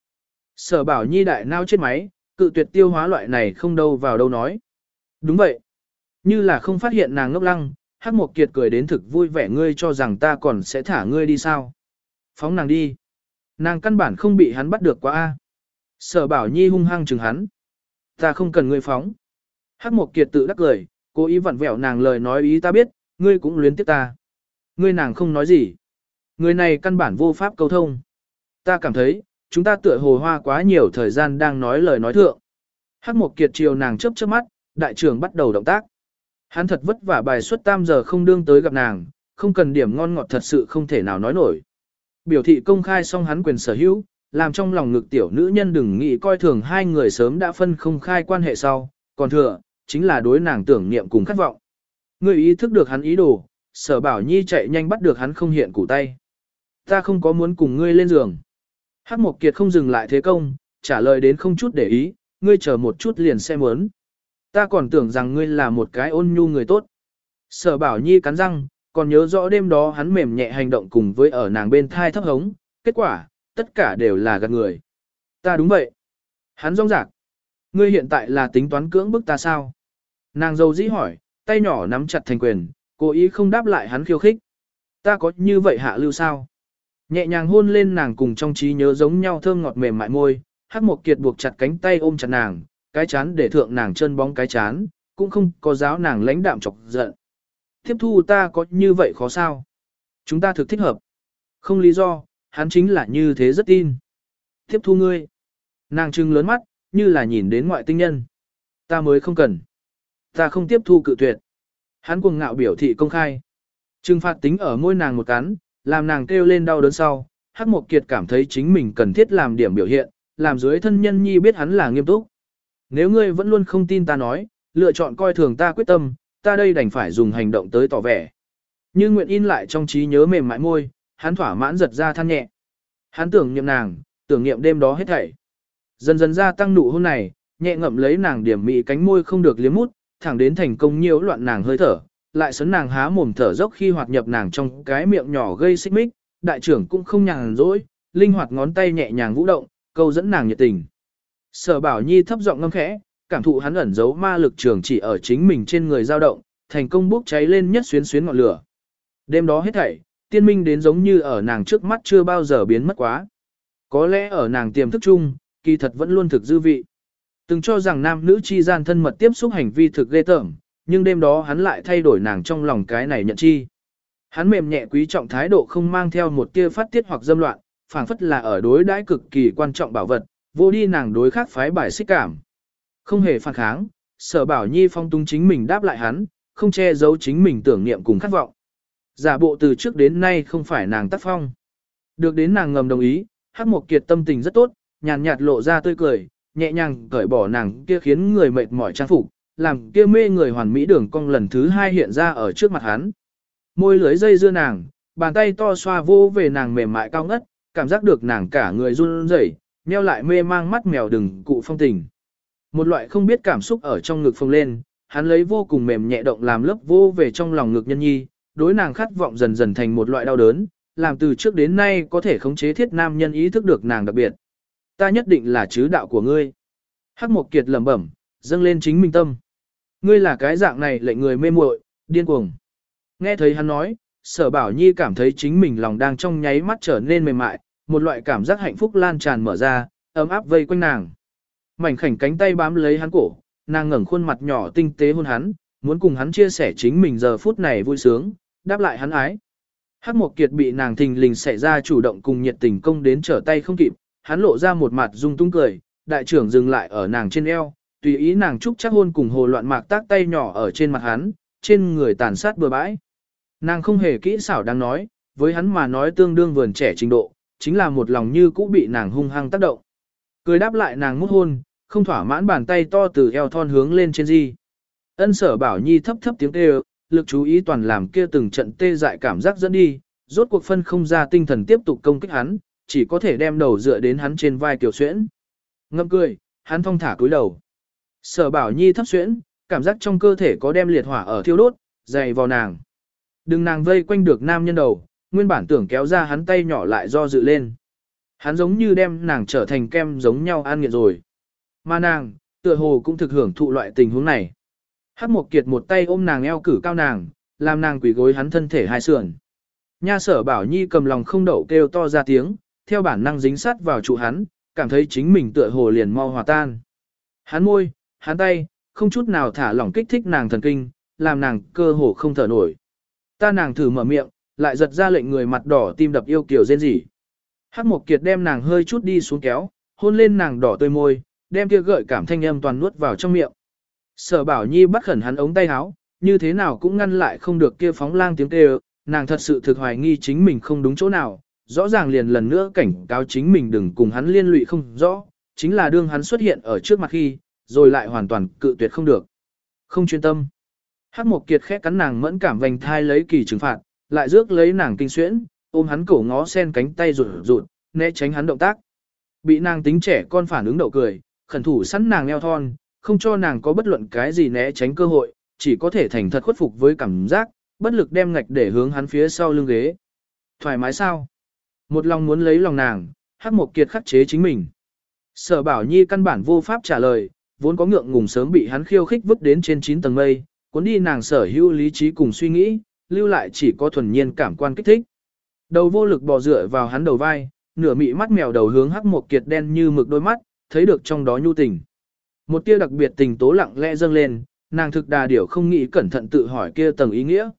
S1: Sở bảo nhi đại nao chết máy, cự tuyệt tiêu hóa loại này không đâu vào đâu nói. Đúng vậy. Như là không phát hiện nàng ngốc lăng, Hắc Mộc Kiệt cười đến thực vui vẻ ngươi cho rằng ta còn sẽ thả ngươi đi sao. Phóng nàng đi. Nàng căn bản không bị hắn bắt được quá a. Sở bảo nhi hung hăng chừng hắn. Ta không cần ngươi phóng. Hắc Mộc Kiệt tự đắc cười, cố ý vặn vẹo nàng lời nói ý ta biết, ngươi cũng luyến tiếc ta. Ngươi nàng không nói gì. Người này căn bản vô pháp câu thông. Ta cảm thấy, chúng ta tựa hồ hoa quá nhiều thời gian đang nói lời nói thượng. Hắc Mộc Kiệt chiều nàng chớp chớp mắt, đại trưởng bắt đầu động tác. Hắn thật vất vả bài suất tam giờ không đương tới gặp nàng, không cần điểm ngon ngọt thật sự không thể nào nói nổi. Biểu thị công khai xong hắn quyền sở hữu, làm trong lòng ngực tiểu nữ nhân đừng nghĩ coi thường hai người sớm đã phân không khai quan hệ sau, còn thừa, chính là đối nàng tưởng niệm cùng khát vọng. người ý thức được hắn ý đồ, sở bảo nhi chạy nhanh bắt được hắn không hiện củ tay. Ta không có muốn cùng ngươi lên giường. Hắc Mộc Kiệt không dừng lại thế công, trả lời đến không chút để ý, ngươi chờ một chút liền xem muốn. Ta còn tưởng rằng ngươi là một cái ôn nhu người tốt. Sở bảo nhi cắn răng, còn nhớ rõ đêm đó hắn mềm nhẹ hành động cùng với ở nàng bên thai thấp hống, kết quả, tất cả đều là gạt người. Ta đúng vậy. Hắn rong rạc. Ngươi hiện tại là tính toán cưỡng bức ta sao? Nàng dâu dĩ hỏi, tay nhỏ nắm chặt thành quyền, cố ý không đáp lại hắn khiêu khích. Ta có như vậy hạ lưu sao? Nhẹ nhàng hôn lên nàng cùng trong trí nhớ giống nhau thơm ngọt mềm mại môi, Hắc Mộc Kiệt buộc chặt cánh tay ôm chặt nàng, cái chán để thượng nàng chân bóng cái chán, cũng không có giáo nàng lãnh đạm chọc giận. Tiếp thu ta có như vậy khó sao? Chúng ta thực thích hợp. Không lý do, hắn chính là như thế rất tin. Tiếp thu ngươi. Nàng trưng lớn mắt, như là nhìn đến ngoại tinh nhân. Ta mới không cần. Ta không tiếp thu cự tuyệt. Hắn cuồng ngạo biểu thị công khai. Trừng phạt tính ở môi nàng một cắn, làm nàng kêu lên đau đớn sau. Hắc Mộc Kiệt cảm thấy chính mình cần thiết làm điểm biểu hiện, làm dưới thân nhân nhi biết hắn là nghiêm túc. Nếu ngươi vẫn luôn không tin ta nói, lựa chọn coi thường ta quyết tâm, ta đây đành phải dùng hành động tới tỏ vẻ. Như nguyện in lại trong trí nhớ mềm mại môi, hắn thỏa mãn giật ra than nhẹ. Hắn tưởng niệm nàng, tưởng niệm đêm đó hết thảy. Dần dần ra tăng nụ hôn này, nhẹ ngậm lấy nàng điểm mị cánh môi không được liếm mút, thẳng đến thành công nhiễu loạn nàng hơi thở, lại sấn nàng há mồm thở dốc khi hoạt nhập nàng trong cái miệng nhỏ gây xích mích, đại trưởng cũng không nhàn rỗi, linh hoạt ngón tay nhẹ nhàng vũ động, câu dẫn nàng nhiệt tình. Sở Bảo Nhi thấp giọng ngâm khẽ, cảm thụ hắn ẩn giấu ma lực trường chỉ ở chính mình trên người dao động, thành công bốc cháy lên nhất xuyến xuyến ngọn lửa. Đêm đó hết thảy, tiên minh đến giống như ở nàng trước mắt chưa bao giờ biến mất quá. Có lẽ ở nàng tiềm thức chung, kỳ thật vẫn luôn thực dư vị. Từng cho rằng nam nữ chi gian thân mật tiếp xúc hành vi thực ghê tởm, nhưng đêm đó hắn lại thay đổi nàng trong lòng cái này nhận chi. Hắn mềm nhẹ quý trọng thái độ không mang theo một tia phát tiết hoặc dâm loạn, phảng phất là ở đối đãi cực kỳ quan trọng bảo vật, vô đi nàng đối khác phái bài xích cảm. Không hề phản kháng, sở bảo nhi phong tung chính mình đáp lại hắn, không che giấu chính mình tưởng niệm cùng khát vọng. Giả bộ từ trước đến nay không phải nàng tác phong. Được đến nàng ngầm đồng ý, hát một kiệt tâm tình rất tốt, nhàn nhạt lộ ra tươi cười, nhẹ nhàng cởi bỏ nàng kia khiến người mệt mỏi trang phục, làm kia mê người hoàn mỹ đường cong lần thứ hai hiện ra ở trước mặt hắn. Môi lưới dây dưa nàng, bàn tay to xoa vô về nàng mềm mại cao ngất, cảm giác được nàng cả người run rẩy, nheo lại mê mang mắt mèo đừng cụ phong tình. Một loại không biết cảm xúc ở trong ngực phồng lên, hắn lấy vô cùng mềm nhẹ động làm lớp vô về trong lòng ngực nhân nhi, đối nàng khát vọng dần dần thành một loại đau đớn, làm từ trước đến nay có thể khống chế thiết nam nhân ý thức được nàng đặc biệt. Ta nhất định là chứ đạo của ngươi. Hắc Mộc Kiệt lẩm bẩm, dâng lên chính mình tâm. Ngươi là cái dạng này lệnh người mê muội, điên cuồng. Nghe thấy hắn nói, sở bảo nhi cảm thấy chính mình lòng đang trong nháy mắt trở nên mềm mại, một loại cảm giác hạnh phúc lan tràn mở ra, ấm áp vây quanh nàng. Mảnh khảnh cánh tay bám lấy hắn cổ, nàng ngẩng khuôn mặt nhỏ tinh tế hôn hắn, muốn cùng hắn chia sẻ chính mình giờ phút này vui sướng, đáp lại hắn ái. Hắc Mộc Kiệt bị nàng thình lình xảy ra chủ động cùng nhiệt tình công đến trở tay không kịp, hắn lộ ra một mặt rung tung cười, đại trưởng dừng lại ở nàng trên eo, tùy ý nàng chúc chắc hôn cùng hồ loạn mạc tác tay nhỏ ở trên mặt hắn, trên người tàn sát bừa bãi. Nàng không hề kỹ xảo đang nói, với hắn mà nói tương đương vườn trẻ trình độ, chính là một lòng như cũ bị nàng hung hăng tác động. Cười đáp lại nàng mút hôn, không thỏa mãn bàn tay to từ eo thon hướng lên trên di. Ân sở bảo nhi thấp thấp tiếng kêu, lực chú ý toàn làm kia từng trận tê dại cảm giác dẫn đi, rốt cuộc phân không ra tinh thần tiếp tục công kích hắn, chỉ có thể đem đầu dựa đến hắn trên vai tiểu xuyễn. Ngâm cười, hắn thong thả cúi đầu. Sở bảo nhi thấp xuyễn, cảm giác trong cơ thể có đem liệt hỏa ở thiêu đốt, dày vào nàng. Đừng nàng vây quanh được nam nhân đầu, nguyên bản tưởng kéo ra hắn tay nhỏ lại do dự lên. Hắn giống như đem nàng trở thành kem giống nhau an nghiện rồi. Mà nàng, tựa hồ cũng thực hưởng thụ loại tình huống này. Hắc một kiệt một tay ôm nàng eo cử cao nàng, làm nàng quỳ gối hắn thân thể hai sườn. Nha sở bảo nhi cầm lòng không đậu kêu to ra tiếng, theo bản năng dính sát vào trụ hắn, cảm thấy chính mình tựa hồ liền mau hòa tan. Hắn môi, hắn tay, không chút nào thả lỏng kích thích nàng thần kinh, làm nàng cơ hồ không thở nổi. Ta nàng thử mở miệng, lại giật ra lệnh người mặt đỏ tim đập yêu kiểu rên rỉ. Hắc Mộc Kiệt đem nàng hơi chút đi xuống kéo, hôn lên nàng đỏ tươi môi, đem kia gợi cảm thanh âm toàn nuốt vào trong miệng. Sở Bảo Nhi bắt khẩn hắn ống tay áo, như thế nào cũng ngăn lại không được kia phóng lang tiếng kêu, nàng thật sự thực hoài nghi chính mình không đúng chỗ nào, rõ ràng liền lần nữa cảnh cáo chính mình đừng cùng hắn liên lụy không rõ, chính là đương hắn xuất hiện ở trước mặt khi, rồi lại hoàn toàn cự tuyệt không được. Không chuyên tâm. Hắc Mộc Kiệt khẽ cắn nàng mẫn cảm vành thai lấy kỳ trừng phạt, lại rước lấy nàng kinh xuyễn, ôm hắn cổ ngó sen cánh tay rụt rụt, né tránh hắn động tác. Bị nàng tính trẻ con phản ứng đậu cười, khẩn thủ sẵn nàng eo thon, không cho nàng có bất luận cái gì né tránh cơ hội, chỉ có thể thành thật khuất phục với cảm giác, bất lực đem ngạch để hướng hắn phía sau lưng ghế. Thoải mái sao? Một lòng muốn lấy lòng nàng, Hắc Mộc Kiệt khắc chế chính mình. Sở Bảo Nhi căn bản vô pháp trả lời, vốn có ngượng ngùng sớm bị hắn khiêu khích vứt đến trên 9 tầng mây, cuốn đi nàng sở hữu lý trí cùng suy nghĩ, lưu lại chỉ có thuần nhiên cảm quan kích thích. Đầu vô lực bò dựa vào hắn đầu vai, nửa mị mắt mèo đầu hướng hắc một kiệt đen như mực đôi mắt, thấy được trong đó nhu tình. Một tia đặc biệt tình tố lặng lẽ dâng lên, nàng thực đà điểu không nghĩ cẩn thận tự hỏi kia tầng ý nghĩa.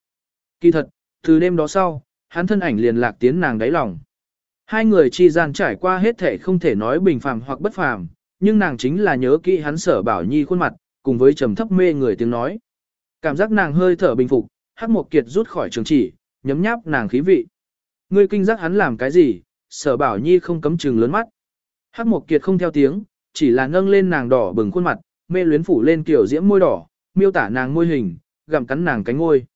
S1: Kỳ thật, từ đêm đó sau, hắn thân ảnh liền lạc tiến nàng đáy lòng. Hai người chi gian trải qua hết thể không thể nói bình phàm hoặc bất phàm, nhưng nàng chính là nhớ kỹ hắn sở bảo nhi khuôn mặt, cùng với trầm thấp mê người tiếng nói. Cảm giác nàng hơi thở bình phục, hắc một kiệt rút khỏi trường chỉ, nhấm nháp nàng khí vị. Ngươi kinh giác hắn làm cái gì, sở bảo nhi không cấm trừng lớn mắt. Hắc một kiệt không theo tiếng, chỉ là nâng lên nàng đỏ bừng khuôn mặt, mê luyến phủ lên kiểu diễm môi đỏ, miêu tả nàng môi hình, gặm cắn nàng cánh môi.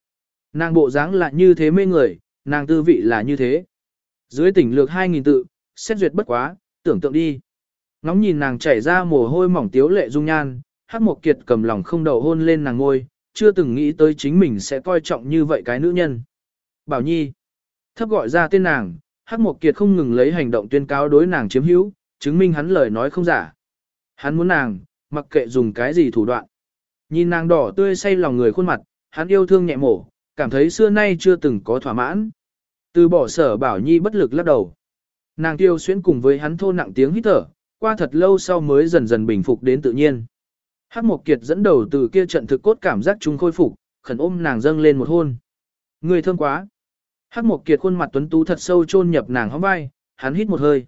S1: Nàng bộ dáng là như thế mê người, nàng tư vị là như thế. Dưới tỉnh lược 2.000 tự, xét duyệt bất quá, tưởng tượng đi. Ngóng nhìn nàng chảy ra mồ hôi mỏng tiếu lệ dung nhan, hát một kiệt cầm lòng không đầu hôn lên nàng ngôi, chưa từng nghĩ tới chính mình sẽ coi trọng như vậy cái nữ nhân. Bảo Nhi. Thấp gọi ra tên nàng, Hắc Mộc Kiệt không ngừng lấy hành động tuyên cáo đối nàng chiếm hữu, chứng minh hắn lời nói không giả. Hắn muốn nàng, mặc kệ dùng cái gì thủ đoạn. Nhìn nàng đỏ tươi say lòng người khuôn mặt, hắn yêu thương nhẹ mổ, cảm thấy xưa nay chưa từng có thỏa mãn. Từ bỏ sở bảo nhi bất lực lắc đầu. Nàng tiêu xuyến cùng với hắn thô nặng tiếng hít thở, qua thật lâu sau mới dần dần bình phục đến tự nhiên. Hắc Mộc Kiệt dẫn đầu từ kia trận thực cốt cảm giác chúng khôi phục, khẩn ôm nàng dâng lên một hôn. Người thơm quá. Hắc Mộc Kiệt khuôn mặt tuấn tú thật sâu chôn nhập nàng hóng vai, hắn hít một hơi.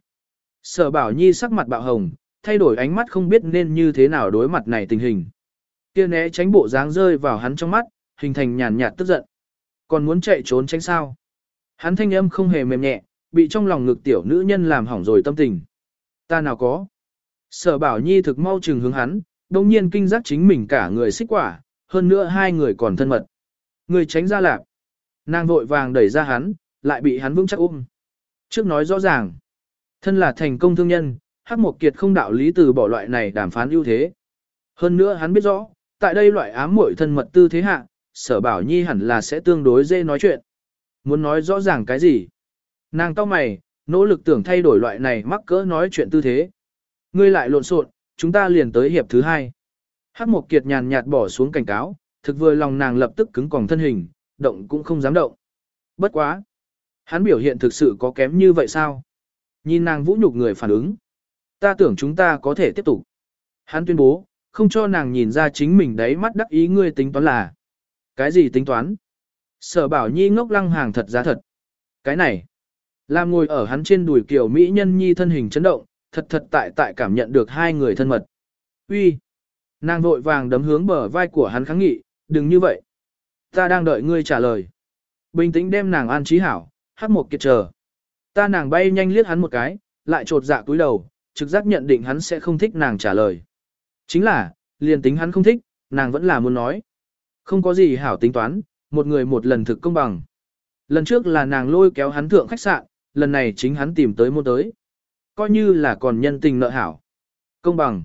S1: Sở Bảo Nhi sắc mặt bạo hồng, thay đổi ánh mắt không biết nên như thế nào đối mặt này tình hình. Kia né tránh bộ dáng rơi vào hắn trong mắt, hình thành nhàn nhạt tức giận. Còn muốn chạy trốn tránh sao? Hắn thanh âm không hề mềm nhẹ, bị trong lòng ngực tiểu nữ nhân làm hỏng rồi tâm tình. Ta nào có? Sở Bảo Nhi thực mau chừng hướng hắn, đồng nhiên kinh giác chính mình cả người xích quả, hơn nữa hai người còn thân mật. Người tránh ra lạc. Nàng vội vàng đẩy ra hắn, lại bị hắn vững chắc ôm. Trước nói rõ ràng, thân là thành công thương nhân, Hắc Mộc Kiệt không đạo lý từ bỏ loại này đàm phán ưu thế. Hơn nữa hắn biết rõ, tại đây loại ám muội thân mật tư thế hạ, sở bảo nhi hẳn là sẽ tương đối dễ nói chuyện. Muốn nói rõ ràng cái gì? Nàng cao mày, nỗ lực tưởng thay đổi loại này mắc cỡ nói chuyện tư thế. Ngươi lại lộn xộn, chúng ta liền tới hiệp thứ hai. Hắc Mộc Kiệt nhàn nhạt bỏ xuống cảnh cáo, thực vừa lòng nàng lập tức cứng còng thân hình, động cũng không dám động. Bất quá. Hắn biểu hiện thực sự có kém như vậy sao? Nhìn nàng vũ nhục người phản ứng. Ta tưởng chúng ta có thể tiếp tục. Hắn tuyên bố, không cho nàng nhìn ra chính mình đấy mắt đắc ý ngươi tính toán là. Cái gì tính toán? Sở bảo nhi ngốc lăng hàng thật giá thật. Cái này. Làm ngồi ở hắn trên đùi kiểu Mỹ nhân nhi thân hình chấn động, thật thật tại tại cảm nhận được hai người thân mật. Uy, Nàng vội vàng đấm hướng bờ vai của hắn kháng nghị, đừng như vậy. Ta đang đợi ngươi trả lời. Bình tĩnh đem nàng an trí hảo, hát một kiệt chờ. Ta nàng bay nhanh liếc hắn một cái, lại trột dạ túi đầu, trực giác nhận định hắn sẽ không thích nàng trả lời. Chính là, liền tính hắn không thích, nàng vẫn là muốn nói. Không có gì hảo tính toán, một người một lần thực công bằng. Lần trước là nàng lôi kéo hắn thượng khách sạn, lần này chính hắn tìm tới mua tới. Coi như là còn nhân tình nợ hảo. Công bằng.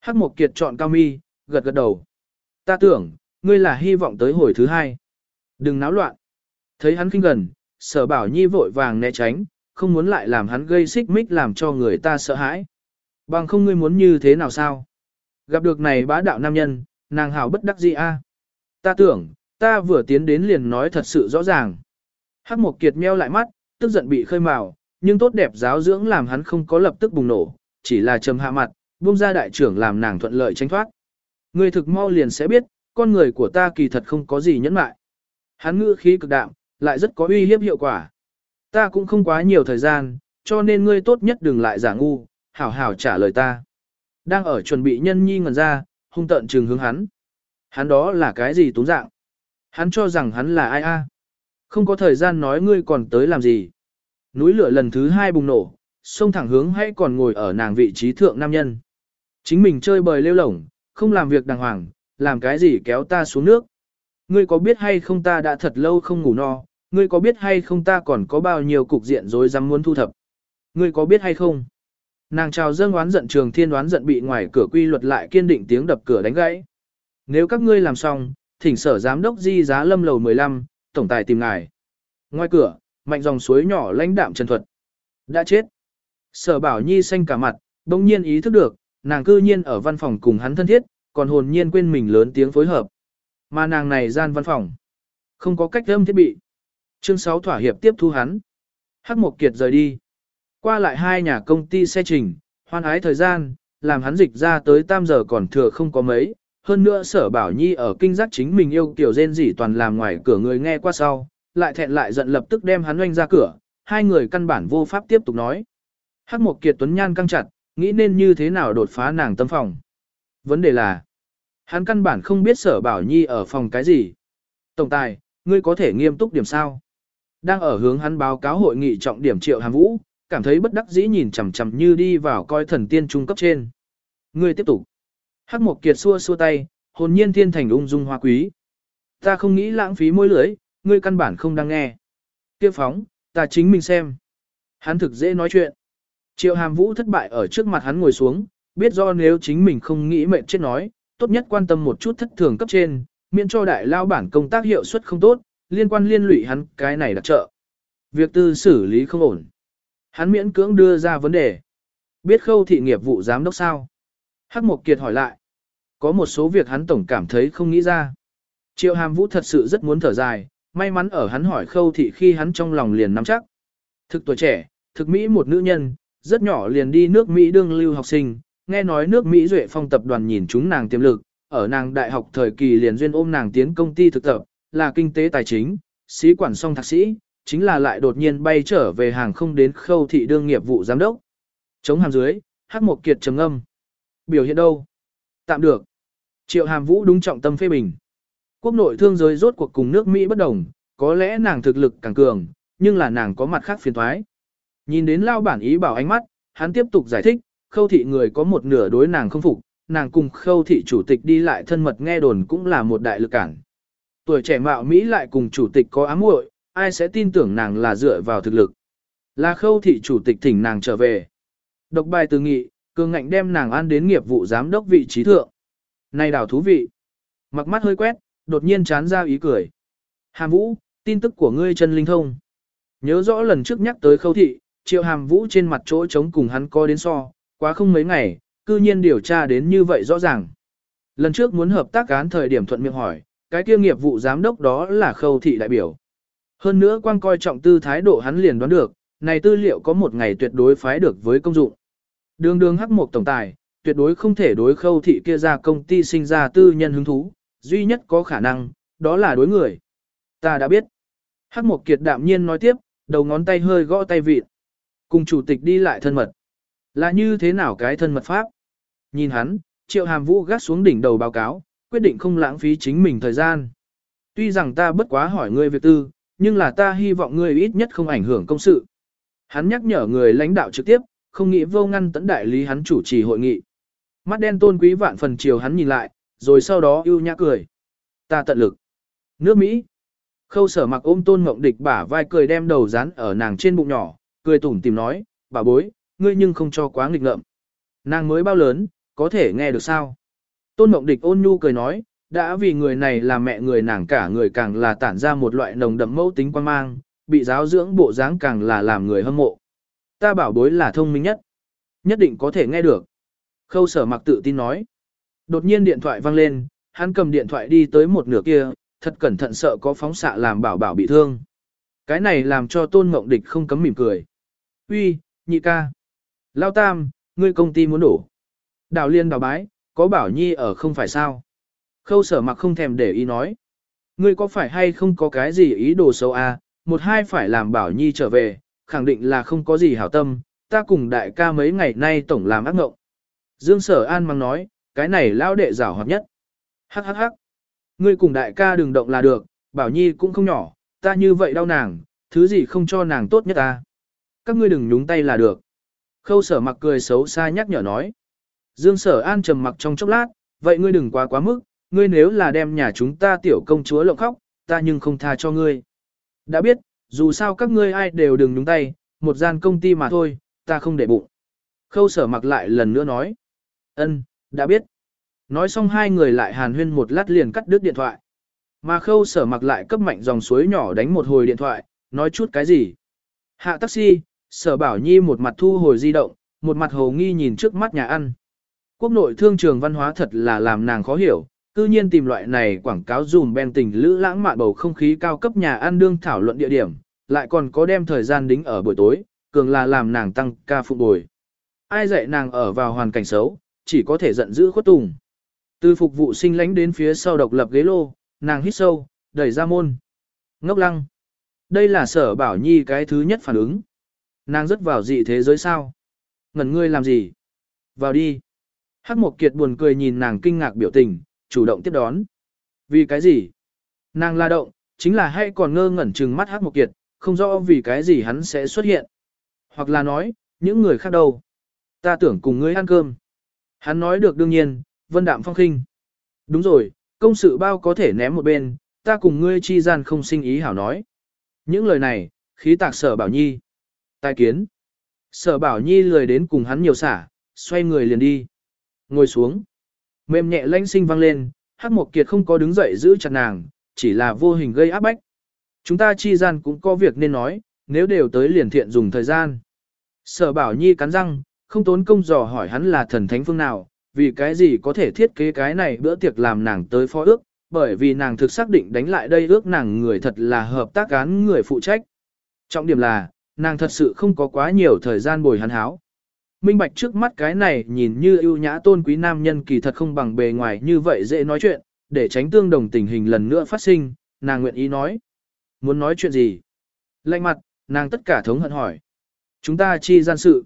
S1: Hắc Mộc Kiệt chọn cao mi, gật gật đầu. Ta tưởng, ngươi là hy vọng tới hồi thứ hai. Đừng náo loạn. Thấy hắn kinh gần, sở bảo nhi vội vàng né tránh, không muốn lại làm hắn gây xích mích làm cho người ta sợ hãi. Bằng không ngươi muốn như thế nào sao? Gặp được này bá đạo nam nhân, nàng hảo bất đắc dĩ a. Ta tưởng, ta vừa tiến đến liền nói thật sự rõ ràng. Hắc Mộc Kiệt meo lại mắt, tức giận bị khơi mào, nhưng tốt đẹp giáo dưỡng làm hắn không có lập tức bùng nổ, chỉ là trầm hạ mặt, buông ra đại trưởng làm nàng thuận lợi tránh thoát. Người thực mau liền sẽ biết, con người của ta kỳ thật không có gì nhẫn mại. Hắn ngữ khí cực đạm, lại rất có uy hiếp hiệu quả. Ta cũng không quá nhiều thời gian, cho nên ngươi tốt nhất đừng lại giả ngu, hảo hảo trả lời ta. Đang ở chuẩn bị nhân nhi ngần ra, hung tận trừng hướng hắn. Hắn đó là cái gì túng dạng? Hắn cho rằng hắn là ai a? Không có thời gian nói ngươi còn tới làm gì. Núi lửa lần thứ hai bùng nổ, xông thẳng hướng hãy còn ngồi ở nàng vị trí thượng nam nhân. Chính mình chơi bời lêu lổng, không làm việc đàng hoàng, làm cái gì kéo ta xuống nước. Ngươi có biết hay không ta đã thật lâu không ngủ no, ngươi có biết hay không ta còn có bao nhiêu cục diện rồi dám muốn thu thập. Ngươi có biết hay không? Nàng chào dâng oán giận trường thiên oán giận bị ngoài cửa quy luật lại kiên định tiếng đập cửa đánh gãy. Nếu các ngươi làm xong, thỉnh sở giám đốc di giá lâm lầu 15, tổng tài tìm ngài. Ngoài cửa, mạnh dòng suối nhỏ lãnh đạm trần thuật. Đã chết. Sở bảo nhi xanh cả mặt, đồng nhiên ý thức được, nàng cư nhiên ở văn phòng cùng hắn thân thiết, còn hồn nhiên quên mình lớn tiếng phối hợp. Mà nàng này gian văn phòng. Không có cách âm thiết bị. Chương 6 thỏa hiệp tiếp thu hắn. Hắc Mộc Kiệt rời đi. Qua lại hai nhà công ty xe trình, hoan ái thời gian, làm hắn dịch ra tới tam giờ còn thừa không có mấy. Hơn nữa sở bảo nhi ở kinh giác chính mình yêu kiểu rên rỉ toàn làm ngoài cửa người nghe qua sau, lại thẹn lại giận lập tức đem hắn oanh ra cửa, hai người căn bản vô pháp tiếp tục nói. Hắc Mộc Kiệt Tuấn Nhan căng chặt, nghĩ nên như thế nào đột phá nàng tâm phòng. Vấn đề là, hắn căn bản không biết sở bảo nhi ở phòng cái gì. Tổng tài, ngươi có thể nghiêm túc điểm sao? Đang ở hướng hắn báo cáo hội nghị trọng điểm triệu hàm vũ, cảm thấy bất đắc dĩ nhìn chằm chằm như đi vào coi thần tiên trung cấp trên. Ngươi tiếp tục. Hắc Mộc Kiệt xua xua tay, hồn nhiên thiên thành ung dung hoa quý. Ta không nghĩ lãng phí môi lưỡi, ngươi căn bản không đang nghe. Kia phóng, ta chính mình xem. Hắn thực dễ nói chuyện. Triệu hàm vũ thất bại ở trước mặt hắn ngồi xuống, biết do nếu chính mình không nghĩ mệnh chết nói, tốt nhất quan tâm một chút thất thường cấp trên, miễn cho đại lao bản công tác hiệu suất không tốt, liên quan liên lụy hắn cái này đặc trợ. Việc tư xử lý không ổn. Hắn miễn cưỡng đưa ra vấn đề. Biết khâu thị nghiệp vụ giám đốc sao? Hắc Mộc Kiệt hỏi lại. Có một số việc hắn tổng cảm thấy không nghĩ ra. Triệu Hàm Vũ thật sự rất muốn thở dài, may mắn ở hắn hỏi khâu thị khi hắn trong lòng liền nắm chắc. Thực tuổi trẻ, thực Mỹ một nữ nhân, rất nhỏ liền đi nước Mỹ đương lưu học sinh, nghe nói nước Mỹ Duệ Phong tập đoàn nhìn chúng nàng tiềm lực, ở nàng đại học thời kỳ liền duyên ôm nàng tiến công ty thực tập, là kinh tế tài chính, sĩ quản song thạc sĩ, chính là lại đột nhiên bay trở về hàng không đến khâu thị đương nghiệp vụ giám đốc. Chống hàm dưới, hát một kiệt trầm âm. Biểu hiện đâu? Tạm được. Triệu hàm vũ đúng trọng tâm phê bình. Quốc nội thương giới rốt cuộc cùng nước Mỹ bất đồng, có lẽ nàng thực lực càng cường, nhưng là nàng có mặt khác phiền thoái. Nhìn đến lao bản ý bảo ánh mắt, hắn tiếp tục giải thích, khâu thị người có một nửa đối nàng không phục, nàng cùng khâu thị chủ tịch đi lại thân mật nghe đồn cũng là một đại lực cản. Tuổi trẻ mạo Mỹ lại cùng chủ tịch có ám muội, ai sẽ tin tưởng nàng là dựa vào thực lực. Là khâu thị chủ tịch thỉnh nàng trở về. Độc bài từ nghị, cường ngạnh đem nàng an đến nghiệp vụ giám đốc vị trí thượng. Này đảo thú vị. Mặc mắt hơi quét, đột nhiên chán ra ý cười. Hàm Vũ, tin tức của ngươi chân linh thông. Nhớ rõ lần trước nhắc tới khâu thị, triệu hàm Vũ trên mặt chỗ trống cùng hắn co đến so, quá không mấy ngày, cư nhiên điều tra đến như vậy rõ ràng. Lần trước muốn hợp tác án thời điểm thuận miệng hỏi, cái kia nghiệp vụ giám đốc đó là khâu thị đại biểu. Hơn nữa quan coi trọng tư thái độ hắn liền đoán được, này tư liệu có một ngày tuyệt đối phái được với công dụng. Đường đường hắc mục tổng tài, tuyệt đối không thể đối khâu thị kia ra công ty sinh ra tư nhân hứng thú, duy nhất có khả năng, đó là đối người. Ta đã biết. Hắc mục kiệt đạm nhiên nói tiếp, đầu ngón tay hơi gõ tay vịt. Cùng chủ tịch đi lại thân mật. Là như thế nào cái thân mật pháp? Nhìn hắn, triệu hàm vũ gác xuống đỉnh đầu báo cáo, quyết định không lãng phí chính mình thời gian. Tuy rằng ta bất quá hỏi ngươi việc tư, nhưng là ta hy vọng ngươi ít nhất không ảnh hưởng công sự. Hắn nhắc nhở người lãnh đạo trực tiếp, không nghĩ vô ngăn tấn đại lý hắn chủ trì hội nghị. Mắt đen tôn quý vạn phần chiều hắn nhìn lại, rồi sau đó ưu nhã cười. Ta tận lực. Nước Mỹ. Khâu sở mặc ôm tôn mộng địch bả vai cười đem đầu dán ở nàng trên bụng nhỏ, cười tủm tìm nói, bà bối, ngươi nhưng không cho quá nghịch ngợm. Nàng mới bao lớn, có thể nghe được sao? Tôn mộng địch ôn nhu cười nói, đã vì người này là mẹ người nàng cả người càng là tản ra một loại nồng đậm mẫu tính quan mang, bị giáo dưỡng bộ dáng càng là làm người hâm mộ. Ta bảo bối là thông minh nhất. Nhất định có thể nghe được. Khâu sở mặc tự tin nói. Đột nhiên điện thoại vang lên, hắn cầm điện thoại đi tới một nửa kia, thật cẩn thận sợ có phóng xạ làm bảo bảo bị thương. Cái này làm cho tôn mộng địch không cấm mỉm cười. Uy, nhị ca. Lao tam, ngươi công ty muốn đổ. Đào liên đào bái, có bảo nhi ở không phải sao. Khâu sở mặc không thèm để ý nói. Ngươi có phải hay không có cái gì ý đồ xấu à, một hai phải làm bảo nhi trở về, khẳng định là không có gì hảo tâm, ta cùng đại ca mấy ngày nay tổng làm ác ngộng. Dương sở an mang nói, cái này lão đệ giảo hoạt nhất. Hắc hắc hắc. Ngươi cùng đại ca đừng động là được, bảo nhi cũng không nhỏ, ta như vậy đau nàng, thứ gì không cho nàng tốt nhất ta. Các ngươi đừng nhúng tay là được. Khâu sở mặc cười xấu xa nhắc nhở nói. Dương sở an trầm mặc trong chốc lát, vậy ngươi đừng quá quá mức, ngươi nếu là đem nhà chúng ta tiểu công chúa lộng khóc, ta nhưng không tha cho ngươi. Đã biết, dù sao các ngươi ai đều đừng nhúng tay, một gian công ty mà thôi, ta không để bụng. Khâu sở mặc lại lần nữa nói. ân, đã biết. Nói xong hai người lại hàn huyên một lát liền cắt đứt điện thoại. Mà khâu sở mặc lại cấp mạnh dòng suối nhỏ đánh một hồi điện thoại, nói chút cái gì. Hạ taxi, sở bảo nhi một mặt thu hồi di động, một mặt hồ nghi nhìn trước mắt nhà ăn. Quốc nội thương trường văn hóa thật là làm nàng khó hiểu, cư nhiên tìm loại này quảng cáo dùm ben tình lữ lãng mạn bầu không khí cao cấp nhà ăn đương thảo luận địa điểm, lại còn có đem thời gian đính ở buổi tối, cường là làm nàng tăng ca phụ bồi. Ai dạy nàng ở vào hoàn cảnh xấu, chỉ có thể giận dữ khuất tùng. Từ phục vụ sinh lánh đến phía sau độc lập ghế lô, nàng hít sâu, đẩy ra môn. Ngốc lăng. Đây là sở bảo nhi cái thứ nhất phản ứng. Nàng rất vào dị thế giới sao. Ngẩn ngươi làm gì? Vào đi. Hắc Mộc Kiệt buồn cười nhìn nàng kinh ngạc biểu tình, chủ động tiếp đón. Vì cái gì? Nàng la động, chính là hay còn ngơ ngẩn trừng mắt Hắc Mộc Kiệt, không rõ vì cái gì hắn sẽ xuất hiện. Hoặc là nói, những người khác đâu? Ta tưởng cùng ngươi ăn cơm. Hắn nói được đương nhiên, vân đạm phong khinh. Đúng rồi, công sự bao có thể ném một bên, ta cùng ngươi chi gian không sinh ý hảo nói. Những lời này, khí tạc sở bảo nhi. Tài kiến. Sở bảo nhi lười đến cùng hắn nhiều xả, xoay người liền đi. Ngồi xuống. Mềm nhẹ lanh sinh vang lên, Hắc Mộc Kiệt không có đứng dậy giữ chặt nàng, chỉ là vô hình gây áp bách. Chúng ta chi gian cũng có việc nên nói, nếu đều tới liền thiện dùng thời gian. Sở Bảo Nhi cắn răng, không tốn công dò hỏi hắn là thần thánh phương nào, vì cái gì có thể thiết kế cái này bữa tiệc làm nàng tới phó ước, bởi vì nàng thực xác định đánh lại đây ước nàng người thật là hợp tác án người phụ trách. Trọng điểm là, nàng thật sự không có quá nhiều thời gian bồi hắn háo. Minh bạch trước mắt cái này nhìn như ưu nhã tôn quý nam nhân kỳ thật không bằng bề ngoài như vậy dễ nói chuyện, để tránh tương đồng tình hình lần nữa phát sinh, nàng nguyện ý nói. Muốn nói chuyện gì? Lạnh mặt, nàng tất cả thống hận hỏi. Chúng ta chi gian sự.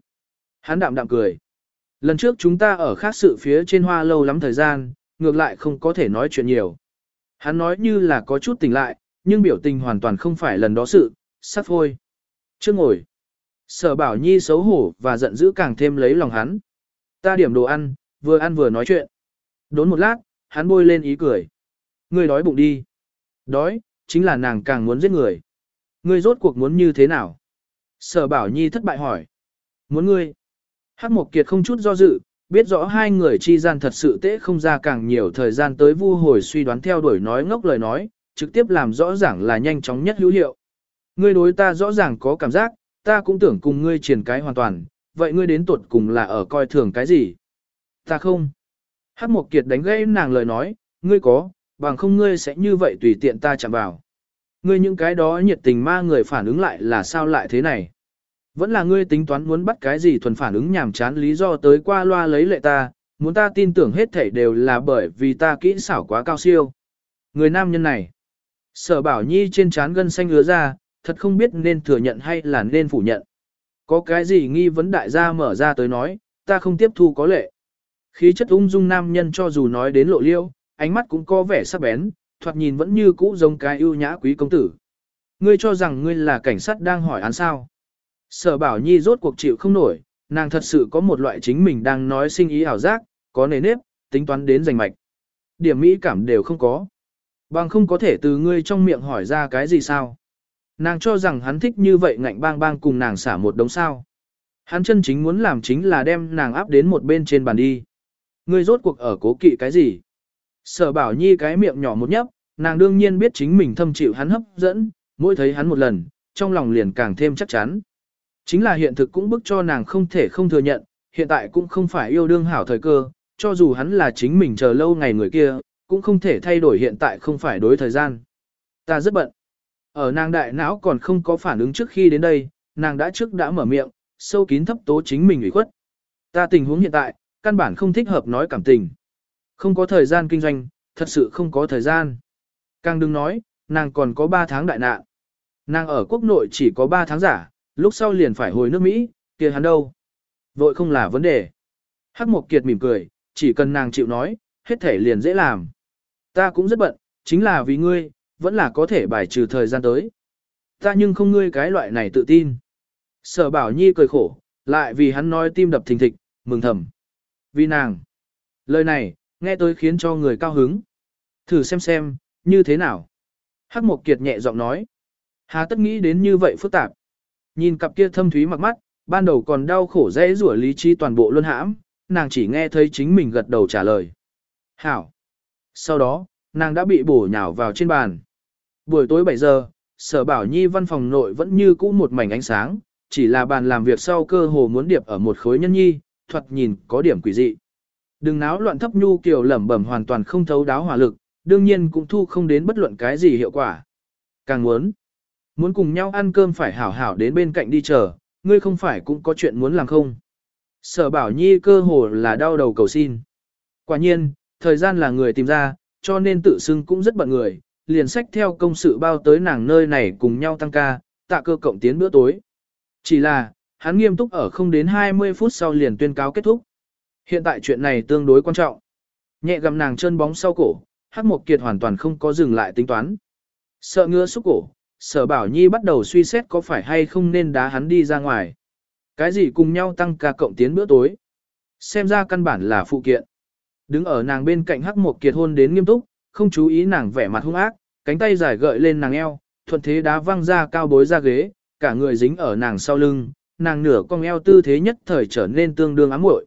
S1: Hắn đạm đạm cười. Lần trước chúng ta ở khác sự phía trên hoa lâu lắm thời gian, ngược lại không có thể nói chuyện nhiều. Hắn nói như là có chút tỉnh lại, nhưng biểu tình hoàn toàn không phải lần đó sự, sắp thôi. Chưa ngồi. Sở bảo nhi xấu hổ và giận dữ càng thêm lấy lòng hắn. Ta điểm đồ ăn, vừa ăn vừa nói chuyện. Đốn một lát, hắn bôi lên ý cười. người đói bụng đi. Đói, chính là nàng càng muốn giết người. Ngươi rốt cuộc muốn như thế nào? Sở bảo nhi thất bại hỏi. Muốn ngươi. Hắc Mộc Kiệt không chút do dự, biết rõ hai người chi gian thật sự tế không ra càng nhiều thời gian tới vu hồi suy đoán theo đuổi nói ngốc lời nói, trực tiếp làm rõ ràng là nhanh chóng nhất hữu hiệu. Ngươi đối ta rõ ràng có cảm giác, ta cũng tưởng cùng ngươi triển cái hoàn toàn, vậy ngươi đến tuột cùng là ở coi thường cái gì? Ta không. Hắc Mộc Kiệt đánh gãy nàng lời nói, ngươi có, bằng không ngươi sẽ như vậy tùy tiện ta chạm vào. Ngươi những cái đó nhiệt tình ma người phản ứng lại là sao lại thế này? Vẫn là ngươi tính toán muốn bắt cái gì thuần phản ứng nhảm chán lý do tới qua loa lấy lệ ta, muốn ta tin tưởng hết thảy đều là bởi vì ta kỹ xảo quá cao siêu. Người nam nhân này, sở bảo nhi trên trán gân xanh ứa ra, thật không biết nên thừa nhận hay là nên phủ nhận. Có cái gì nghi vấn đại gia mở ra tới nói, ta không tiếp thu có lệ. Khí chất ung dung nam nhân cho dù nói đến lộ liêu, ánh mắt cũng có vẻ sắc bén, thoạt nhìn vẫn như cũ giống cái ưu nhã quý công tử. Ngươi cho rằng ngươi là cảnh sát đang hỏi án sao. Sở bảo nhi rốt cuộc chịu không nổi, nàng thật sự có một loại chính mình đang nói sinh ý ảo giác, có nề nếp, tính toán đến giành mạch. Điểm mỹ cảm đều không có. Bằng không có thể từ ngươi trong miệng hỏi ra cái gì sao. Nàng cho rằng hắn thích như vậy ngạnh bang bang cùng nàng xả một đống sao. Hắn chân chính muốn làm chính là đem nàng áp đến một bên trên bàn đi. Ngươi rốt cuộc ở cố kỵ cái gì? Sở bảo nhi cái miệng nhỏ một nhấp, nàng đương nhiên biết chính mình thâm chịu hắn hấp dẫn, mỗi thấy hắn một lần, trong lòng liền càng thêm chắc chắn. Chính là hiện thực cũng bức cho nàng không thể không thừa nhận, hiện tại cũng không phải yêu đương hảo thời cơ, cho dù hắn là chính mình chờ lâu ngày người kia, cũng không thể thay đổi hiện tại không phải đối thời gian. Ta rất bận. Ở nàng đại não còn không có phản ứng trước khi đến đây, nàng đã trước đã mở miệng, sâu kín thấp tố chính mình ủy khuất. Ta tình huống hiện tại, căn bản không thích hợp nói cảm tình. Không có thời gian kinh doanh, thật sự không có thời gian. Càng đừng nói, nàng còn có 3 tháng đại nạn. Nàng ở quốc nội chỉ có 3 tháng giả, lúc sau liền phải hồi nước Mỹ, kia hắn đâu? Vội không là vấn đề. Hắc Mộc Kiệt mỉm cười, chỉ cần nàng chịu nói, hết thể liền dễ làm. Ta cũng rất bận, chính là vì ngươi, vẫn là có thể bài trừ thời gian tới. Ta nhưng không ngươi cái loại này tự tin. Sở Bảo Nhi cười khổ, lại vì hắn nói tim đập thình thịch, mừng thầm. Vì nàng. Lời này, nghe tới khiến cho người cao hứng. Thử xem xem, như thế nào. Hắc Mộc Kiệt nhẹ giọng nói. Hà tất nghĩ đến như vậy phức tạp. Nhìn cặp kia thâm thúy mặc mắt, ban đầu còn đau khổ dễ rủa lý trí toàn bộ luân hãm, nàng chỉ nghe thấy chính mình gật đầu trả lời. Hảo. Sau đó, nàng đã bị bổ nhào vào trên bàn. Buổi tối 7 giờ, sở bảo nhi văn phòng nội vẫn như cũ một mảnh ánh sáng, chỉ là bàn làm việc sau cơ hồ muốn điệp ở một khối nhân nhi, thuật nhìn có điểm quỷ dị. Đừng náo loạn thấp nhu kiều lẩm bẩm hoàn toàn không thấu đáo hỏa lực, đương nhiên cũng thu không đến bất luận cái gì hiệu quả. Càng muốn, Muốn cùng nhau ăn cơm phải hảo hảo đến bên cạnh đi chờ, ngươi không phải cũng có chuyện muốn làm không. Sở bảo nhi cơ hồ là đau đầu cầu xin. Quả nhiên, thời gian là người tìm ra, cho nên tự xưng cũng rất bận người, liền sách theo công sự bao tới nàng nơi này cùng nhau tăng ca, tạ cơ cộng tiến bữa tối. Chỉ là, hắn nghiêm túc ở không đến 20 phút sau liền tuyên cáo kết thúc. Hiện tại chuyện này tương đối quan trọng. Nhẹ gầm nàng chân bóng sau cổ, Hắc Mộc Kiệt hoàn toàn không có dừng lại tính toán. Sợ ngứa xúc cổ, sở bảo nhi bắt đầu suy xét có phải hay không nên đá hắn đi ra ngoài. Cái gì cùng nhau tăng ca cộng tiến bữa tối. Xem ra căn bản là phụ kiện. Đứng ở nàng bên cạnh hắc Mộc kiệt hôn đến nghiêm túc, không chú ý nàng vẻ mặt hung ác, cánh tay dài gợi lên nàng eo, thuận thế đá văng ra cao bối ra ghế, cả người dính ở nàng sau lưng, nàng nửa cong eo tư thế nhất thời trở nên tương đương ám muội.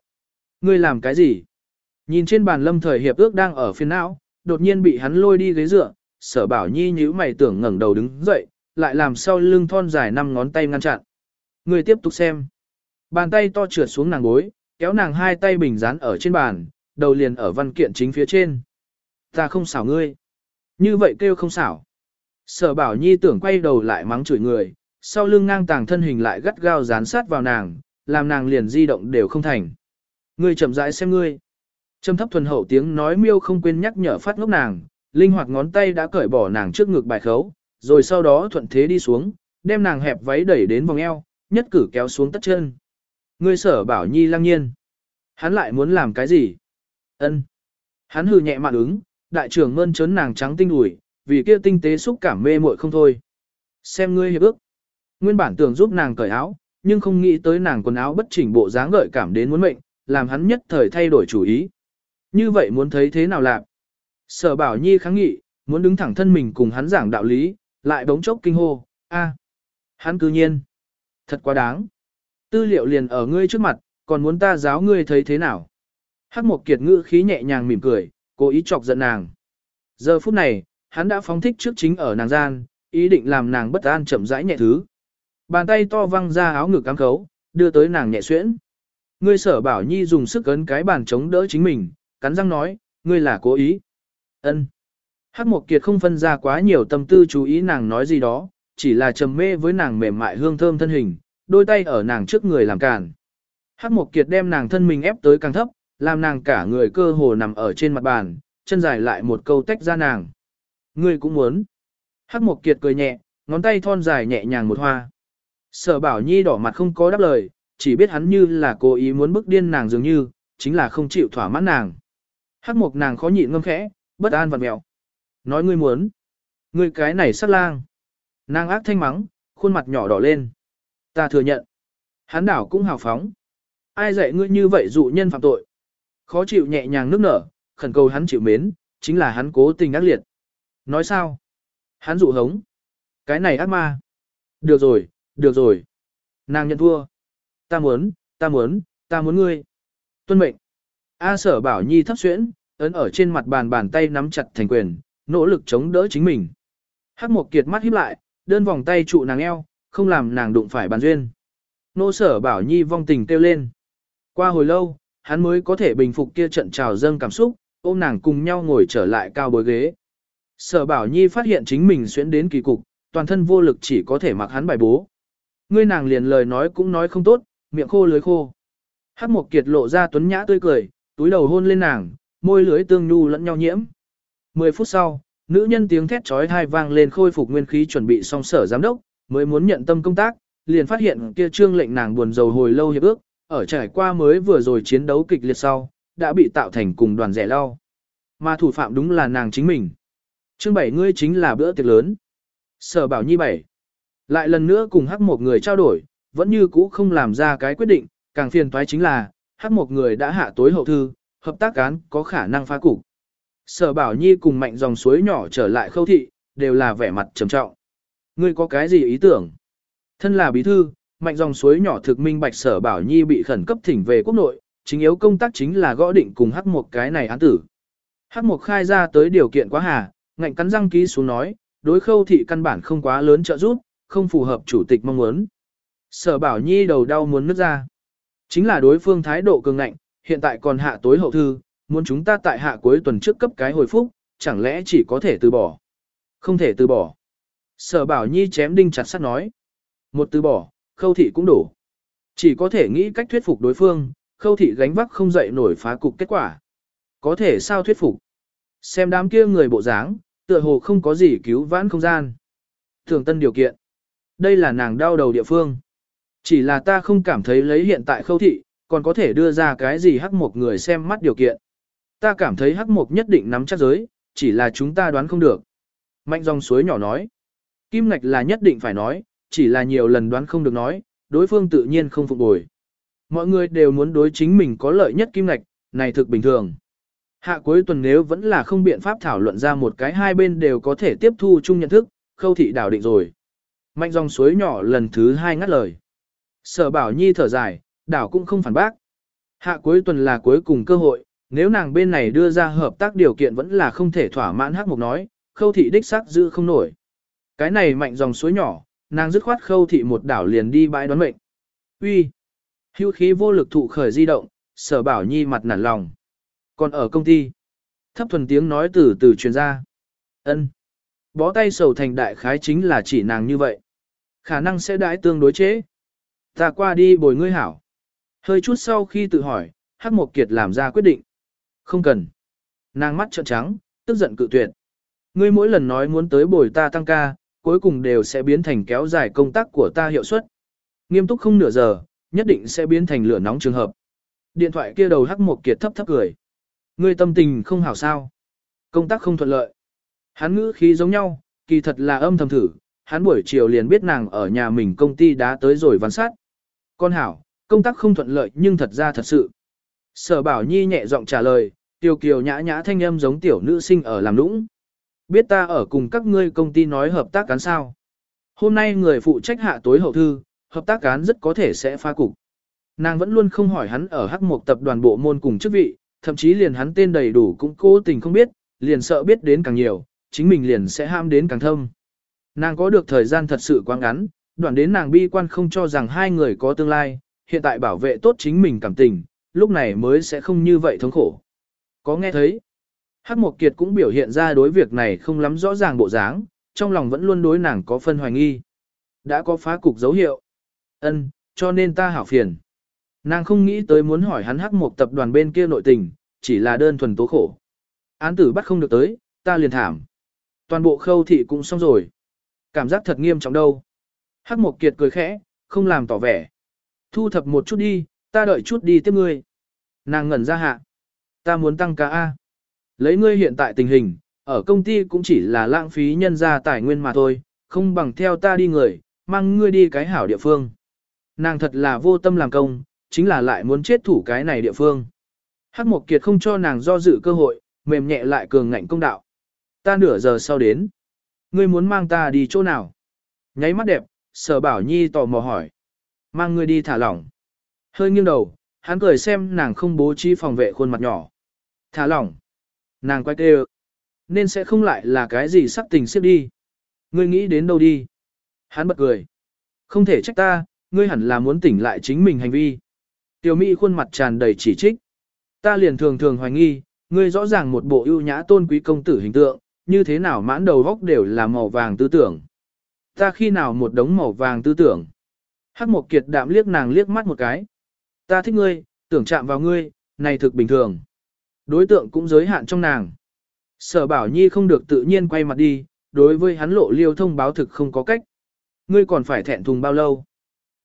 S1: Ngươi làm cái gì? Nhìn trên bàn lâm thời hiệp ước đang ở phiên não, đột nhiên bị hắn lôi đi ghế dựa, sở bảo nhi nhíu mày tưởng ngẩng đầu đứng dậy, lại làm sau lưng thon dài năm ngón tay ngăn chặn. Người tiếp tục xem. Bàn tay to trượt xuống nàng gối, kéo nàng hai tay bình dán ở trên bàn, đầu liền ở văn kiện chính phía trên. Ta không xảo ngươi. Như vậy kêu không xảo. Sở bảo nhi tưởng quay đầu lại mắng chửi người, sau lưng ngang tàng thân hình lại gắt gao dán sát vào nàng, làm nàng liền di động đều không thành. Ngươi chậm rãi xem ngươi. Trầm thấp thuần hậu tiếng nói miêu không quên nhắc nhở phát ngốc nàng, linh hoạt ngón tay đã cởi bỏ nàng trước ngực bài khấu, rồi sau đó thuận thế đi xuống, đem nàng hẹp váy đẩy đến vòng eo, nhất cử kéo xuống tất chân. Ngươi sở bảo nhi lăng nhiên. Hắn lại muốn làm cái gì? Ân. Hắn hừ nhẹ mạn ứng, đại trưởng mơn trớn nàng trắng tinh ủi, vì kia tinh tế xúc cảm mê muội không thôi. Xem ngươi hiệp ước. Nguyên bản tưởng giúp nàng cởi áo, nhưng không nghĩ tới nàng quần áo bất chỉnh bộ dáng gợi cảm đến muốn mệnh, làm hắn nhất thời thay đổi chủ ý. Như vậy muốn thấy thế nào làm? Sở bảo nhi kháng nghị, muốn đứng thẳng thân mình cùng hắn giảng đạo lý, lại bỗng chốc kinh hô, a, hắn cư nhiên. Thật quá đáng. Tư liệu liền ở ngươi trước mặt, còn muốn ta giáo ngươi thấy thế nào? Hắc một kiệt ngữ khí nhẹ nhàng mỉm cười, cố ý chọc giận nàng. Giờ phút này, hắn đã phóng thích trước chính ở nàng gian, ý định làm nàng bất an chậm rãi nhẹ thứ. Bàn tay to văng ra áo ngực cám khấu, đưa tới nàng nhẹ xuyễn. Ngươi sở bảo nhi dùng sức ấn cái bàn chống đỡ chính mình, cắn răng nói, ngươi là cố ý. ân Hắc Mộc Kiệt không phân ra quá nhiều tâm tư chú ý nàng nói gì đó, chỉ là trầm mê với nàng mềm mại hương thơm thân hình, đôi tay ở nàng trước người làm cản. Hắc Mộc Kiệt đem nàng thân mình ép tới càng thấp, làm nàng cả người cơ hồ nằm ở trên mặt bàn, chân dài lại một câu tách ra nàng. Ngươi cũng muốn. Hắc Mộc Kiệt cười nhẹ, ngón tay thon dài nhẹ nhàng một hoa. Sở Bảo Nhi đỏ mặt không có đáp lời, chỉ biết hắn như là cố ý muốn bức điên nàng dường như, chính là không chịu thỏa mãn nàng. Hắc Mộc nàng khó nhịn ngâm khẽ, bất an vặn mèo. Nói ngươi muốn. Ngươi cái này sát lang. Nàng ác thanh mắng, khuôn mặt nhỏ đỏ lên. Ta thừa nhận. Hắn đảo cũng hào phóng. Ai dạy ngươi như vậy dụ nhân phạm tội. Khó chịu nhẹ nhàng nước nở, khẩn cầu hắn chịu mến, chính là hắn cố tình ác liệt. Nói sao? Hắn dụ hống. Cái này ác ma. Được rồi, được rồi. Nàng nhận thua. Ta muốn, ta muốn, ta muốn ngươi. Tuân mệnh. A sở bảo nhi thấp xuyễn, ấn ở trên mặt bàn bàn tay nắm chặt thành quyền, nỗ lực chống đỡ chính mình. Hắc một kiệt mắt híp lại, đơn vòng tay trụ nàng eo, không làm nàng đụng phải bàn duyên. Nô sở bảo nhi vong tình kêu lên. Qua hồi lâu, hắn mới có thể bình phục kia trận trào dâng cảm xúc, ôm nàng cùng nhau ngồi trở lại cao bối ghế. Sở bảo nhi phát hiện chính mình xuyến đến kỳ cục, toàn thân vô lực chỉ có thể mặc hắn bài bố. Ngươi nàng liền lời nói cũng nói không tốt, miệng khô lưới khô. Hắc một kiệt lộ ra tuấn nhã tươi cười, túi đầu hôn lên nàng, môi lưới tương nhu lẫn nhau nhiễm. Mười phút sau, nữ nhân tiếng thét trói thai vang lên khôi phục nguyên khí chuẩn bị xong sở giám đốc, mới muốn nhận tâm công tác, liền phát hiện kia trương lệnh nàng buồn rầu hồi lâu hiệp ước, ở trải qua mới vừa rồi chiến đấu kịch liệt sau, đã bị tạo thành cùng đoàn rẻ lau. Mà thủ phạm đúng là nàng chính mình. Chương bảy ngươi chính là bữa tiệc lớn. Sở bảo nhi bảy. Lại lần nữa cùng hắc một người trao đổi, vẫn như cũ không làm ra cái quyết định, càng phiền toái chính là, hắc một người đã hạ tối hậu thư, hợp tác án có khả năng phá cục. Sở bảo nhi cùng mạnh dòng suối nhỏ trở lại khâu thị, đều là vẻ mặt trầm trọng. Ngươi có cái gì ý tưởng? Thân là bí thư, mạnh dòng suối nhỏ thực minh bạch sở bảo nhi bị khẩn cấp thỉnh về quốc nội, chính yếu công tác chính là gõ định cùng hắc một cái này án tử. Hắc một khai ra tới điều kiện quá hà, ngạnh cắn răng ký xuống nói, đối khâu thị căn bản không quá lớn trợ giúp, không phù hợp chủ tịch mong muốn. Sở bảo nhi đầu đau muốn nứt ra. Chính là đối phương thái độ cường ngạnh, hiện tại còn hạ tối hậu thư, muốn chúng ta tại hạ cuối tuần trước cấp cái hồi phúc, chẳng lẽ chỉ có thể từ bỏ. Không thể từ bỏ. Sở bảo nhi chém đinh chặt sắt nói. Một từ bỏ, khâu thị cũng đủ. Chỉ có thể nghĩ cách thuyết phục đối phương, khâu thị gánh vác không dậy nổi phá cục kết quả. Có thể sao thuyết phục? Xem đám kia người bộ dáng, tựa hồ không có gì cứu vãn không gian. Thường tân điều kiện. Đây là nàng đau đầu địa phương. Chỉ là ta không cảm thấy lấy hiện tại khâu thị, còn có thể đưa ra cái gì hắc một người xem mắt điều kiện. Ta cảm thấy hắc mộc nhất định nắm chắc giới, chỉ là chúng ta đoán không được. Mạnh dòng suối nhỏ nói. Kim ngạch là nhất định phải nói, chỉ là nhiều lần đoán không được nói, đối phương tự nhiên không phục bồi. Mọi người đều muốn đối chính mình có lợi nhất kim ngạch, này thực bình thường. Hạ cuối tuần nếu vẫn là không biện pháp thảo luận ra một cái hai bên đều có thể tiếp thu chung nhận thức, khâu thị đảo định rồi. Mạnh dòng suối nhỏ lần thứ hai ngắt lời. Sở bảo nhi thở dài, đảo cũng không phản bác. Hạ cuối tuần là cuối cùng cơ hội, nếu nàng bên này đưa ra hợp tác điều kiện vẫn là không thể thỏa mãn hắc mục nói, khâu thị đích xác giữ không nổi. Cái này mạnh dòng suối nhỏ, nàng dứt khoát khâu thị một đảo liền đi bãi đoán mệnh. Uy, hưu khí vô lực thụ khởi di động, sở bảo nhi mặt nản lòng. Còn ở công ty, thấp thuần tiếng nói từ từ truyền ra. ân Bó tay sầu thành đại khái chính là chỉ nàng như vậy. Khả năng sẽ đãi tương đối chế. Ta qua đi bồi ngươi hảo. Hơi chút sau khi tự hỏi, Hắc Mộc Kiệt làm ra quyết định. Không cần. Nàng mắt trợn trắng, tức giận cự tuyệt. Ngươi mỗi lần nói muốn tới bồi ta tăng ca, cuối cùng đều sẽ biến thành kéo dài công tác của ta hiệu suất. Nghiêm túc không nửa giờ, nhất định sẽ biến thành lửa nóng trường hợp. Điện thoại kia đầu Hắc Mộc Kiệt thấp thấp cười. Ngươi tâm tình không hảo sao? Công tác không thuận lợi. Hắn ngữ khí giống nhau, kỳ thật là âm thầm thử, hắn buổi chiều liền biết nàng ở nhà mình công ty đã tới rồi văn sát. Con hảo, công tác không thuận lợi nhưng thật ra thật sự. Sở Bảo Nhi nhẹ giọng trả lời, tiêu kiều nhã nhã thanh âm giống tiểu nữ sinh ở làm lũng. Biết ta ở cùng các ngươi công ty nói hợp tác cán sao. Hôm nay người phụ trách hạ tối hậu thư, hợp tác cán rất có thể sẽ phá cục. Nàng vẫn luôn không hỏi hắn ở hắc một tập đoàn bộ môn cùng chức vị, thậm chí liền hắn tên đầy đủ cũng cố tình không biết, liền sợ biết đến càng nhiều, chính mình liền sẽ ham đến càng thâm. Nàng có được thời gian thật sự quá ngắn, đoạn đến nàng bi quan không cho rằng hai người có tương lai, hiện tại bảo vệ tốt chính mình cảm tình, lúc này mới sẽ không như vậy thống khổ. Có nghe thấy? Hắc Mộc Kiệt cũng biểu hiện ra đối việc này không lắm rõ ràng bộ dáng, trong lòng vẫn luôn đối nàng có phân hoài nghi. Đã có phá cục dấu hiệu. Ân, cho nên ta hảo phiền. Nàng không nghĩ tới muốn hỏi hắn Hắc Mộc tập đoàn bên kia nội tình, chỉ là đơn thuần tố khổ. Án tử bắt không được tới, ta liền thảm. Toàn bộ khâu thị cũng xong rồi. Cảm giác thật nghiêm trọng đâu. Hắc Mộc Kiệt cười khẽ, không làm tỏ vẻ. Thu thập một chút đi, ta đợi chút đi tiếp ngươi. Nàng ngẩn ra hạ. Ta muốn tăng ca A. Lấy ngươi hiện tại tình hình, ở công ty cũng chỉ là lãng phí nhân ra tài nguyên mà thôi, không bằng theo ta đi người, mang ngươi đi cái hảo địa phương. Nàng thật là vô tâm làm công, chính là lại muốn chết thủ cái này địa phương. Hắc Mộc Kiệt không cho nàng do dự cơ hội, mềm nhẹ lại cường ngạnh công đạo. Ta nửa giờ sau đến. Ngươi muốn mang ta đi chỗ nào? Nháy mắt đẹp, sở bảo nhi tò mò hỏi. Mang ngươi đi thả lỏng. Hơi nghiêng đầu, hắn cười xem nàng không bố trí phòng vệ khuôn mặt nhỏ. Thả lỏng. Nàng quay kêu. Nên sẽ không lại là cái gì sắc tình xếp đi. Ngươi nghĩ đến đâu đi? Hắn bật cười. Không thể trách ta, ngươi hẳn là muốn tỉnh lại chính mình hành vi. Tiểu Mỹ khuôn mặt tràn đầy chỉ trích. Ta liền thường thường hoài nghi, ngươi rõ ràng một bộ ưu nhã tôn quý công tử hình tượng, như thế nào mãn đầu góc đều là màu vàng tư tưởng. Ta khi nào một đống màu vàng tư tưởng. Hắc Mộc Kiệt đạm liếc nàng liếc mắt một cái. Ta thích ngươi, tưởng chạm vào ngươi, này thực bình thường. Đối tượng cũng giới hạn trong nàng. Sở Bảo Nhi không được tự nhiên quay mặt đi, đối với hắn lộ liêu thông báo thực không có cách. Ngươi còn phải thẹn thùng bao lâu?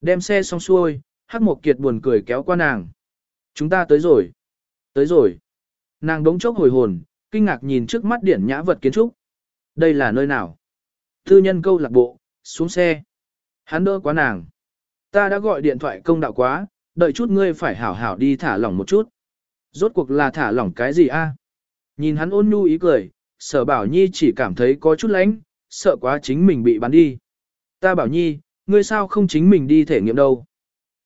S1: Đem xe xong xuôi, Hắc Mộc Kiệt buồn cười kéo qua nàng. Chúng ta tới rồi. Tới rồi. Nàng đống chốc hồi hồn, kinh ngạc nhìn trước mắt điển nhã vật kiến trúc. Đây là nơi nào? Thư nhân câu lạc bộ, xuống xe. Hắn đỡ quá nàng. Ta đã gọi điện thoại công đạo quá, đợi chút ngươi phải hảo hảo đi thả lỏng một chút. Rốt cuộc là thả lỏng cái gì a? Nhìn hắn ôn nhu ý cười, sở bảo nhi chỉ cảm thấy có chút lánh, sợ quá chính mình bị bắn đi. Ta bảo nhi, ngươi sao không chính mình đi thể nghiệm đâu.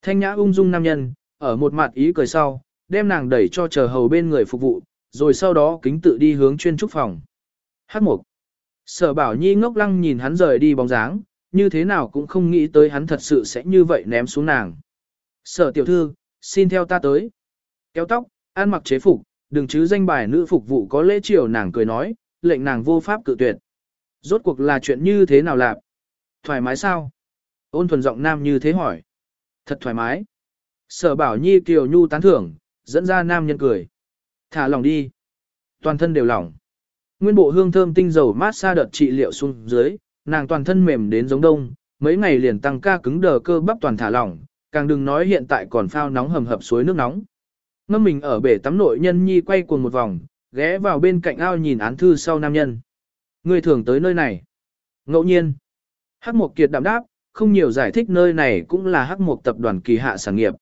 S1: Thanh nhã ung dung nam nhân, ở một mặt ý cười sau, đem nàng đẩy cho chờ hầu bên người phục vụ, rồi sau đó kính tự đi hướng chuyên trúc phòng. Hát mục. Sở bảo nhi ngốc lăng nhìn hắn rời đi bóng dáng, như thế nào cũng không nghĩ tới hắn thật sự sẽ như vậy ném xuống nàng. Sở tiểu thư, xin theo ta tới. Kéo tóc, ăn mặc chế phục, đừng chứ danh bài nữ phục vụ có lễ chiều nàng cười nói, lệnh nàng vô pháp cự tuyệt. Rốt cuộc là chuyện như thế nào lạp? Thoải mái sao? Ôn thuần giọng nam như thế hỏi. Thật thoải mái. Sở bảo nhi kiều nhu tán thưởng, dẫn ra nam nhân cười. Thả lòng đi. Toàn thân đều lỏng. Nguyên bộ hương thơm tinh dầu mát xa đợt trị liệu xuống dưới, nàng toàn thân mềm đến giống đông, mấy ngày liền tăng ca cứng đờ cơ bắp toàn thả lỏng, càng đừng nói hiện tại còn phao nóng hầm hập suối nước nóng. Ngâm mình ở bể tắm nội nhân nhi quay cuồng một vòng, ghé vào bên cạnh ao nhìn án thư sau nam nhân. Người thường tới nơi này. Ngẫu nhiên. Hắc Mộc Kiệt đạm đáp, không nhiều giải thích nơi này cũng là Hắc Mộc tập đoàn kỳ hạ sản nghiệp.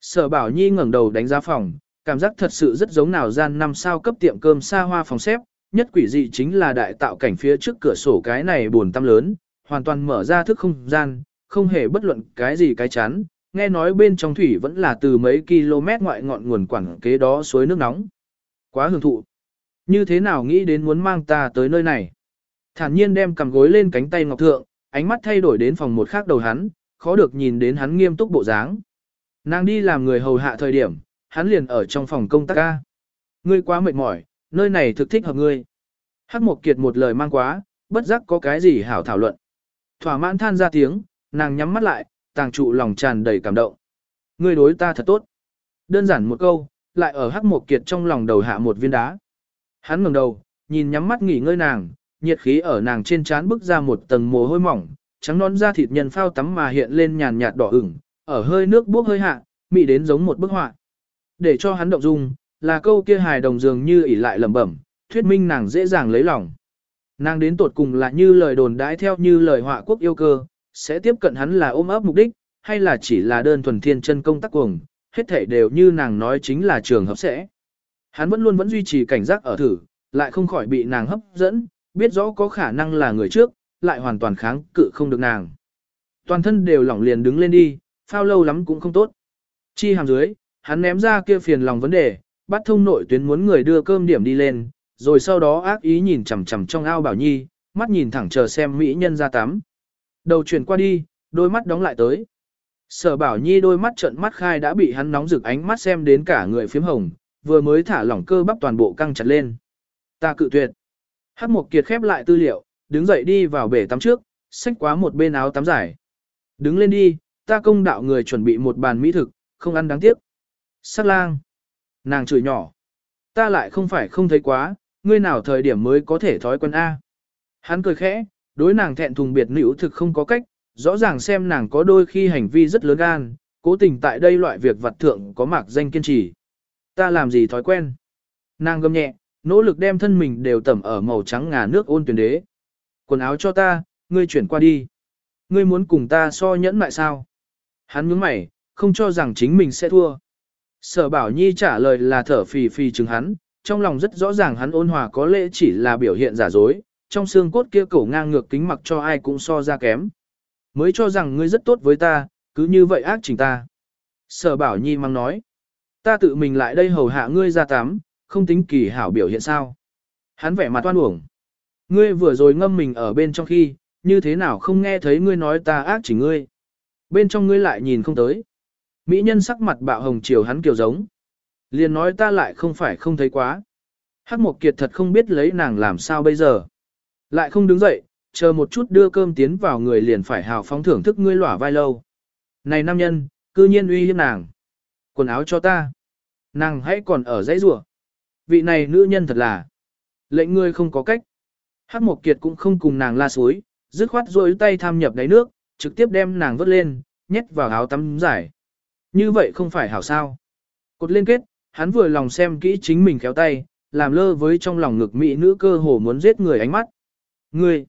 S1: Sở Bảo Nhi ngẩng đầu đánh giá phòng, cảm giác thật sự rất giống nào gian năm sao cấp tiệm cơm xa hoa phòng xếp, nhất quỷ dị chính là đại tạo cảnh phía trước cửa sổ cái này buồn tăm lớn, hoàn toàn mở ra thức không gian, không hề bất luận cái gì cái chán. nghe nói bên trong thủy vẫn là từ mấy km ngoại ngọn nguồn quảng kế đó suối nước nóng. Quá hưởng thụ. Như thế nào nghĩ đến muốn mang ta tới nơi này? Thản nhiên đem cầm gối lên cánh tay ngọc thượng, ánh mắt thay đổi đến phòng một khác đầu hắn, khó được nhìn đến hắn nghiêm túc bộ dáng. Nàng đi làm người hầu hạ thời điểm, hắn liền ở trong phòng công tác ca. Ngươi quá mệt mỏi, nơi này thực thích hợp ngươi. Hắc Mộc Kiệt một lời mang quá, bất giác có cái gì hảo thảo luận. Thỏa mãn than ra tiếng, nàng nhắm mắt lại, tàng trụ lòng tràn đầy cảm động. Ngươi đối ta thật tốt. Đơn giản một câu, lại ở Hắc Mộc Kiệt trong lòng đầu hạ một viên đá. Hắn ngẩng đầu, nhìn nhắm mắt nghỉ ngơi nàng, nhiệt khí ở nàng trên trán bức ra một tầng mồ hôi mỏng, trắng nón da thịt nhân phao tắm mà hiện lên nhàn nhạt đỏ ửng, ở hơi nước bốc hơi hạ, mị đến giống một bức họa. Để cho hắn động dung, là câu kia hài đồng dường như ỉ lại lẩm bẩm, thuyết minh nàng dễ dàng lấy lòng. Nàng đến tột cùng là như lời đồn đãi theo như lời họa quốc yêu cơ, sẽ tiếp cận hắn là ôm ấp mục đích, hay là chỉ là đơn thuần thiên chân công tác cuồng, hết thể đều như nàng nói chính là trường hợp sẽ. Hắn vẫn luôn vẫn duy trì cảnh giác ở thử, lại không khỏi bị nàng hấp dẫn, biết rõ có khả năng là người trước, lại hoàn toàn kháng cự không được nàng. Toàn thân đều lỏng liền đứng lên đi, phao lâu lắm cũng không tốt. Chi hàm dưới, hắn ném ra kia phiền lòng vấn đề, bắt thông nội tuyến muốn người đưa cơm điểm đi lên, rồi sau đó ác ý nhìn chằm chằm trong ao bảo nhi, mắt nhìn thẳng chờ xem mỹ nhân ra tắm. Đầu chuyển qua đi, đôi mắt đóng lại tới. Sở bảo nhi đôi mắt trợn mắt khai đã bị hắn nóng rực ánh mắt xem đến cả người phím hồng, vừa mới thả lỏng cơ bắp toàn bộ căng chặt lên. Ta cự tuyệt. Hát một kiệt khép lại tư liệu, đứng dậy đi vào bể tắm trước, xách quá một bên áo tắm giải. Đứng lên đi, ta công đạo người chuẩn bị một bàn mỹ thực, không ăn đáng tiếc. sát lang. Nàng chửi nhỏ. Ta lại không phải không thấy quá, ngươi nào thời điểm mới có thể thói quen A. Hắn cười khẽ, đối nàng thẹn thùng biệt nữ thực không có cách, rõ ràng xem nàng có đôi khi hành vi rất lớn gan, cố tình tại đây loại việc vật thượng có mạc danh kiên trì. Ta làm gì thói quen? Nàng gầm nhẹ, nỗ lực đem thân mình đều tẩm ở màu trắng ngà nước ôn tuyển đế. Quần áo cho ta, ngươi chuyển qua đi. Ngươi muốn cùng ta so nhẫn lại sao? Hắn nhướng mày, không cho rằng chính mình sẽ thua. Sở Bảo Nhi trả lời là thở phì phì chừng hắn, trong lòng rất rõ ràng hắn ôn hòa có lẽ chỉ là biểu hiện giả dối, trong xương cốt kia cổ ngang ngược kính mặc cho ai cũng so ra kém. Mới cho rằng ngươi rất tốt với ta, cứ như vậy ác chỉnh ta. Sở Bảo Nhi mang nói, ta tự mình lại đây hầu hạ ngươi ra tắm, không tính kỳ hảo biểu hiện sao. Hắn vẻ mặt toan uổng. Ngươi vừa rồi ngâm mình ở bên trong khi, như thế nào không nghe thấy ngươi nói ta ác chỉ ngươi. Bên trong ngươi lại nhìn không tới. Mỹ nhân sắc mặt bạo hồng chiều hắn kiều giống. Liền nói ta lại không phải không thấy quá. Hắc Mộc Kiệt thật không biết lấy nàng làm sao bây giờ. Lại không đứng dậy, chờ một chút đưa cơm tiến vào người liền phải hào phóng thưởng thức ngươi lỏa vai lâu. Này nam nhân, cư nhiên uy hiếp nàng. Quần áo cho ta. Nàng hãy còn ở dãy rủa. Vị này nữ nhân thật là. Lệnh ngươi không có cách. Hắc Mộc Kiệt cũng không cùng nàng la suối, dứt khoát rôi tay tham nhập đáy nước, trực tiếp đem nàng vớt lên, nhét vào áo tắm giải. Như vậy không phải hảo sao. Cột liên kết, hắn vừa lòng xem kỹ chính mình khéo tay, làm lơ với trong lòng ngực mỹ nữ cơ hồ muốn giết người ánh mắt. Ngươi!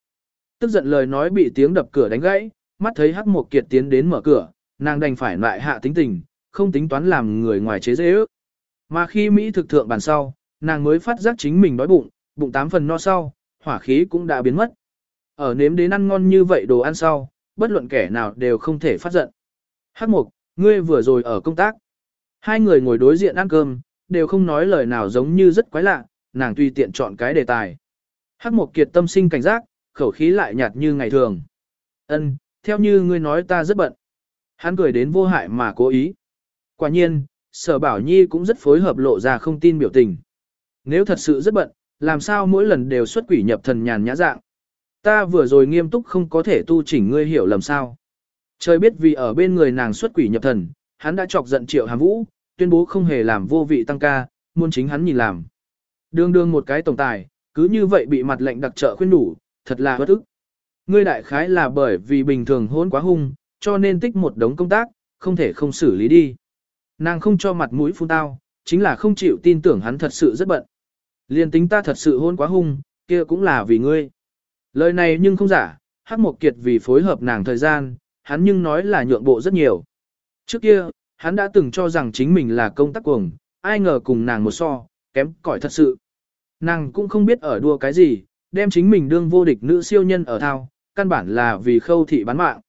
S1: Tức giận lời nói bị tiếng đập cửa đánh gãy, mắt thấy hắc một kiệt tiến đến mở cửa, nàng đành phải lại hạ tính tình, không tính toán làm người ngoài chế dễ ước. Mà khi Mỹ thực thượng bàn sau, nàng mới phát giác chính mình đói bụng, bụng tám phần no sau, hỏa khí cũng đã biến mất. Ở nếm đến ăn ngon như vậy đồ ăn sau, bất luận kẻ nào đều không thể phát giận. Hắc mục, ngươi vừa rồi ở công tác. Hai người ngồi đối diện ăn cơm, đều không nói lời nào giống như rất quái lạ, nàng tùy tiện chọn cái đề tài. Hắc Mộc Kiệt tâm sinh cảnh giác, khẩu khí lại nhạt như ngày thường. Ân, theo như ngươi nói ta rất bận. Hắn cười đến vô hại mà cố ý. Quả nhiên, Sở Bảo Nhi cũng rất phối hợp lộ ra không tin biểu tình. Nếu thật sự rất bận, làm sao mỗi lần đều xuất quỷ nhập thần nhàn nhã dạng. Ta vừa rồi nghiêm túc không có thể tu chỉnh ngươi hiểu lầm sao. Trời biết vì ở bên người nàng xuất quỷ nhập thần, hắn đã chọc giận triệu hàm vũ, tuyên bố không hề làm vô vị tăng ca, muốn chính hắn nhìn làm. Đương đương một cái tổng tài, cứ như vậy bị mặt lệnh đặc trợ khuyên đủ, thật là bất ức. Ngươi đại khái là bởi vì bình thường hôn quá hung, cho nên tích một đống công tác, không thể không xử lý đi. Nàng không cho mặt mũi phun tao, chính là không chịu tin tưởng hắn thật sự rất bận. Liên tính ta thật sự hôn quá hung, kia cũng là vì ngươi. Lời này nhưng không giả, Hắc Mộc Kiệt vì phối hợp nàng thời gian, hắn nhưng nói là nhượng bộ rất nhiều. Trước kia, hắn đã từng cho rằng chính mình là công tác cuồng, ai ngờ cùng nàng một so, kém cỏi thật sự. Nàng cũng không biết ở đua cái gì, đem chính mình đương vô địch nữ siêu nhân ở thao, căn bản là vì khâu thị bán mạng.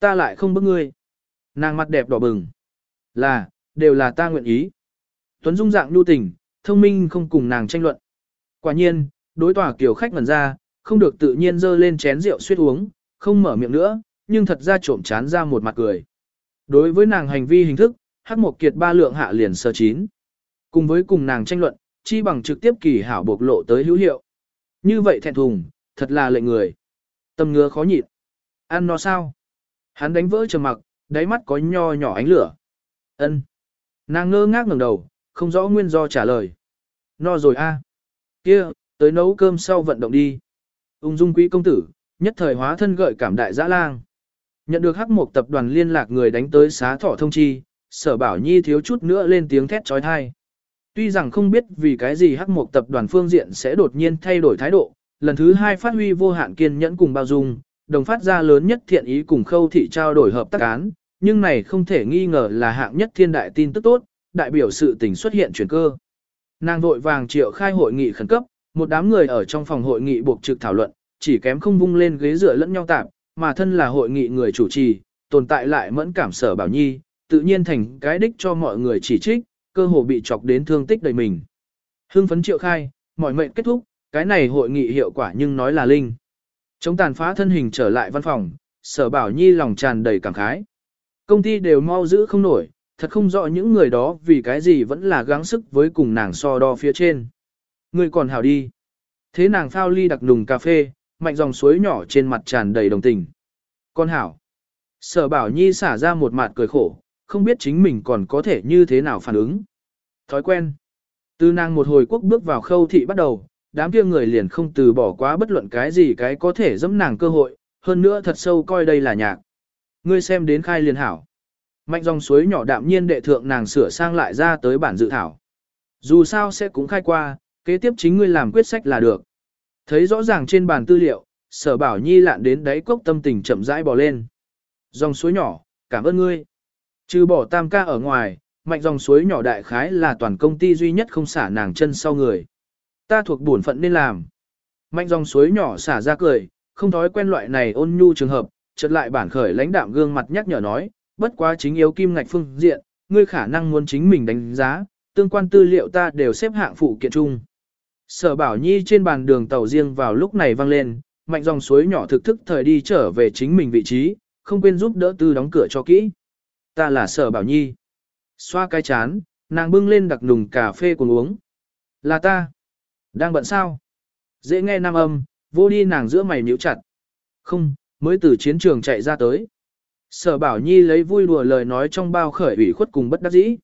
S1: Ta lại không bức ngươi. Nàng mặt đẹp đỏ bừng. Là, đều là ta nguyện ý. Tuấn Dung dạng nhu tình, thông minh không cùng nàng tranh luận. Quả nhiên, đối tòa kiểu khách ngẩn ra, không được tự nhiên dơ lên chén rượu suýt uống, không mở miệng nữa, nhưng thật ra trộm chán ra một mặt cười. Đối với nàng hành vi hình thức, Hắc Mộc Kiệt ba lượng hạ liền sơ chín. Cùng với cùng nàng tranh luận, chi bằng trực tiếp kỳ hảo bộc lộ tới hữu hiệu. Như vậy thẹn thùng, thật là lệnh người. Tâm ngứa khó nhịn. Ăn no sao? Hắn đánh vỡ trầm mặc, đáy mắt có nho nhỏ ánh lửa. Ân. Nàng ngơ ngác ngẩng đầu, không rõ nguyên do trả lời. No rồi a. Kia, tới nấu cơm sau vận động đi. Ung dung quý công tử, nhất thời hóa thân gợi cảm đại dã lang. Nhận được hắc mục tập đoàn liên lạc người đánh tới xá thọ thông chi, sở bảo nhi thiếu chút nữa lên tiếng thét trói thai. Tuy rằng không biết vì cái gì hắc mục tập đoàn phương diện sẽ đột nhiên thay đổi thái độ, lần thứ hai phát huy vô hạn kiên nhẫn cùng bao dung, đồng phát ra lớn nhất thiện ý cùng khâu thị trao đổi hợp tác án, nhưng này không thể nghi ngờ là hạng nhất thiên đại tin tức tốt, đại biểu sự tình xuất hiện chuyển cơ. Nàng vội vàng triệu khai hội nghị khẩn cấp, một đám người ở trong phòng hội nghị buộc trực thảo luận, chỉ kém không vung lên ghế dựa lẫn nhau tạm, mà thân là hội nghị người chủ trì, tồn tại lại mẫn cảm sở bảo nhi, tự nhiên thành cái đích cho mọi người chỉ trích, cơ hồ bị chọc đến thương tích đầy mình. Hưng phấn triệu khai, mọi mệnh kết thúc, cái này hội nghị hiệu quả nhưng nói là linh. Chống tàn phá thân hình trở lại văn phòng, sở bảo nhi lòng tràn đầy cảm khái. Công ty đều mau giữ không nổi, thật không rõ những người đó vì cái gì vẫn là gắng sức với cùng nàng so đo phía trên. Người còn hảo đi. Thế nàng phao ly đặc nùng cà phê, mạnh dòng suối nhỏ trên mặt tràn đầy đồng tình. Con hảo. Sở bảo nhi xả ra một mặt cười khổ, không biết chính mình còn có thể như thế nào phản ứng. Thói quen. Từ nàng một hồi quốc bước vào khâu thị bắt đầu, đám kia người liền không từ bỏ quá bất luận cái gì cái có thể dẫm nàng cơ hội, hơn nữa thật sâu coi đây là nhạc. Ngươi xem đến khai liền hảo. Mạnh dòng suối nhỏ đạm nhiên đệ thượng nàng sửa sang lại ra tới bản dự thảo. Dù sao sẽ cũng khai qua, kế tiếp chính ngươi làm quyết sách là được. Thấy rõ ràng trên bàn tư liệu, sở bảo nhi lạn đến đáy cốc tâm tình chậm rãi bò lên. Dòng suối nhỏ, cảm ơn ngươi. Trừ bỏ tam ca ở ngoài, mạnh dòng suối nhỏ đại khái là toàn công ty duy nhất không xả nàng chân sau người. Ta thuộc bổn phận nên làm. Mạnh dòng suối nhỏ xả ra cười, không thói quen loại này ôn nhu trường hợp, chợt lại bản khởi lãnh đạm gương mặt nhắc nhở nói, bất quá chính yếu kim ngạch phương diện, ngươi khả năng muốn chính mình đánh giá, tương quan tư liệu ta đều xếp hạng phụ kiện chung. Sở bảo nhi trên bàn đường tàu riêng vào lúc này vang lên, mạnh dòng suối nhỏ thực thức thời đi trở về chính mình vị trí, không quên giúp đỡ tư đóng cửa cho kỹ. Ta là sở bảo nhi. Xoa cái chán, nàng bưng lên đặc nùng cà phê cùng uống. Là ta. Đang bận sao? Dễ nghe nam âm, vô đi nàng giữa mày nhíu chặt. Không, mới từ chiến trường chạy ra tới. Sở bảo nhi lấy vui đùa lời nói trong bao khởi ủy khuất cùng bất đắc dĩ.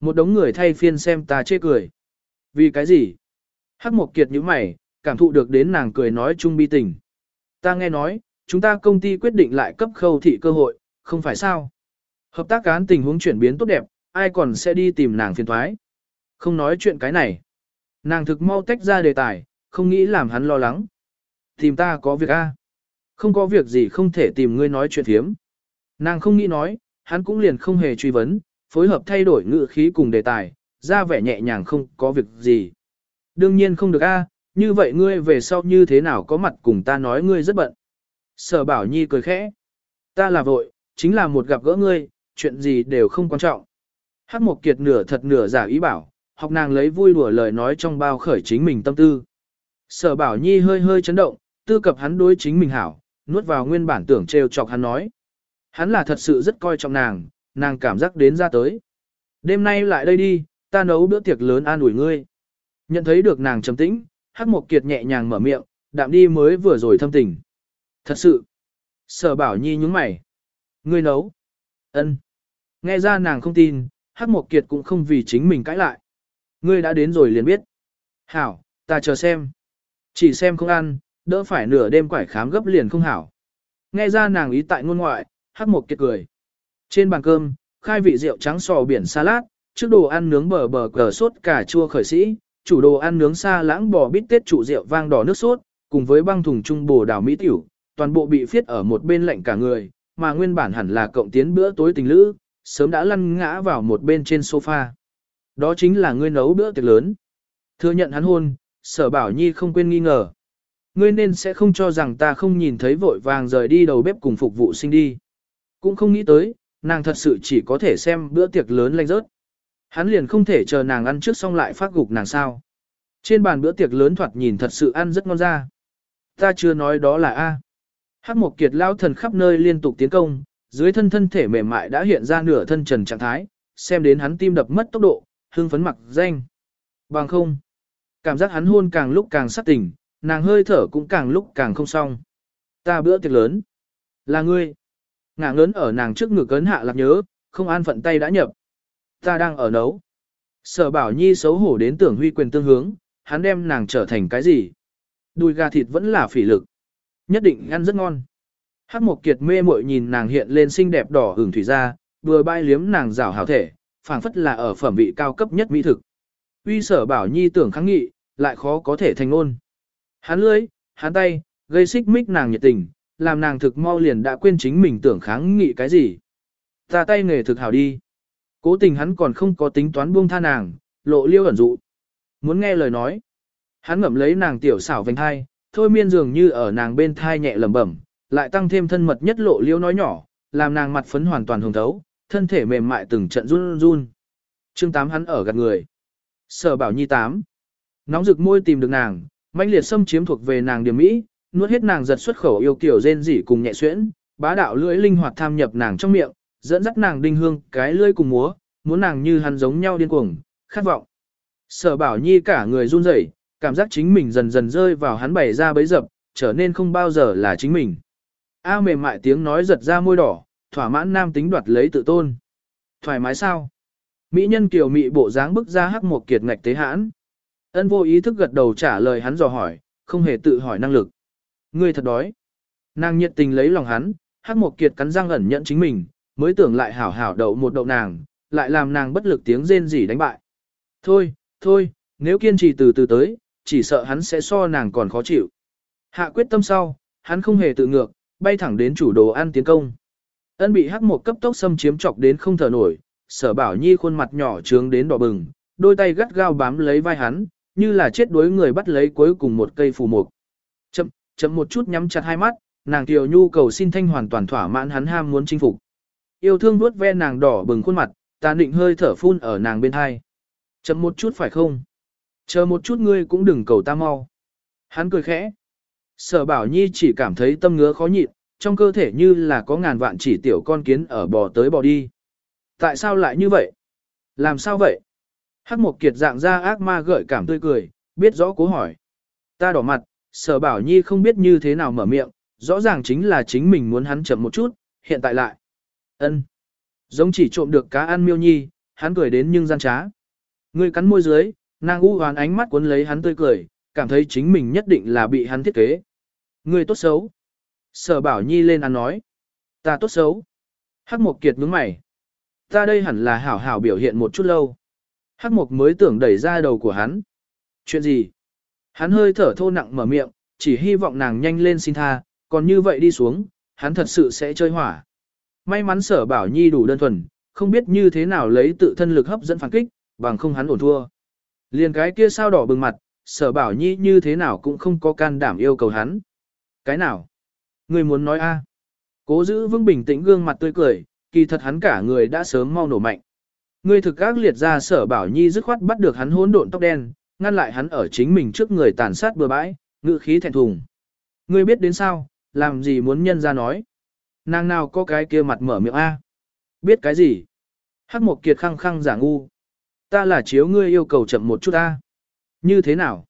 S1: Một đống người thay phiên xem ta chê cười. Vì cái gì? Hắc Mộc Kiệt như mày, cảm thụ được đến nàng cười nói chung bi tình. Ta nghe nói, chúng ta công ty quyết định lại cấp khâu thị cơ hội, không phải sao? Hợp tác cán tình huống chuyển biến tốt đẹp, ai còn sẽ đi tìm nàng phiền thoái. Không nói chuyện cái này. Nàng thực mau tách ra đề tài, không nghĩ làm hắn lo lắng. Tìm ta có việc a? Không có việc gì không thể tìm ngươi nói chuyện thiếm. Nàng không nghĩ nói, hắn cũng liền không hề truy vấn, phối hợp thay đổi ngữ khí cùng đề tài, ra vẻ nhẹ nhàng không có việc gì. Đương nhiên không được a, như vậy ngươi về sau như thế nào có mặt cùng ta nói ngươi rất bận. Sở bảo nhi cười khẽ. Ta là vội, chính là một gặp gỡ ngươi, chuyện gì đều không quan trọng. Hắc Mộc Kiệt nửa thật nửa giả ý bảo, học nàng lấy vui đùa lời nói trong bao khởi chính mình tâm tư. Sở Bảo Nhi hơi hơi chấn động, tư cập hắn đối chính mình hảo, nuốt vào nguyên bản tưởng trêu chọc hắn nói. Hắn là thật sự rất coi trọng nàng, nàng cảm giác đến ra tới. Đêm nay lại đây đi, ta nấu bữa tiệc lớn an ủi ngươi. Nhận thấy được nàng trầm tĩnh, Hắc Mộc Kiệt nhẹ nhàng mở miệng, đạm đi mới vừa rồi thâm tình. Thật sự. Sở Bảo Nhi nhúng mày. Ngươi nấu. Ân. Nghe ra nàng không tin, Hắc Mộc Kiệt cũng không vì chính mình cãi lại. Ngươi đã đến rồi liền biết. Hảo, ta chờ xem. Chỉ xem không ăn, đỡ phải nửa đêm quải khám gấp liền không hảo. Nghe ra nàng ý tại ngôn ngoại, Hắc Mộc Kiệt cười. Trên bàn cơm, khai vị rượu trắng sò biển salad, trước đồ ăn nướng bờ bờ cờ sốt cà chua khởi sĩ, chủ đồ ăn nướng xa lãng bò bít tết trụ rượu vang đỏ nước sốt, cùng với băng thùng trung bồ đào mỹ tiểu, toàn bộ bị phiết ở một bên lạnh cả người, mà nguyên bản hẳn là cộng tiến bữa tối tình lữ, sớm đã lăn ngã vào một bên trên sofa. Đó chính là ngươi nấu bữa tiệc lớn. Thừa nhận hắn hôn, sở bảo nhi không quên nghi ngờ. Ngươi nên sẽ không cho rằng ta không nhìn thấy vội vàng rời đi đầu bếp cùng phục vụ sinh đi. Cũng không nghĩ tới, nàng thật sự chỉ có thể xem bữa tiệc lớn lanh rớt. Hắn liền không thể chờ nàng ăn trước xong lại phát gục nàng sao. Trên bàn bữa tiệc lớn thoạt nhìn thật sự ăn rất ngon ra. Ta chưa nói đó là A. Hắc Mộc Kiệt lao thần khắp nơi liên tục tiến công, dưới thân thân thể mềm mại đã hiện ra nửa thân trần trạng thái, xem đến hắn tim đập mất tốc độ, hương phấn mặc danh. Bằng không. Cảm giác hắn hôn càng lúc càng sát tỉnh, nàng hơi thở cũng càng lúc càng không xong. Ta bữa tiệc lớn. Là ngươi. Ngả ngớn ở nàng trước ngực cấn hạ lạc nhớ, không an phận tay đã nhập. Ta đang ở nấu. Sở bảo nhi xấu hổ đến tưởng huy quyền tương hướng, hắn đem nàng trở thành cái gì? Đùi gà thịt vẫn là phỉ lực. Nhất định ăn rất ngon. Hắc Mộc Kiệt mê muội nhìn nàng hiện lên xinh đẹp đỏ hưởng thủy ra, vừa bay liếm nàng rảo hảo thể, phảng phất là ở phẩm vị cao cấp nhất mỹ thực. Uy sở bảo nhi tưởng kháng nghị, lại khó có thể thành ngôn. Hắn lưỡi, hắn tay, gây xích mích nàng nhiệt tình, làm nàng thực mau liền đã quên chính mình tưởng kháng nghị cái gì. Ta tay nghề thực hảo đi. Cố tình hắn còn không có tính toán buông tha nàng, lộ liêu ẩn dụ. Muốn nghe lời nói. Hắn ngậm lấy nàng tiểu xảo vành hai, thôi miên dường như ở nàng bên thai nhẹ lẩm bẩm, lại tăng thêm thân mật nhất lộ liêu nói nhỏ, làm nàng mặt phấn hoàn toàn hồng thấu, thân thể mềm mại từng trận run run. Chương 8 hắn ở gần người. Sở bảo nhi 8. Nóng rực môi tìm được nàng, mãnh liệt xâm chiếm thuộc về nàng điểm mỹ, nuốt hết nàng giật xuất khẩu yêu kiểu rên rỉ cùng nhẹ xuyễn, bá đạo lưỡi linh hoạt tham nhập nàng trong miệng, dẫn dắt nàng đinh hương, cái lưỡi cùng múa, muốn nàng như hắn giống nhau điên cuồng, khát vọng. Sở bảo nhi cả người run rẩy, cảm giác chính mình dần dần rơi vào hắn bày ra bấy dập, trở nên không bao giờ là chính mình. A mềm mại tiếng nói giật ra môi đỏ, thỏa mãn nam tính đoạt lấy tự tôn. Thoải mái sao? Mỹ nhân kiều mị bộ dáng bức ra hắc một kiệt ngạch tế hãn. Ân vô ý thức gật đầu trả lời hắn dò hỏi, không hề tự hỏi năng lực. Ngươi thật đói. Nàng nhiệt tình lấy lòng hắn, hắc một kiệt cắn răng ẩn nhận chính mình, mới tưởng lại hảo hảo đậu một đậu nàng, lại làm nàng bất lực tiếng rên rỉ đánh bại. Thôi, thôi, nếu kiên trì từ từ tới, chỉ sợ hắn sẽ so nàng còn khó chịu. Hạ quyết tâm sau, hắn không hề tự ngược, bay thẳng đến chủ đồ ăn tiến công. Ân bị hắc một cấp tốc xâm chiếm chọc đến không thở nổi, sở bảo nhi khuôn mặt nhỏ trướng đến đỏ bừng, đôi tay gắt gao bám lấy vai hắn, như là chết đuối người bắt lấy cuối cùng một cây phù mục. Chậm, chậm một chút nhắm chặt hai mắt, nàng tiểu nhu cầu xin thanh hoàn toàn thỏa mãn hắn ham muốn chinh phục. Yêu thương vuốt ve nàng đỏ bừng khuôn mặt, ta định hơi thở phun ở nàng bên hai. Chậm một chút phải không? Chờ một chút ngươi cũng đừng cầu ta mau. Hắn cười khẽ. Sở bảo nhi chỉ cảm thấy tâm ngứa khó nhịn, trong cơ thể như là có ngàn vạn chỉ tiểu con kiến ở bò tới bò đi. Tại sao lại như vậy? Làm sao vậy? Hắc một kiệt dạng ra ác ma gợi cảm tươi cười, biết rõ cố hỏi. Ta đỏ mặt, sở bảo nhi không biết như thế nào mở miệng, rõ ràng chính là chính mình muốn hắn chậm một chút, hiện tại lại ân, Giống chỉ trộm được cá ăn miêu nhi, hắn cười đến nhưng gian trá. Ngươi cắn môi dưới, nàng u hoán ánh mắt cuốn lấy hắn tươi cười, cảm thấy chính mình nhất định là bị hắn thiết kế. Ngươi tốt xấu. Sở bảo nhi lên ăn nói. Ta tốt xấu. Hắc Mộc kiệt nhướng mày. Ta đây hẳn là hảo hảo biểu hiện một chút lâu. Hắc mục mới tưởng đẩy ra đầu của hắn. Chuyện gì? Hắn hơi thở thô nặng mở miệng, chỉ hy vọng nàng nhanh lên xin tha, còn như vậy đi xuống, hắn thật sự sẽ chơi hỏa. May mắn sở bảo nhi đủ đơn thuần, không biết như thế nào lấy tự thân lực hấp dẫn phản kích, bằng không hắn ổn thua. Liền cái kia sao đỏ bừng mặt, sở bảo nhi như thế nào cũng không có can đảm yêu cầu hắn. Cái nào? Người muốn nói a? Cố giữ vững bình tĩnh gương mặt tươi cười, kỳ thật hắn cả người đã sớm mau nổ mạnh. Ngươi thực ác liệt ra sở bảo nhi dứt khoát bắt được hắn hỗn độn tóc đen, ngăn lại hắn ở chính mình trước người tàn sát bừa bãi, ngự khí thẹn thùng. Ngươi biết đến sao, làm gì muốn nhân ra nói. Nàng nào có cái kia mặt mở miệng A. Biết cái gì? Hắc một kiệt khăng khăng giả ngu. Ta là chiếu ngươi yêu cầu chậm một chút A. Như thế nào?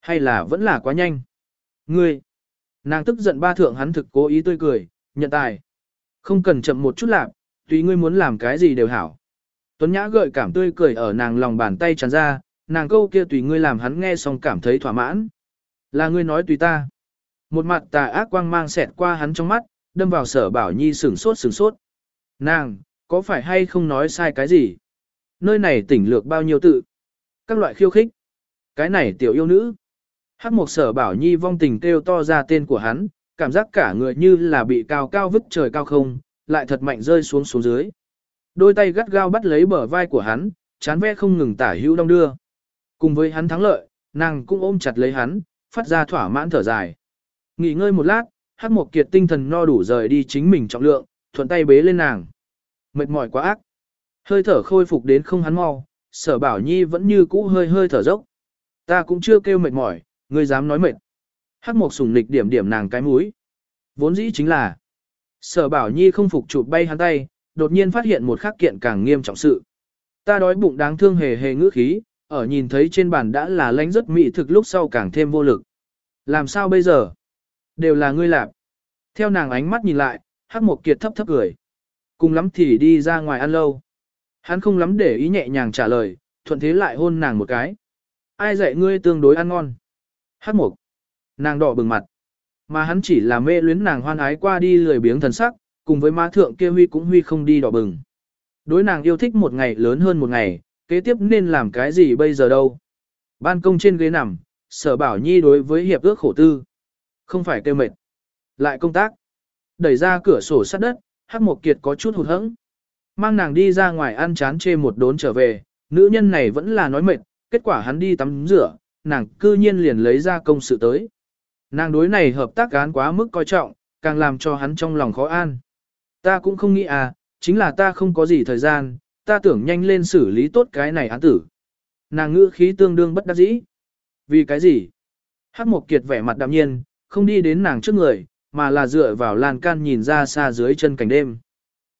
S1: Hay là vẫn là quá nhanh? Ngươi! Nàng tức giận ba thượng hắn thực cố ý tươi cười, nhận tài. Không cần chậm một chút lạp, tùy ngươi muốn làm cái gì đều hảo. Tuấn Nhã gợi cảm tươi cười ở nàng lòng bàn tay tràn ra, nàng câu kia tùy ngươi làm hắn nghe xong cảm thấy thỏa mãn. Là ngươi nói tùy ta. Một mặt tà ác quang mang xẹt qua hắn trong mắt, đâm vào sở bảo nhi sửng sốt sửng sốt. Nàng, có phải hay không nói sai cái gì? Nơi này tỉnh lược bao nhiêu tự? Các loại khiêu khích. Cái này tiểu yêu nữ. Hát một sở bảo nhi vong tình kêu to ra tên của hắn, cảm giác cả người như là bị cao cao vứt trời cao không, lại thật mạnh rơi xuống xuống dưới. Đôi tay gắt gao bắt lấy bờ vai của hắn, chán ve không ngừng tả hữu đong đưa. Cùng với hắn thắng lợi, nàng cũng ôm chặt lấy hắn, phát ra thỏa mãn thở dài. Nghỉ ngơi một lát, Hắc Mộc kiệt tinh thần no đủ rời đi chính mình trọng lượng, thuận tay bế lên nàng. Mệt mỏi quá ác. Hơi thở khôi phục đến không hắn mau, sở bảo nhi vẫn như cũ hơi hơi thở dốc. Ta cũng chưa kêu mệt mỏi, ngươi dám nói mệt. Hắc mộc sùng nịch điểm điểm nàng cái mũi. Vốn dĩ chính là, sở bảo nhi không phục chụp bay hắn tay, đột nhiên phát hiện một khắc kiện càng nghiêm trọng sự. Ta đói bụng đáng thương hề hề ngữ khí, ở nhìn thấy trên bàn đã là lánh rất mị thực lúc sau càng thêm vô lực. Làm sao bây giờ? Đều là ngươi làm. Theo nàng ánh mắt nhìn lại, Hắc Mộc Kiệt thấp thấp cười. Cùng lắm thì đi ra ngoài ăn lâu. Hắn không lắm để ý nhẹ nhàng trả lời, thuận thế lại hôn nàng một cái. Ai dạy ngươi tương đối ăn ngon? Hắc Mộc. Nàng đỏ bừng mặt. Mà hắn chỉ là mê luyến nàng hoan ái qua đi lười biếng thần sắc, cùng với má thượng kia huy cũng huy không đi đỏ bừng. Đối nàng yêu thích một ngày lớn hơn một ngày, kế tiếp nên làm cái gì bây giờ đâu. Ban công trên ghế nằm, sở bảo nhi đối với hiệp ước khổ tư. Không phải kêu mệt. Lại công tác. Đẩy ra cửa sổ sắt đất, hắc Mộc kiệt có chút hụt hẫng. Mang nàng đi ra ngoài ăn chán chê một đốn trở về, nữ nhân này vẫn là nói mệt, kết quả hắn đi tắm rửa, nàng cư nhiên liền lấy ra công sự tới. Nàng đối này hợp tác án quá mức coi trọng, càng làm cho hắn trong lòng khó an. Ta cũng không nghĩ à, chính là ta không có gì thời gian, ta tưởng nhanh lên xử lý tốt cái này án tử. Nàng ngữ khí tương đương bất đắc dĩ. Vì cái gì? Hắc Mộc Kiệt vẻ mặt đạm nhiên, không đi đến nàng trước người, mà là dựa vào lan can nhìn ra xa dưới chân cảnh đêm.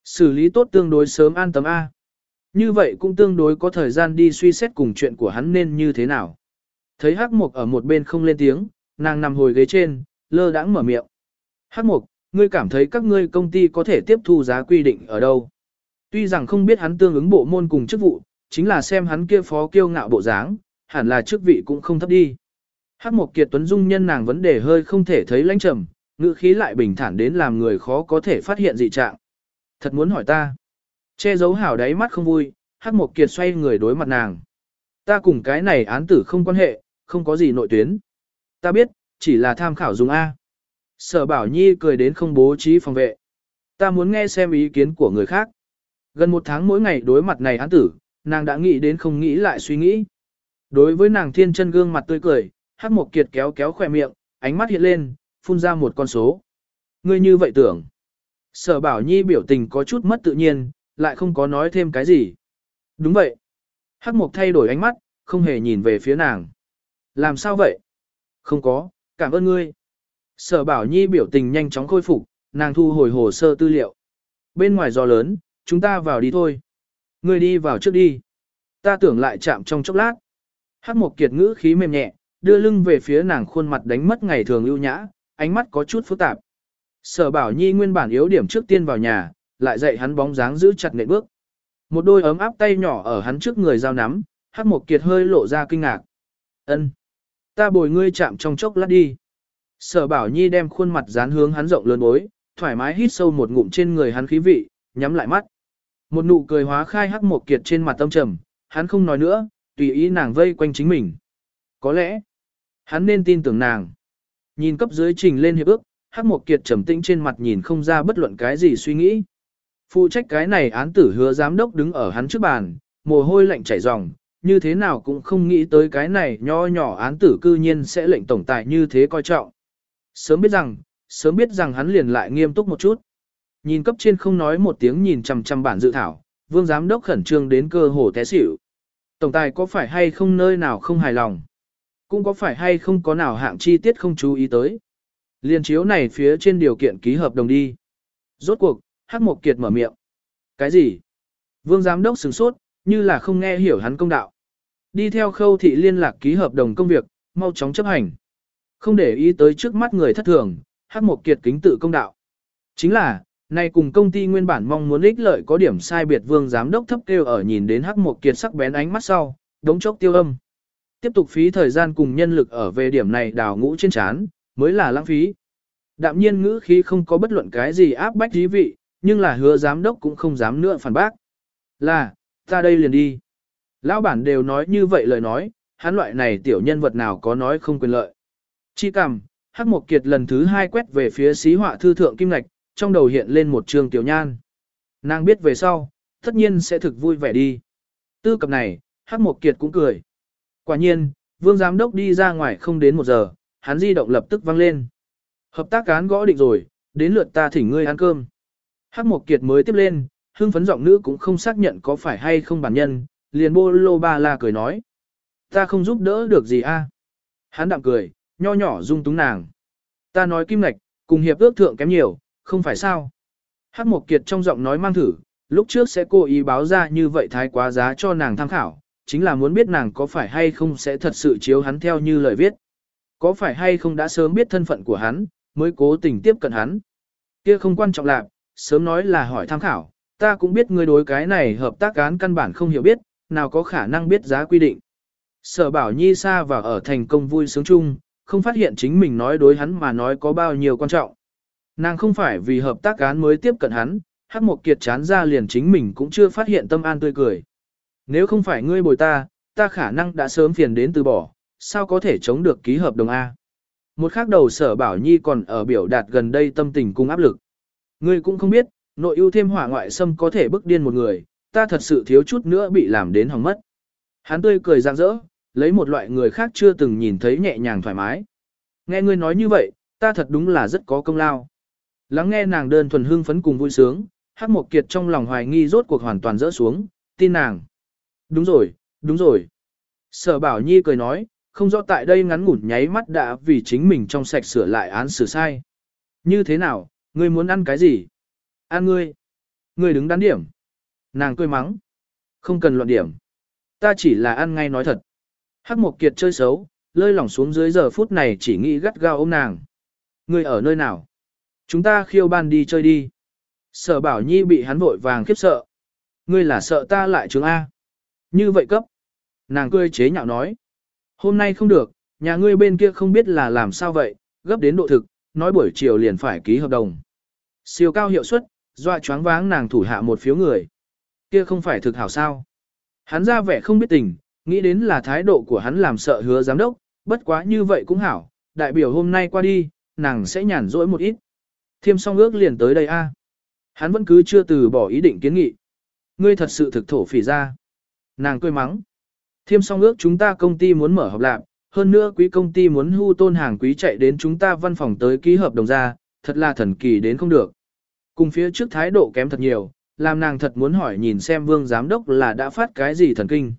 S1: Xử lý tốt tương đối sớm an tâm A. Như vậy cũng tương đối có thời gian đi suy xét cùng chuyện của hắn nên như thế nào. Thấy Hắc Mục ở một bên không lên tiếng, nàng nằm hồi ghế trên, lơ đãng mở miệng. Hắc Mục, ngươi cảm thấy các ngươi công ty có thể tiếp thu giá quy định ở đâu? Tuy rằng không biết hắn tương ứng bộ môn cùng chức vụ, chính là xem hắn kia phó kiêu ngạo bộ dáng, hẳn là chức vị cũng không thấp đi. Hắc Mộc Kiệt Tuấn Dung nhân nàng vấn đề hơi không thể thấy lãnh trầm, ngữ khí lại bình thản đến làm người khó có thể phát hiện dị trạng. Thật muốn hỏi ta. Che giấu hảo đáy mắt không vui, Hắc Mộc Kiệt xoay người đối mặt nàng. Ta cùng cái này án tử không quan hệ, không có gì nội tuyến. Ta biết, chỉ là tham khảo dùng A. Sở Bảo Nhi cười đến không bố trí phòng vệ. Ta muốn nghe xem ý kiến của người khác. Gần một tháng mỗi ngày đối mặt này án tử, nàng đã nghĩ đến không nghĩ lại suy nghĩ. Đối với nàng thiên chân gương mặt tươi cười, Hắc Mộc Kiệt kéo kéo khỏe miệng, ánh mắt hiện lên, phun ra một con số. Ngươi như vậy tưởng. Sở Bảo Nhi biểu tình có chút mất tự nhiên, lại không có nói thêm cái gì. Đúng vậy. Hắc Mộc thay đổi ánh mắt, không hề nhìn về phía nàng. Làm sao vậy? Không có, cảm ơn ngươi. Sở Bảo Nhi biểu tình nhanh chóng khôi phục, nàng thu hồi hồ sơ tư liệu. Bên ngoài gió lớn, chúng ta vào đi thôi. Ngươi đi vào trước đi. Ta tưởng lại chạm trong chốc lát. Hắc Mộc Kiệt ngữ khí mềm nhẹ, đưa lưng về phía nàng khuôn mặt đánh mất ngày thường ưu nhã, ánh mắt có chút phức tạp. Sở Bảo Nhi nguyên bản yếu điểm trước tiên vào nhà, lại dạy hắn bóng dáng giữ chặt nệm bước. Một đôi ấm áp tay nhỏ ở hắn trước người giao nắm, Hắc Mộc Kiệt hơi lộ ra kinh ngạc. "Ân, ta bồi ngươi chạm trong chốc lát đi." Sở Bảo Nhi đem khuôn mặt dán hướng hắn rộng lớn bối, thoải mái hít sâu một ngụm trên người hắn khí vị, nhắm lại mắt. Một nụ cười hóa khai Hắc Mộc Kiệt trên mặt tâm trầm, hắn không nói nữa, tùy ý nàng vây quanh chính mình. Có lẽ, hắn nên tin tưởng nàng. Nhìn cấp dưới trình lên hiệp ước, Hắc Mộc Kiệt trầm tĩnh trên mặt nhìn không ra bất luận cái gì suy nghĩ. Phụ trách cái này án tử hứa giám đốc đứng ở hắn trước bàn, mồ hôi lạnh chảy ròng, như thế nào cũng không nghĩ tới cái này nho nhỏ án tử cư nhiên sẽ lệnh tổng tài như thế coi trọng. Sớm biết rằng, sớm biết rằng hắn liền lại nghiêm túc một chút. Nhìn cấp trên không nói một tiếng nhìn chằm chằm bản dự thảo, vương giám đốc khẩn trương đến cơ hồ té xỉu. Tổng tài có phải hay không nơi nào không hài lòng? Cũng có phải hay không có nào hạng chi tiết không chú ý tới? Liên chiếu này phía trên điều kiện ký hợp đồng đi. Rốt cuộc, Hắc Mộc Kiệt mở miệng. Cái gì? Vương giám đốc sửng sốt, như là không nghe hiểu hắn công đạo. Đi theo khâu thị liên lạc ký hợp đồng công việc, mau chóng chấp hành. Không để ý tới trước mắt người thất thường, Hắc Mộc Kiệt kính tự công đạo. Chính là, nay cùng công ty nguyên bản mong muốn ích lợi có điểm sai biệt vương giám đốc thấp kêu ở nhìn đến Hắc Mộc Kiệt sắc bén ánh mắt sau, đống chốc tiêu âm. Tiếp tục phí thời gian cùng nhân lực ở về điểm này đào ngũ trên chán, mới là lãng phí. Đạm nhiên ngữ khí không có bất luận cái gì áp bách dí vị, nhưng là hứa giám đốc cũng không dám nữa phản bác. Là, ta đây liền đi. Lão bản đều nói như vậy lời nói, hắn loại này tiểu nhân vật nào có nói không quyền lợi. Chi cằm, Hắc Mộc Kiệt lần thứ hai quét về phía xí họa thư thượng kim ngạch, trong đầu hiện lên một trường tiểu nhan. Nàng biết về sau, tất nhiên sẽ thực vui vẻ đi. Tư cập này, Hắc Mộc Kiệt cũng cười. Quả nhiên, Vương Giám Đốc đi ra ngoài không đến một giờ, hắn di động lập tức vang lên. Hợp tác cán gõ định rồi, đến lượt ta thỉnh ngươi ăn cơm. Hắc Mộc Kiệt mới tiếp lên, hương phấn giọng nữ cũng không xác nhận có phải hay không bản nhân, liền bô lô ba la cười nói. Ta không giúp đỡ được gì a. Hắn đạm cười, nho nhỏ dung túng nàng. Ta nói kim ngạch, cùng hiệp ước thượng kém nhiều, không phải sao. Hắc Mộc Kiệt trong giọng nói mang thử, lúc trước sẽ cố ý báo ra như vậy thái quá giá cho nàng tham khảo, chính là muốn biết nàng có phải hay không sẽ thật sự chiếu hắn theo như lời viết. Có phải hay không đã sớm biết thân phận của hắn, mới cố tình tiếp cận hắn. Kia không quan trọng lạc, sớm nói là hỏi tham khảo, ta cũng biết ngươi đối cái này hợp tác án căn bản không hiểu biết, nào có khả năng biết giá quy định. Sở bảo nhi xa và ở thành công vui sướng chung, không phát hiện chính mình nói đối hắn mà nói có bao nhiêu quan trọng. Nàng không phải vì hợp tác án mới tiếp cận hắn, hắc một kiệt chán ra liền chính mình cũng chưa phát hiện tâm an tươi cười. Nếu không phải ngươi bồi ta, ta khả năng đã sớm phiền đến từ bỏ, sao có thể chống được ký hợp đồng A. Một khác đầu sở bảo nhi còn ở biểu đạt gần đây tâm tình cung áp lực. Ngươi cũng không biết, nội ưu thêm hỏa ngoại xâm có thể bức điên một người, ta thật sự thiếu chút nữa bị làm đến hỏng mất. Hắn tươi cười rạng rỡ, lấy một loại người khác chưa từng nhìn thấy nhẹ nhàng thoải mái. Nghe ngươi nói như vậy, ta thật đúng là rất có công lao. Lắng nghe nàng đơn thuần hương phấn cùng vui sướng, Hắc Mộc Kiệt trong lòng hoài nghi rốt cuộc hoàn toàn rỡ xuống, tin nàng. Đúng rồi, đúng rồi. Sở Bảo Nhi cười nói, không rõ tại đây ngắn ngủn nháy mắt đã vì chính mình trong sạch sửa lại án xử sai. Như thế nào, ngươi muốn ăn cái gì? Ăn ngươi. Ngươi đứng đắn điểm. Nàng cười mắng. Không cần loạn điểm. Ta chỉ là ăn ngay nói thật. Hắc Mộc Kiệt chơi xấu, lơi lỏng xuống dưới giờ phút này chỉ nghĩ gắt gao ôm nàng. Ngươi ở nơi nào? Chúng ta khiêu ban đi chơi đi. Sở Bảo Nhi bị hắn vội vàng khiếp sợ. Ngươi là sợ ta lại trường A. Như vậy cấp. Nàng cười chế nhạo nói. Hôm nay không được, nhà ngươi bên kia không biết là làm sao vậy, gấp đến độ thực, nói buổi chiều liền phải ký hợp đồng. Siêu cao hiệu suất, doa choáng váng nàng thủ hạ một phiếu người. Kia không phải thực hảo sao. Hắn ra vẻ không biết tình, nghĩ đến là thái độ của hắn làm sợ hứa giám đốc, bất quá như vậy cũng hảo, đại biểu hôm nay qua đi, nàng sẽ nhàn rỗi một ít. Thiêm song ước liền tới đây a. Hắn vẫn cứ chưa từ bỏ ý định kiến nghị. Ngươi thật sự thực thổ phỉ ra. Nàng cười mắng. Thiêm song ước chúng ta công ty muốn mở họp lạc, hơn nữa quý công ty muốn hưu tôn hàng quý chạy đến chúng ta văn phòng tới ký hợp đồng ra, thật là thần kỳ đến không được. Cùng phía trước thái độ kém thật nhiều, làm nàng thật muốn hỏi nhìn xem vương giám đốc là đã phát cái gì thần kinh.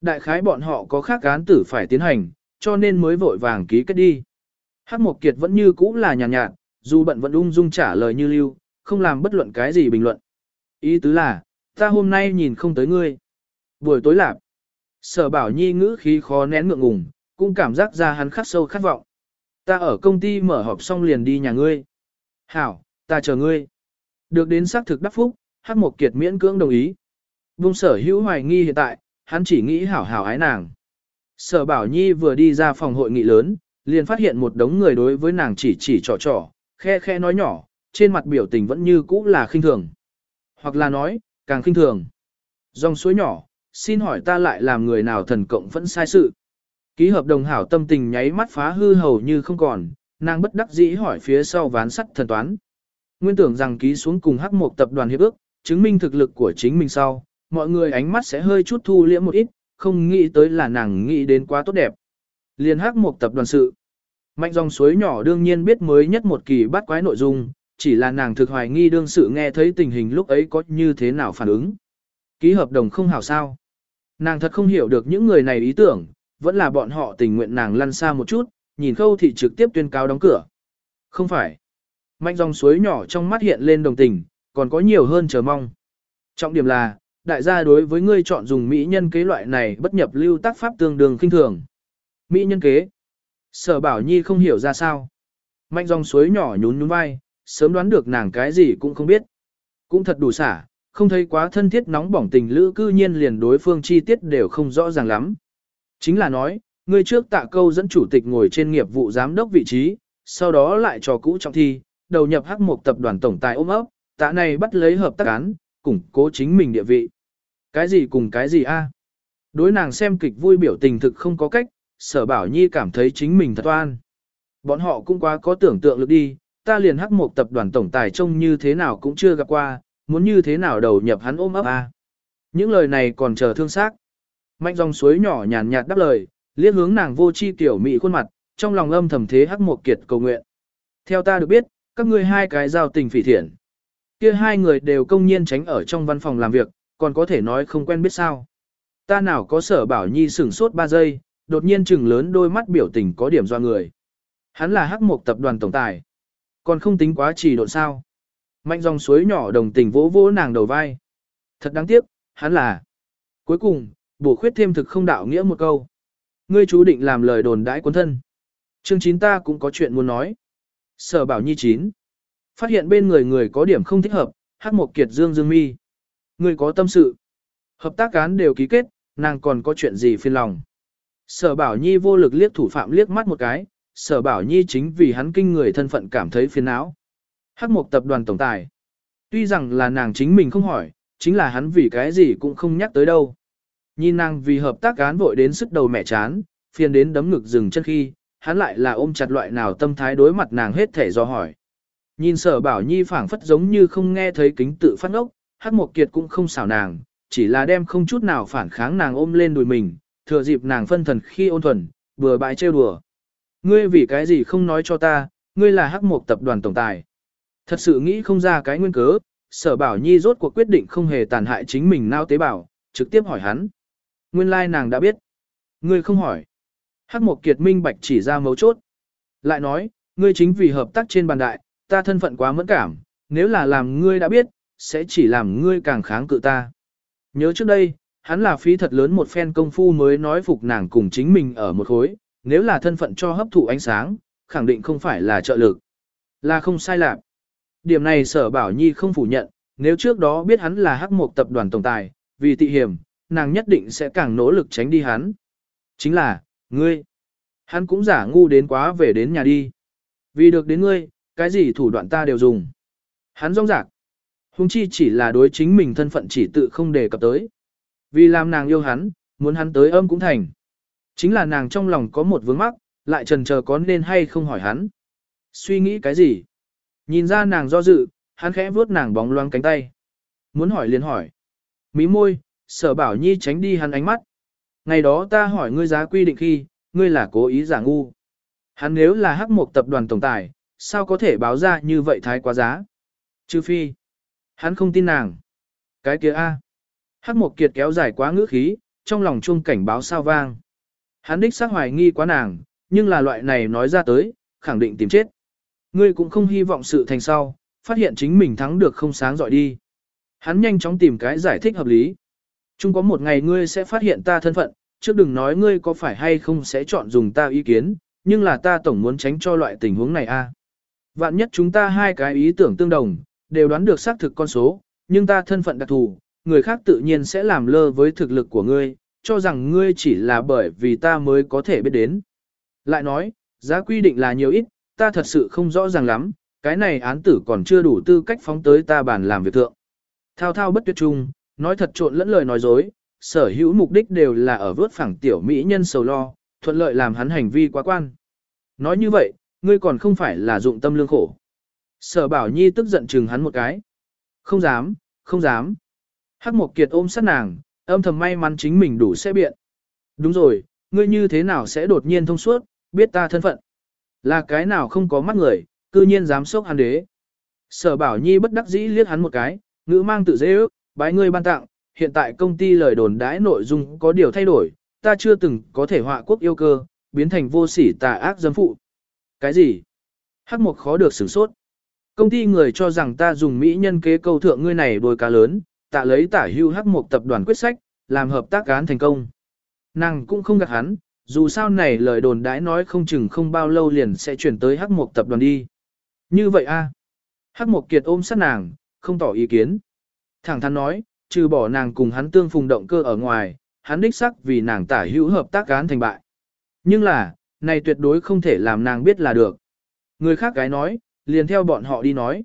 S1: Đại khái bọn họ có khác án tử phải tiến hành, cho nên mới vội vàng ký kết đi. Hắc Mộc Kiệt vẫn như cũ là nhàn nhạt, nhạt, dù bận vẫn ung dung trả lời như lưu, không làm bất luận cái gì bình luận. Ý tứ là, ta hôm nay nhìn không tới ngươi. Buổi tối lạp, sở bảo nhi ngữ khí khó nén ngượng ngùng, cũng cảm giác ra hắn khắc sâu khát vọng. Ta ở công ty mở họp xong liền đi nhà ngươi. Hảo, ta chờ ngươi. Được đến xác thực đắc phúc, Hắc Mộc Kiệt miễn cưỡng đồng ý. Vùng sở hữu hoài nghi hiện tại, hắn chỉ nghĩ hảo hảo ái nàng. Sở Bảo Nhi vừa đi ra phòng hội nghị lớn, liền phát hiện một đống người đối với nàng chỉ chỉ trò trò, khe khe nói nhỏ, trên mặt biểu tình vẫn như cũ là khinh thường. Hoặc là nói, càng khinh thường. Dòng suối nhỏ, xin hỏi ta lại làm người nào thần cộng vẫn sai sự. Ký hợp đồng hảo tâm tình nháy mắt phá hư hầu như không còn, nàng bất đắc dĩ hỏi phía sau ván sắt thần toán. Nguyên tưởng rằng ký xuống cùng hắc một tập đoàn hiệp ước, chứng minh thực lực của chính mình sau, mọi người ánh mắt sẽ hơi chút thu liễm một ít, không nghĩ tới là nàng nghĩ đến quá tốt đẹp. Liên hắc một tập đoàn sự. Mạnh dòng suối nhỏ đương nhiên biết mới nhất một kỳ bắt quái nội dung, chỉ là nàng thực hoài nghi đương sự nghe thấy tình hình lúc ấy có như thế nào phản ứng. Ký hợp đồng không hảo sao. Nàng thật không hiểu được những người này ý tưởng, vẫn là bọn họ tình nguyện nàng lăn xa một chút, nhìn khâu thị trực tiếp tuyên cáo đóng cửa. Không phải. Mạnh dòng suối nhỏ trong mắt hiện lên đồng tình, còn có nhiều hơn chờ mong. Trọng điểm là, đại gia đối với ngươi chọn dùng mỹ nhân kế loại này bất nhập lưu tác pháp tương đương khinh thường. Mỹ nhân kế. Sở bảo nhi không hiểu ra sao. Mạnh dòng suối nhỏ nhún nhún vai, sớm đoán được nàng cái gì cũng không biết. Cũng thật đủ xả, không thấy quá thân thiết nóng bỏng tình lữ cư nhiên liền đối phương chi tiết đều không rõ ràng lắm. Chính là nói, người trước tạ câu dẫn chủ tịch ngồi trên nghiệp vụ giám đốc vị trí, sau đó lại cho cũ trọng thi, đầu nhập hắc một tập đoàn tổng tài ôm ấp, tạ này bắt lấy hợp tác án, củng cố chính mình địa vị. Cái gì cùng cái gì a? Đối nàng xem kịch vui biểu tình thực không có cách, sở bảo nhi cảm thấy chính mình thật oan. Bọn họ cũng quá có tưởng tượng lực đi, ta liền hắc một tập đoàn tổng tài trông như thế nào cũng chưa gặp qua, muốn như thế nào đầu nhập hắn ôm ấp a. Những lời này còn chờ thương xác. Mạnh dòng suối nhỏ nhàn nhạt đáp lời, liếc hướng nàng vô chi tiểu mị khuôn mặt, trong lòng âm thầm thế hắc một kiệt cầu nguyện. Theo ta được biết, các ngươi hai cái giao tình phỉ thiện. Kia hai người đều công nhiên tránh ở trong văn phòng làm việc, còn có thể nói không quen biết sao. Ta nào có sở bảo nhi sửng sốt 3 giây, đột nhiên chừng lớn đôi mắt biểu tình có điểm do người. Hắn là hắc mục tập đoàn tổng tài. Còn không tính quá trì độn sao. Mạnh dòng suối nhỏ đồng tình vỗ vỗ nàng đầu vai. Thật đáng tiếc, hắn là. Cuối cùng, bổ khuyết thêm thực không đạo nghĩa một câu. Ngươi chú định làm lời đồn đãi cuốn thân. Chương 9 ta cũng có chuyện muốn nói. Sở bảo nhi chín. Phát hiện bên người người có điểm không thích hợp, hắc một kiệt dương dương mi. Ngươi có tâm sự. Hợp tác cán đều ký kết, nàng còn có chuyện gì phiền lòng. Sở bảo nhi vô lực liếc thủ phạm liếc mắt một cái, sở bảo nhi chính vì hắn kinh người thân phận cảm thấy phiền não. Hắc Mục tập đoàn tổng tài. Tuy rằng là nàng chính mình không hỏi, chính là hắn vì cái gì cũng không nhắc tới đâu. Nhìn nàng vì hợp tác cán vội đến sức đầu mẹ chán, phiền đến đấm ngực dừng chân khi, hắn lại là ôm chặt loại nào tâm thái đối mặt nàng hết thể do hỏi. Nhìn sở bảo nhi phảng phất giống như không nghe thấy kính tự phát ngốc, Hắc Mục kiệt cũng không xảo nàng, chỉ là đem không chút nào phản kháng nàng ôm lên đùi mình, thừa dịp nàng phân thần khi ôn thuần, vừa bãi trêu đùa. Ngươi vì cái gì không nói cho ta, ngươi là hắc Mục tập đoàn tổng tài. Thật sự nghĩ không ra cái nguyên cớ, sở bảo nhi rốt cuộc quyết định không hề tàn hại chính mình nao tế bào, trực tiếp hỏi hắn. Nguyên lai like nàng đã biết. Ngươi không hỏi. Hắc một kiệt minh bạch chỉ ra mấu chốt. Lại nói, ngươi chính vì hợp tác trên bàn đại, ta thân phận quá mẫn cảm, nếu là làm ngươi đã biết, sẽ chỉ làm ngươi càng kháng cự ta. Nhớ trước đây, hắn là phí thật lớn một phen công phu mới nói phục nàng cùng chính mình ở một khối, nếu là thân phận cho hấp thụ ánh sáng, khẳng định không phải là trợ lực. Là không sai lạc. Điểm này sở bảo nhi không phủ nhận, nếu trước đó biết hắn là hắc mục tập đoàn tổng tài, vì tị hiểm, nàng nhất định sẽ càng nỗ lực tránh đi hắn. Chính là, ngươi. Hắn cũng giả ngu đến quá về đến nhà đi. Vì được đến ngươi, cái gì thủ đoạn ta đều dùng. Hắn rong rạc. Hùng chi chỉ là đối chính mình thân phận chỉ tự không đề cập tới. Vì làm nàng yêu hắn, muốn hắn tới âm cũng thành. Chính là nàng trong lòng có một vướng mắc, lại trần chờ có nên hay không hỏi hắn. Suy nghĩ cái gì? Nhìn ra nàng do dự, hắn khẽ vuốt nàng bóng loáng cánh tay. Muốn hỏi liền hỏi. Mí môi, sở bảo nhi tránh đi hắn ánh mắt. Ngày đó ta hỏi ngươi giá quy định khi, ngươi là cố ý giả ngu. Hắn nếu là hắc một tập đoàn tổng tài, sao có thể báo ra như vậy thái quá giá? Trừ phi. Hắn không tin nàng. Cái kia A. Hắc một kiệt kéo dài quá ngữ khí, trong lòng chuông cảnh báo sao vang. Hắn đích xác hoài nghi quá nàng, nhưng là loại này nói ra tới, khẳng định tìm chết. Ngươi cũng không hy vọng sự thành sau, phát hiện chính mình thắng được không sáng giỏi đi. Hắn nhanh chóng tìm cái giải thích hợp lý. Chung có một ngày ngươi sẽ phát hiện ta thân phận, trước đừng nói ngươi có phải hay không sẽ chọn dùng ta ý kiến, nhưng là ta tổng muốn tránh cho loại tình huống này a. Vạn nhất chúng ta hai cái ý tưởng tương đồng, đều đoán được xác thực con số, nhưng ta thân phận đặc thù, người khác tự nhiên sẽ làm lơ với thực lực của ngươi, cho rằng ngươi chỉ là bởi vì ta mới có thể biết đến. Lại nói, giá quy định là nhiều ít, ta thật sự không rõ ràng lắm, cái này án tử còn chưa đủ tư cách phóng tới ta bàn làm việc thượng. Thao thao bất tuyệt chung, nói thật trộn lẫn lời nói dối, sở hữu mục đích đều là ở vớt phẳng tiểu mỹ nhân sầu lo, thuận lợi làm hắn hành vi quá quan. Nói như vậy, ngươi còn không phải là dụng tâm lương khổ. Sở bảo nhi tức giận chừng hắn một cái. Không dám, không dám. Hắc Mộc Kiệt ôm sát nàng, âm thầm may mắn chính mình đủ sẽ biện. Đúng rồi, ngươi như thế nào sẽ đột nhiên thông suốt, biết ta thân phận. Là cái nào không có mắt người, cư nhiên dám sốc hắn đế. Sở bảo nhi bất đắc dĩ liếc hắn một cái, ngữ mang tự dễ ước, bái ngươi ban tặng, hiện tại công ty lời đồn đãi nội dung có điều thay đổi, ta chưa từng có thể họa quốc yêu cơ, biến thành vô sỉ tà ác dâm phụ. Cái gì? Hắc Mục khó được sửng sốt. Công ty người cho rằng ta dùng mỹ nhân kế câu thượng ngươi này đôi cá lớn, tạ lấy tả hưu Hắc Mục tập đoàn quyết sách, làm hợp tác án thành công. Nàng cũng không gạt hắn, dù sao này lời đồn đãi nói không chừng không bao lâu liền sẽ chuyển tới Hắc Mộc tập đoàn đi. Như vậy a Hắc Mộc Kiệt ôm sát nàng, không tỏ ý kiến. Thẳng thắn nói, trừ bỏ nàng cùng hắn tương phùng động cơ ở ngoài, hắn đích sắc vì nàng tả hữu hợp tác gán thành bại. Nhưng là, này tuyệt đối không thể làm nàng biết là được. Người khác cái nói, liền theo bọn họ đi nói.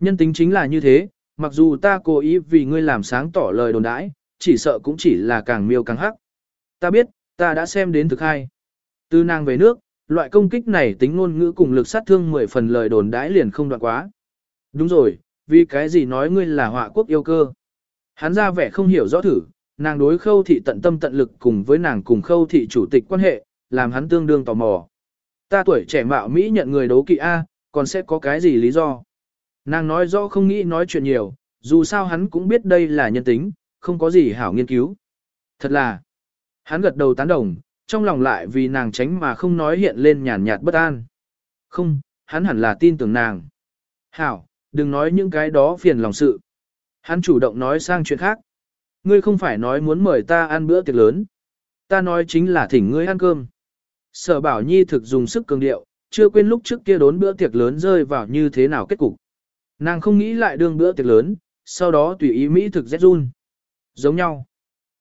S1: Nhân tính chính là như thế, mặc dù ta cố ý vì ngươi làm sáng tỏ lời đồn đãi, chỉ sợ cũng chỉ là càng miêu càng hắc. Ta biết, ta đã xem đến thực hai. Từ nàng về nước, loại công kích này tính ngôn ngữ cùng lực sát thương 10 phần lời đồn đãi liền không đoạn quá. Đúng rồi, vì cái gì nói ngươi là họa quốc yêu cơ. Hắn ra vẻ không hiểu rõ thử, nàng đối khâu thị tận tâm tận lực cùng với nàng cùng khâu thị chủ tịch quan hệ, làm hắn tương đương tò mò. Ta tuổi trẻ mạo Mỹ nhận người đấu kỵ A, còn sẽ có cái gì lý do? Nàng nói rõ không nghĩ nói chuyện nhiều, dù sao hắn cũng biết đây là nhân tính, không có gì hảo nghiên cứu. Thật là, hắn gật đầu tán đồng, trong lòng lại vì nàng tránh mà không nói hiện lên nhàn nhạt bất an. Không, hắn hẳn là tin tưởng nàng. Hảo, đừng nói những cái đó phiền lòng sự. Hắn chủ động nói sang chuyện khác. Ngươi không phải nói muốn mời ta ăn bữa tiệc lớn. Ta nói chính là thỉnh ngươi ăn cơm. Sở bảo nhi thực dùng sức cường điệu, chưa quên lúc trước kia đốn bữa tiệc lớn rơi vào như thế nào kết cục. Nàng không nghĩ lại đương bữa tiệc lớn, sau đó tùy ý Mỹ thực rét run. Giống nhau.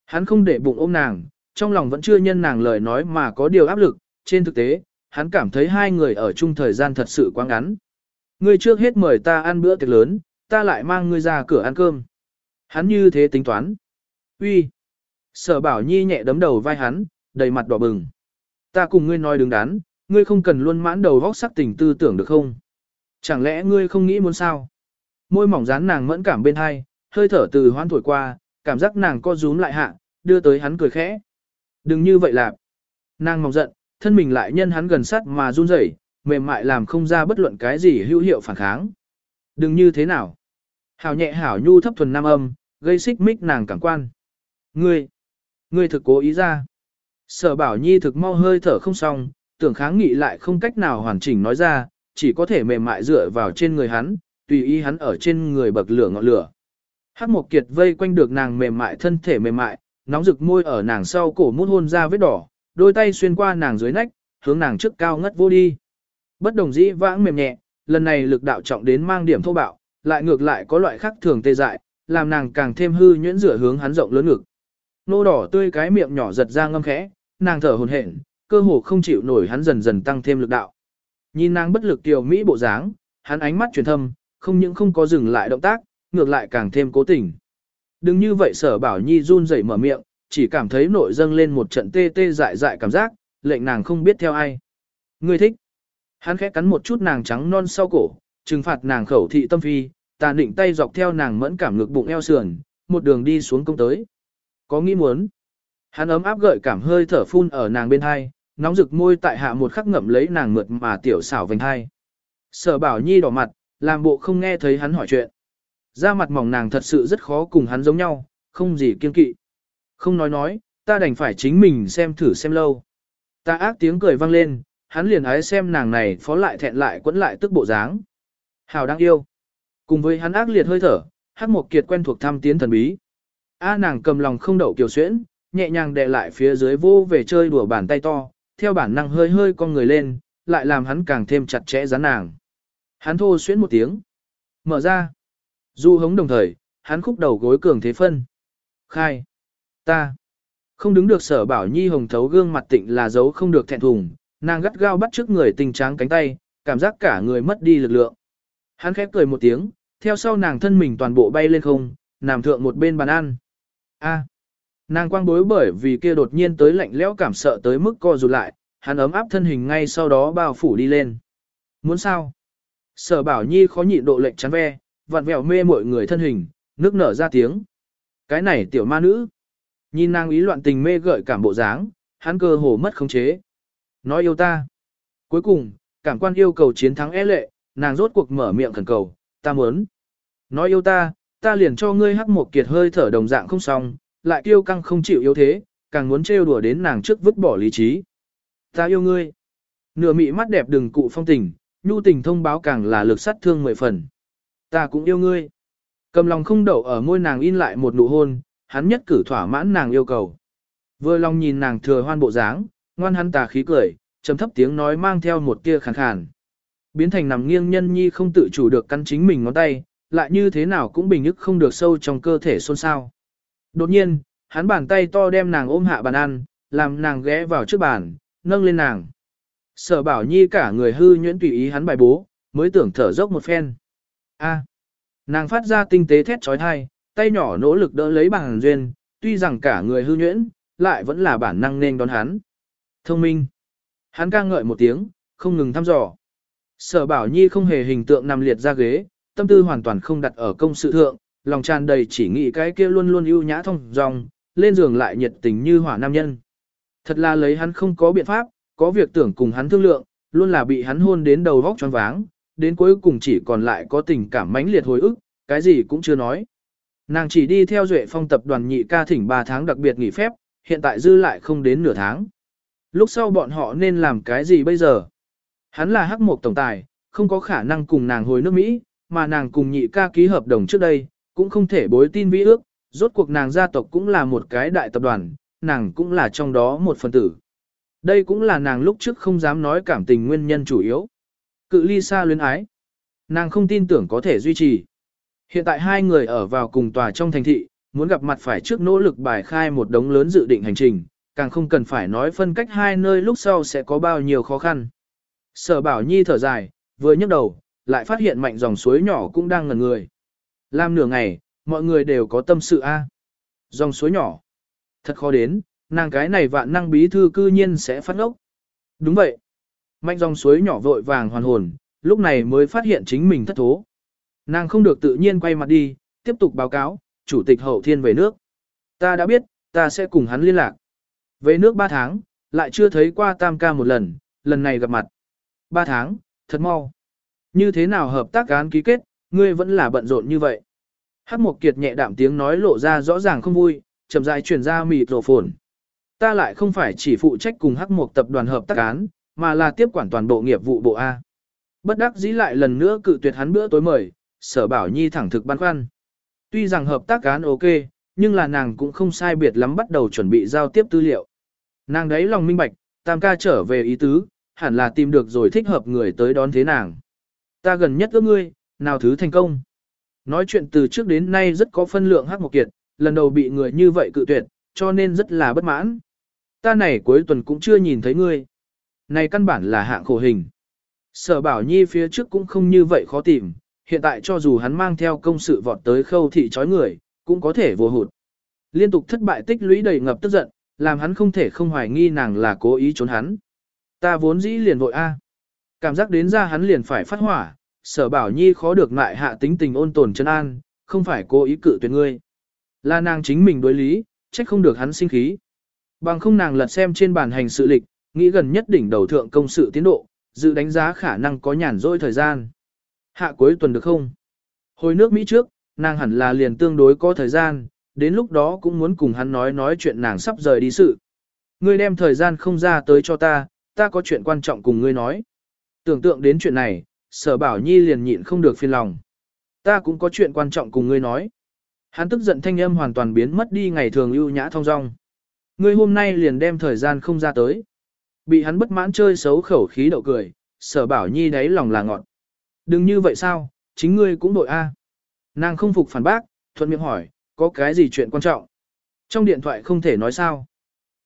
S1: Hắn không để bụng ôm nàng, trong lòng vẫn chưa nhân nàng lời nói mà có điều áp lực, trên thực tế, hắn cảm thấy hai người ở chung thời gian thật sự quá ngắn. Ngươi trước hết mời ta ăn bữa tiệc lớn, ta lại mang ngươi ra cửa ăn cơm. Hắn như thế tính toán. Uy. Sở bảo nhi nhẹ đấm đầu vai hắn, đầy mặt đỏ bừng. Ta cùng ngươi nói đứng đắn, ngươi không cần luôn mãn đầu vóc sắc tình tư tưởng được không? Chẳng lẽ ngươi không nghĩ muốn sao? Môi mỏng dán nàng mẫn cảm bên hai, hơi thở từ hoan thổi qua, cảm giác nàng co rúm lại hạ, đưa tới hắn cười khẽ. Đừng như vậy lạp. Nàng mỏng giận, thân mình lại nhân hắn gần sát mà run rẩy, mềm mại làm không ra bất luận cái gì hữu hiệu phản kháng. Đừng như thế nào. Hảo nhẹ hảo nhu thấp thuần nam âm, gây xích mích nàng cảm quan. Ngươi, ngươi thực cố ý ra. Sở bảo nhi thực mau hơi thở không xong, tưởng kháng nghị lại không cách nào hoàn chỉnh nói ra, chỉ có thể mềm mại dựa vào trên người hắn, tùy ý hắn ở trên người bậc lửa ngọn lửa. Hắc Mộc Kiệt vây quanh được nàng mềm mại thân thể mềm mại, nóng rực môi ở nàng sau cổ mút hôn ra vết đỏ, đôi tay xuyên qua nàng dưới nách, hướng nàng trước cao ngất vô đi. Bất đồng dĩ vãng mềm nhẹ, lần này lực đạo trọng đến mang điểm thô bạo, lại ngược lại có loại khác thường tê dại, làm nàng càng thêm hư nhuyễn rửa hướng hắn rộng lớn ngực. Nô đỏ tươi cái miệng nhỏ giật ra ngâm khẽ, nàng thở hổn hển, cơ hồ không chịu nổi hắn dần dần tăng thêm lực đạo. Nhìn nàng bất lực tiểu mỹ bộ dáng, hắn ánh mắt truyền thâm, không những không có dừng lại động tác, ngược lại càng thêm cố tình. Đừng như vậy sở bảo nhi run rẩy mở miệng, chỉ cảm thấy nội dâng lên một trận tê tê dại dại cảm giác, lệnh nàng không biết theo ai. Ngươi thích. Hắn khẽ cắn một chút nàng trắng non sau cổ, trừng phạt nàng khẩu thị tâm phi, tà định tay dọc theo nàng mẫn cảm ngực bụng eo sườn, một đường đi xuống công tới. Có nghĩ muốn. Hắn ấm áp gợi cảm hơi thở phun ở nàng bên hai, nóng rực môi tại hạ một khắc ngậm lấy nàng mượt mà tiểu xảo vành hai. Sở bảo nhi đỏ mặt, làm bộ không nghe thấy hắn hỏi chuyện. Da mặt mỏng nàng thật sự rất khó cùng hắn giống nhau, không gì kiên kỵ. Không nói nói, ta đành phải chính mình xem thử xem lâu. Ta ác tiếng cười vang lên, hắn liền ái xem nàng này phó lại thẹn lại quẫn lại tức bộ dáng. Hào đang yêu. Cùng với hắn ác liệt hơi thở, hắc một kiệt quen thuộc thăm tiến thần bí. A nàng cầm lòng không đậu kiều xuyễn, nhẹ nhàng đè lại phía dưới vô về chơi đùa bàn tay to, theo bản năng hơi hơi con người lên, lại làm hắn càng thêm chặt chẽ dán nàng. Hắn thô xuyễn một tiếng. Mở ra. Du hống đồng thời, hắn khúc đầu gối cường thế phân. Khai. Ta. Không đứng được sở bảo nhi hồng thấu gương mặt tịnh là dấu không được thẹn thùng, nàng gắt gao bắt trước người tình tráng cánh tay, cảm giác cả người mất đi lực lượng. Hắn khép cười một tiếng, theo sau nàng thân mình toàn bộ bay lên không, nằm thượng một bên bàn ăn. A. Nàng quang bối bởi vì kia đột nhiên tới lạnh lẽo cảm sợ tới mức co rụt lại, hắn ấm áp thân hình ngay sau đó bao phủ đi lên. Muốn sao? Sở bảo nhi khó nhịn độ lệnh chắn ve, vặn vẹo mê mọi người thân hình, nước nở ra tiếng. Cái này tiểu ma nữ. Nhìn nàng ý loạn tình mê gợi cảm bộ dáng, hắn cơ hồ mất khống chế. Nói yêu ta. Cuối cùng, cảm quan yêu cầu chiến thắng e lệ, nàng rốt cuộc mở miệng khẩn cầu, ta muốn. Nói yêu ta, ta liền cho ngươi hắc một kiệt hơi thở đồng dạng không xong, lại tiêu căng không chịu yếu thế, càng muốn trêu đùa đến nàng trước vứt bỏ lý trí. Ta yêu ngươi. Nửa mị mắt đẹp đừng cụ phong tình, nhu tình thông báo càng là lực sát thương mười phần. Ta cũng yêu ngươi. Cầm lòng không đậu ở môi nàng in lại một nụ hôn, hắn nhất cử thỏa mãn nàng yêu cầu. Vừa lòng nhìn nàng thừa hoan bộ dáng, ngoan hắn tà khí cười, trầm thấp tiếng nói mang theo một tia khàn khàn. Biến thành nằm nghiêng nhân nhi không tự chủ được căn chính mình ngón tay, lại như thế nào cũng bình ức không được sâu trong cơ thể xôn xao. Đột nhiên, hắn bàn tay to đem nàng ôm hạ bàn ăn, làm nàng ghé vào trước bàn, nâng lên nàng. Sở bảo nhi cả người hư nhuyễn tùy ý hắn bài bố, mới tưởng thở dốc một phen. A. Nàng phát ra tinh tế thét trói thai, tay nhỏ nỗ lực đỡ lấy bàn duyên, tuy rằng cả người hư nhuyễn, lại vẫn là bản năng nên đón hắn. Thông minh. Hắn ca ngợi một tiếng, không ngừng thăm dò. Sở bảo nhi không hề hình tượng nằm liệt ra ghế, tâm tư hoàn toàn không đặt ở công sự thượng, lòng tràn đầy chỉ nghĩ cái kia luôn luôn ưu nhã thông dòng, lên giường lại nhiệt tình như hỏa nam nhân. Thật là lấy hắn không có biện pháp, có việc tưởng cùng hắn thương lượng, luôn là bị hắn hôn đến đầu vóc choáng váng, đến cuối cùng chỉ còn lại có tình cảm mãnh liệt hồi ức, cái gì cũng chưa nói. Nàng chỉ đi theo Duệ Phong tập đoàn nhị ca thỉnh 3 tháng đặc biệt nghỉ phép, hiện tại dư lại không đến nửa tháng. Lúc sau bọn họ nên làm cái gì bây giờ? Hắn là hắc mục tổng tài, không có khả năng cùng nàng hồi nước Mỹ, mà nàng cùng nhị ca ký hợp đồng trước đây, cũng không thể bối tin vĩ ước, rốt cuộc nàng gia tộc cũng là một cái đại tập đoàn, nàng cũng là trong đó một phần tử. Đây cũng là nàng lúc trước không dám nói cảm tình nguyên nhân chủ yếu. Cự ly xa luyến ái. Nàng không tin tưởng có thể duy trì. Hiện tại hai người ở vào cùng tòa trong thành thị, muốn gặp mặt phải trước nỗ lực bài khai một đống lớn dự định hành trình, càng không cần phải nói phân cách hai nơi lúc sau sẽ có bao nhiêu khó khăn. Sở bảo nhi thở dài, vừa nhấc đầu, lại phát hiện mạnh dòng suối nhỏ cũng đang ngần người. Làm nửa ngày, mọi người đều có tâm sự a. À? Dòng suối nhỏ. Thật khó đến, nàng cái này vạn năng bí thư cư nhiên sẽ phát ngốc. Đúng vậy. Mạnh dòng suối nhỏ vội vàng hoàn hồn, lúc này mới phát hiện chính mình thất thố. Nàng không được tự nhiên quay mặt đi, tiếp tục báo cáo, chủ tịch hậu thiên về nước. Ta đã biết, ta sẽ cùng hắn liên lạc. Về nước 3 tháng, lại chưa thấy qua tam ca một lần, lần này gặp mặt. 3 tháng, thật mau. Như thế nào hợp tác án ký kết, ngươi vẫn là bận rộn như vậy. Hắc một Kiệt nhẹ đạm tiếng nói lộ ra rõ ràng không vui, chậm rãi truyền ra mịt rổ phồn. Ta lại không phải chỉ phụ trách cùng Hắc Mục tập đoàn hợp tác án, mà là tiếp quản toàn bộ nghiệp vụ bộ A. Bất đắc dĩ lại lần nữa cự tuyệt hắn bữa tối mời, sở bảo nhi thẳng thực băn khoăn. Tuy rằng hợp tác án ok, nhưng là nàng cũng không sai biệt lắm bắt đầu chuẩn bị giao tiếp tư liệu. Nàng đấy lòng minh bạch, tam ca trở về ý tứ, hẳn là tìm được rồi thích hợp người tới đón thế nàng. Ta gần nhất ước ngươi, nào thứ thành công. Nói chuyện từ trước đến nay rất có phân lượng hắc một kiệt, lần đầu bị người như vậy cự tuyệt, cho nên rất là bất mãn. Ta này cuối tuần cũng chưa nhìn thấy ngươi. Này căn bản là hạng khổ hình. Sở bảo nhi phía trước cũng không như vậy khó tìm, hiện tại cho dù hắn mang theo công sự vọt tới khâu thị chói người, cũng có thể vô hụt. Liên tục thất bại tích lũy đầy ngập tức giận, làm hắn không thể không hoài nghi nàng là cố ý trốn hắn. Ta vốn dĩ liền vội A. Cảm giác đến ra hắn liền phải phát hỏa, sở bảo nhi khó được ngại hạ tính tình ôn tồn chân an, không phải cố ý cự tuyệt ngươi. Là nàng chính mình đối lý, trách không được hắn sinh khí. Bằng không nàng lật xem trên bản hành sự lịch, nghĩ gần nhất đỉnh đầu thượng công sự tiến độ, dự đánh giá khả năng có nhàn rỗi thời gian. Hạ cuối tuần được không? Hồi nước Mỹ trước, nàng hẳn là liền tương đối có thời gian, đến lúc đó cũng muốn cùng hắn nói nói chuyện nàng sắp rời đi sự. Ngươi đem thời gian không ra tới cho ta, ta có chuyện quan trọng cùng ngươi nói. Tưởng tượng đến chuyện này, sở bảo nhi liền nhịn không được phiền lòng. Ta cũng có chuyện quan trọng cùng ngươi nói. Hắn tức giận thanh âm hoàn toàn biến mất đi ngày thường ưu nhã thong dong. Ngươi hôm nay liền đem thời gian không ra tới. Bị hắn bất mãn chơi xấu khẩu khí đậu cười, sở bảo nhi đáy lòng là ngọn. Đừng như vậy sao, chính ngươi cũng đội A. Nàng không phục phản bác, thuận miệng hỏi, có cái gì chuyện quan trọng? Trong điện thoại không thể nói sao.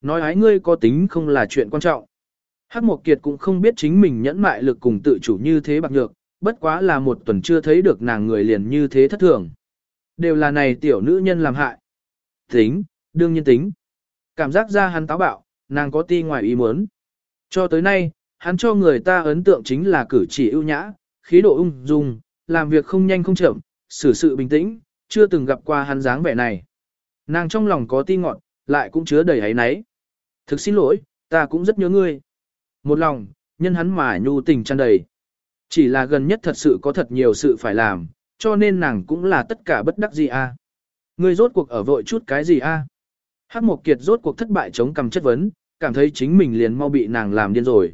S1: Nói ái ngươi có tính không là chuyện quan trọng. Hắc Mộc Kiệt cũng không biết chính mình nhẫn mại lực cùng tự chủ như thế bạc nhược, bất quá là một tuần chưa thấy được nàng người liền như thế thất thường. Đều là này tiểu nữ nhân làm hại. Tính, đương nhiên tính. Cảm giác ra hắn táo bạo, nàng có ti ngoài ý muốn. Cho tới nay, hắn cho người ta ấn tượng chính là cử chỉ ưu nhã, khí độ ung dung, làm việc không nhanh không chậm, xử sự bình tĩnh, chưa từng gặp qua hắn dáng vẻ này. Nàng trong lòng có ti ngọn, lại cũng chứa đầy ấy náy. Thực xin lỗi, ta cũng rất nhớ ngươi. Một lòng, nhân hắn mà nhu tình tràn đầy. Chỉ là gần nhất thật sự có thật nhiều sự phải làm, cho nên nàng cũng là tất cả bất đắc gì a. Ngươi rốt cuộc ở vội chút cái gì a? Hắc Mộc Kiệt rốt cuộc thất bại chống cầm chất vấn, cảm thấy chính mình liền mau bị nàng làm điên rồi.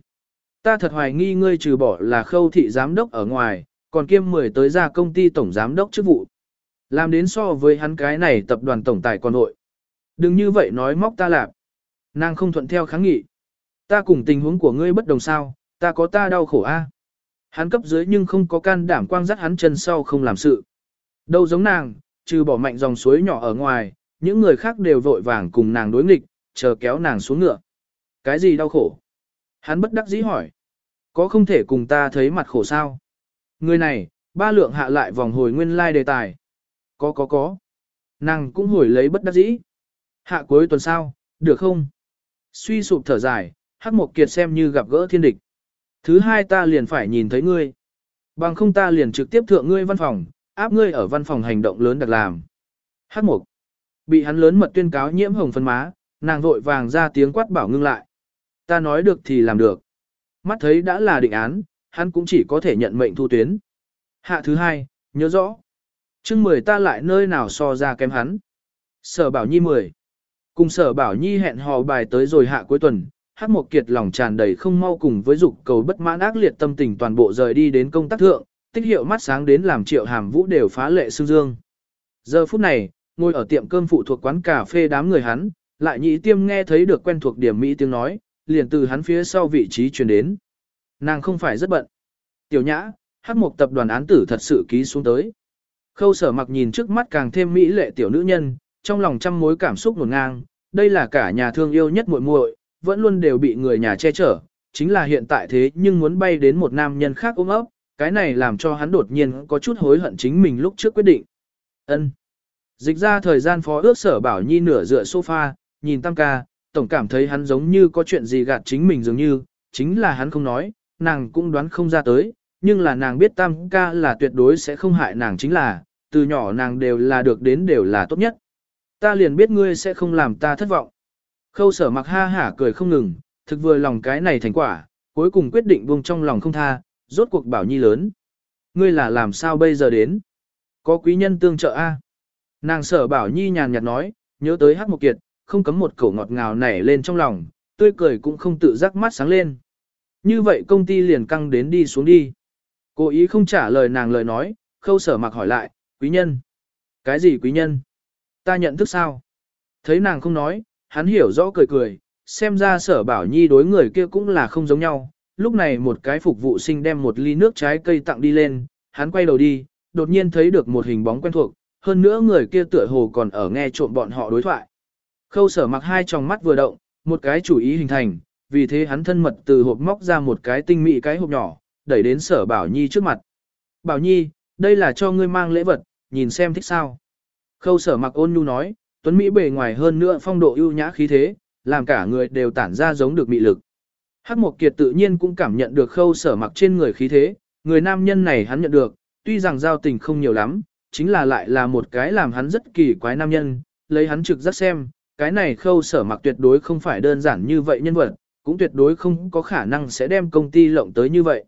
S1: Ta thật hoài nghi ngươi trừ bỏ là khâu thị giám đốc ở ngoài, còn kiêm mười tới ra công ty tổng giám đốc chức vụ. Làm đến so với hắn cái này tập đoàn tổng tài còn nội. Đừng như vậy nói móc ta lạp. Nàng không thuận theo kháng nghị. Ta cùng tình huống của ngươi bất đồng sao, ta có ta đau khổ a. Hắn cấp dưới nhưng không có can đảm quang dắt hắn chân sau không làm sự. Đâu giống nàng, trừ bỏ mạnh dòng suối nhỏ ở ngoài, những người khác đều vội vàng cùng nàng đối nghịch, chờ kéo nàng xuống ngựa. Cái gì đau khổ? Hắn bất đắc dĩ hỏi. Có không thể cùng ta thấy mặt khổ sao? Người này, ba lượng hạ lại vòng hồi nguyên lai like đề tài. Có có có. Nàng cũng hồi lấy bất đắc dĩ. Hạ cuối tuần sau, được không? Suy sụp thở dài, Hắc Mộc Kiệt xem như gặp gỡ thiên địch. Thứ hai ta liền phải nhìn thấy ngươi. Bằng không ta liền trực tiếp thượng ngươi văn phòng, áp ngươi ở văn phòng hành động lớn đặc làm. Hắc Mộc. Bị hắn lớn mật tuyên cáo nhiễm hồng phân má, nàng vội vàng ra tiếng quát bảo ngưng lại. Ta nói được thì làm được. Mắt thấy đã là định án, hắn cũng chỉ có thể nhận mệnh thu tuyến. Hạ thứ hai, nhớ rõ. chương mười ta lại nơi nào so ra kém hắn. Sở bảo nhi mười. Cùng sở bảo nhi hẹn hò bài tới rồi hạ cuối tuần, hát một kiệt lòng tràn đầy không mau cùng với dục cầu bất mãn ác liệt tâm tình toàn bộ rời đi đến công tác thượng, tích hiệu mắt sáng đến làm triệu hàm vũ đều phá lệ xương dương. Giờ phút này, ngồi ở tiệm cơm phụ thuộc quán cà phê đám người hắn, lại nhị tiêm nghe thấy được quen thuộc điểm Mỹ tiếng nói, liền từ hắn phía sau vị trí truyền đến. Nàng không phải rất bận. Tiểu nhã, hát một tập đoàn án tử thật sự ký xuống tới. Khâu sở mặc nhìn trước mắt càng thêm mỹ lệ tiểu nữ nhân, trong lòng trăm mối cảm xúc nổn ngang, đây là cả nhà thương yêu nhất muội muội, vẫn luôn đều bị người nhà che chở, chính là hiện tại thế nhưng muốn bay đến một nam nhân khác ôm ấp, cái này làm cho hắn đột nhiên có chút hối hận chính mình lúc trước quyết định. Ân. Dịch ra thời gian phó ước sở bảo nhi nửa dựa sofa, nhìn tam ca, tổng cảm thấy hắn giống như có chuyện gì gạt chính mình dường như, chính là hắn không nói, nàng cũng đoán không ra tới, nhưng là nàng biết tam ca là tuyệt đối sẽ không hại nàng chính là, từ nhỏ nàng đều là được đến đều là tốt nhất. Ta liền biết ngươi sẽ không làm ta thất vọng. Khâu sở mặc ha hả cười không ngừng, thực vừa lòng cái này thành quả, cuối cùng quyết định buông trong lòng không tha, rốt cuộc bảo nhi lớn. Ngươi là làm sao bây giờ đến? Có quý nhân tương trợ a Nàng sở bảo nhi nhàn nhạt nói, nhớ tới hát một kiệt, không cấm một cẩu ngọt ngào nảy lên trong lòng, tươi cười cũng không tự giác mắt sáng lên. Như vậy công ty liền căng đến đi xuống đi. Cố ý không trả lời nàng lời nói, khâu sở mặc hỏi lại, quý nhân. Cái gì quý nhân? Ta nhận thức sao? Thấy nàng không nói, hắn hiểu rõ cười cười, xem ra sở bảo nhi đối người kia cũng là không giống nhau. Lúc này một cái phục vụ sinh đem một ly nước trái cây tặng đi lên, hắn quay đầu đi, đột nhiên thấy được một hình bóng quen thuộc, hơn nữa người kia tựa hồ còn ở nghe trộm bọn họ đối thoại. Khâu sở mặc hai tròng mắt vừa động, một cái chủ ý hình thành, vì thế hắn thân mật từ hộp móc ra một cái tinh mị cái hộp nhỏ, đẩy đến sở Bảo Nhi trước mặt. Bảo Nhi, đây là cho ngươi mang lễ vật, nhìn xem thích sao. Khâu sở mặc ôn nhu nói, tuấn Mỹ bề ngoài hơn nữa phong độ ưu nhã khí thế, làm cả người đều tản ra giống được mị lực. Hắc Mộc Kiệt tự nhiên cũng cảm nhận được khâu sở mặc trên người khí thế, người nam nhân này hắn nhận được, tuy rằng giao tình không nhiều lắm, chính là lại là một cái làm hắn rất kỳ quái nam nhân, lấy hắn trực giác xem, cái này khâu sở mặc tuyệt đối không phải đơn giản như vậy nhân vật, cũng tuyệt đối không có khả năng sẽ đem công ty lộng tới như vậy.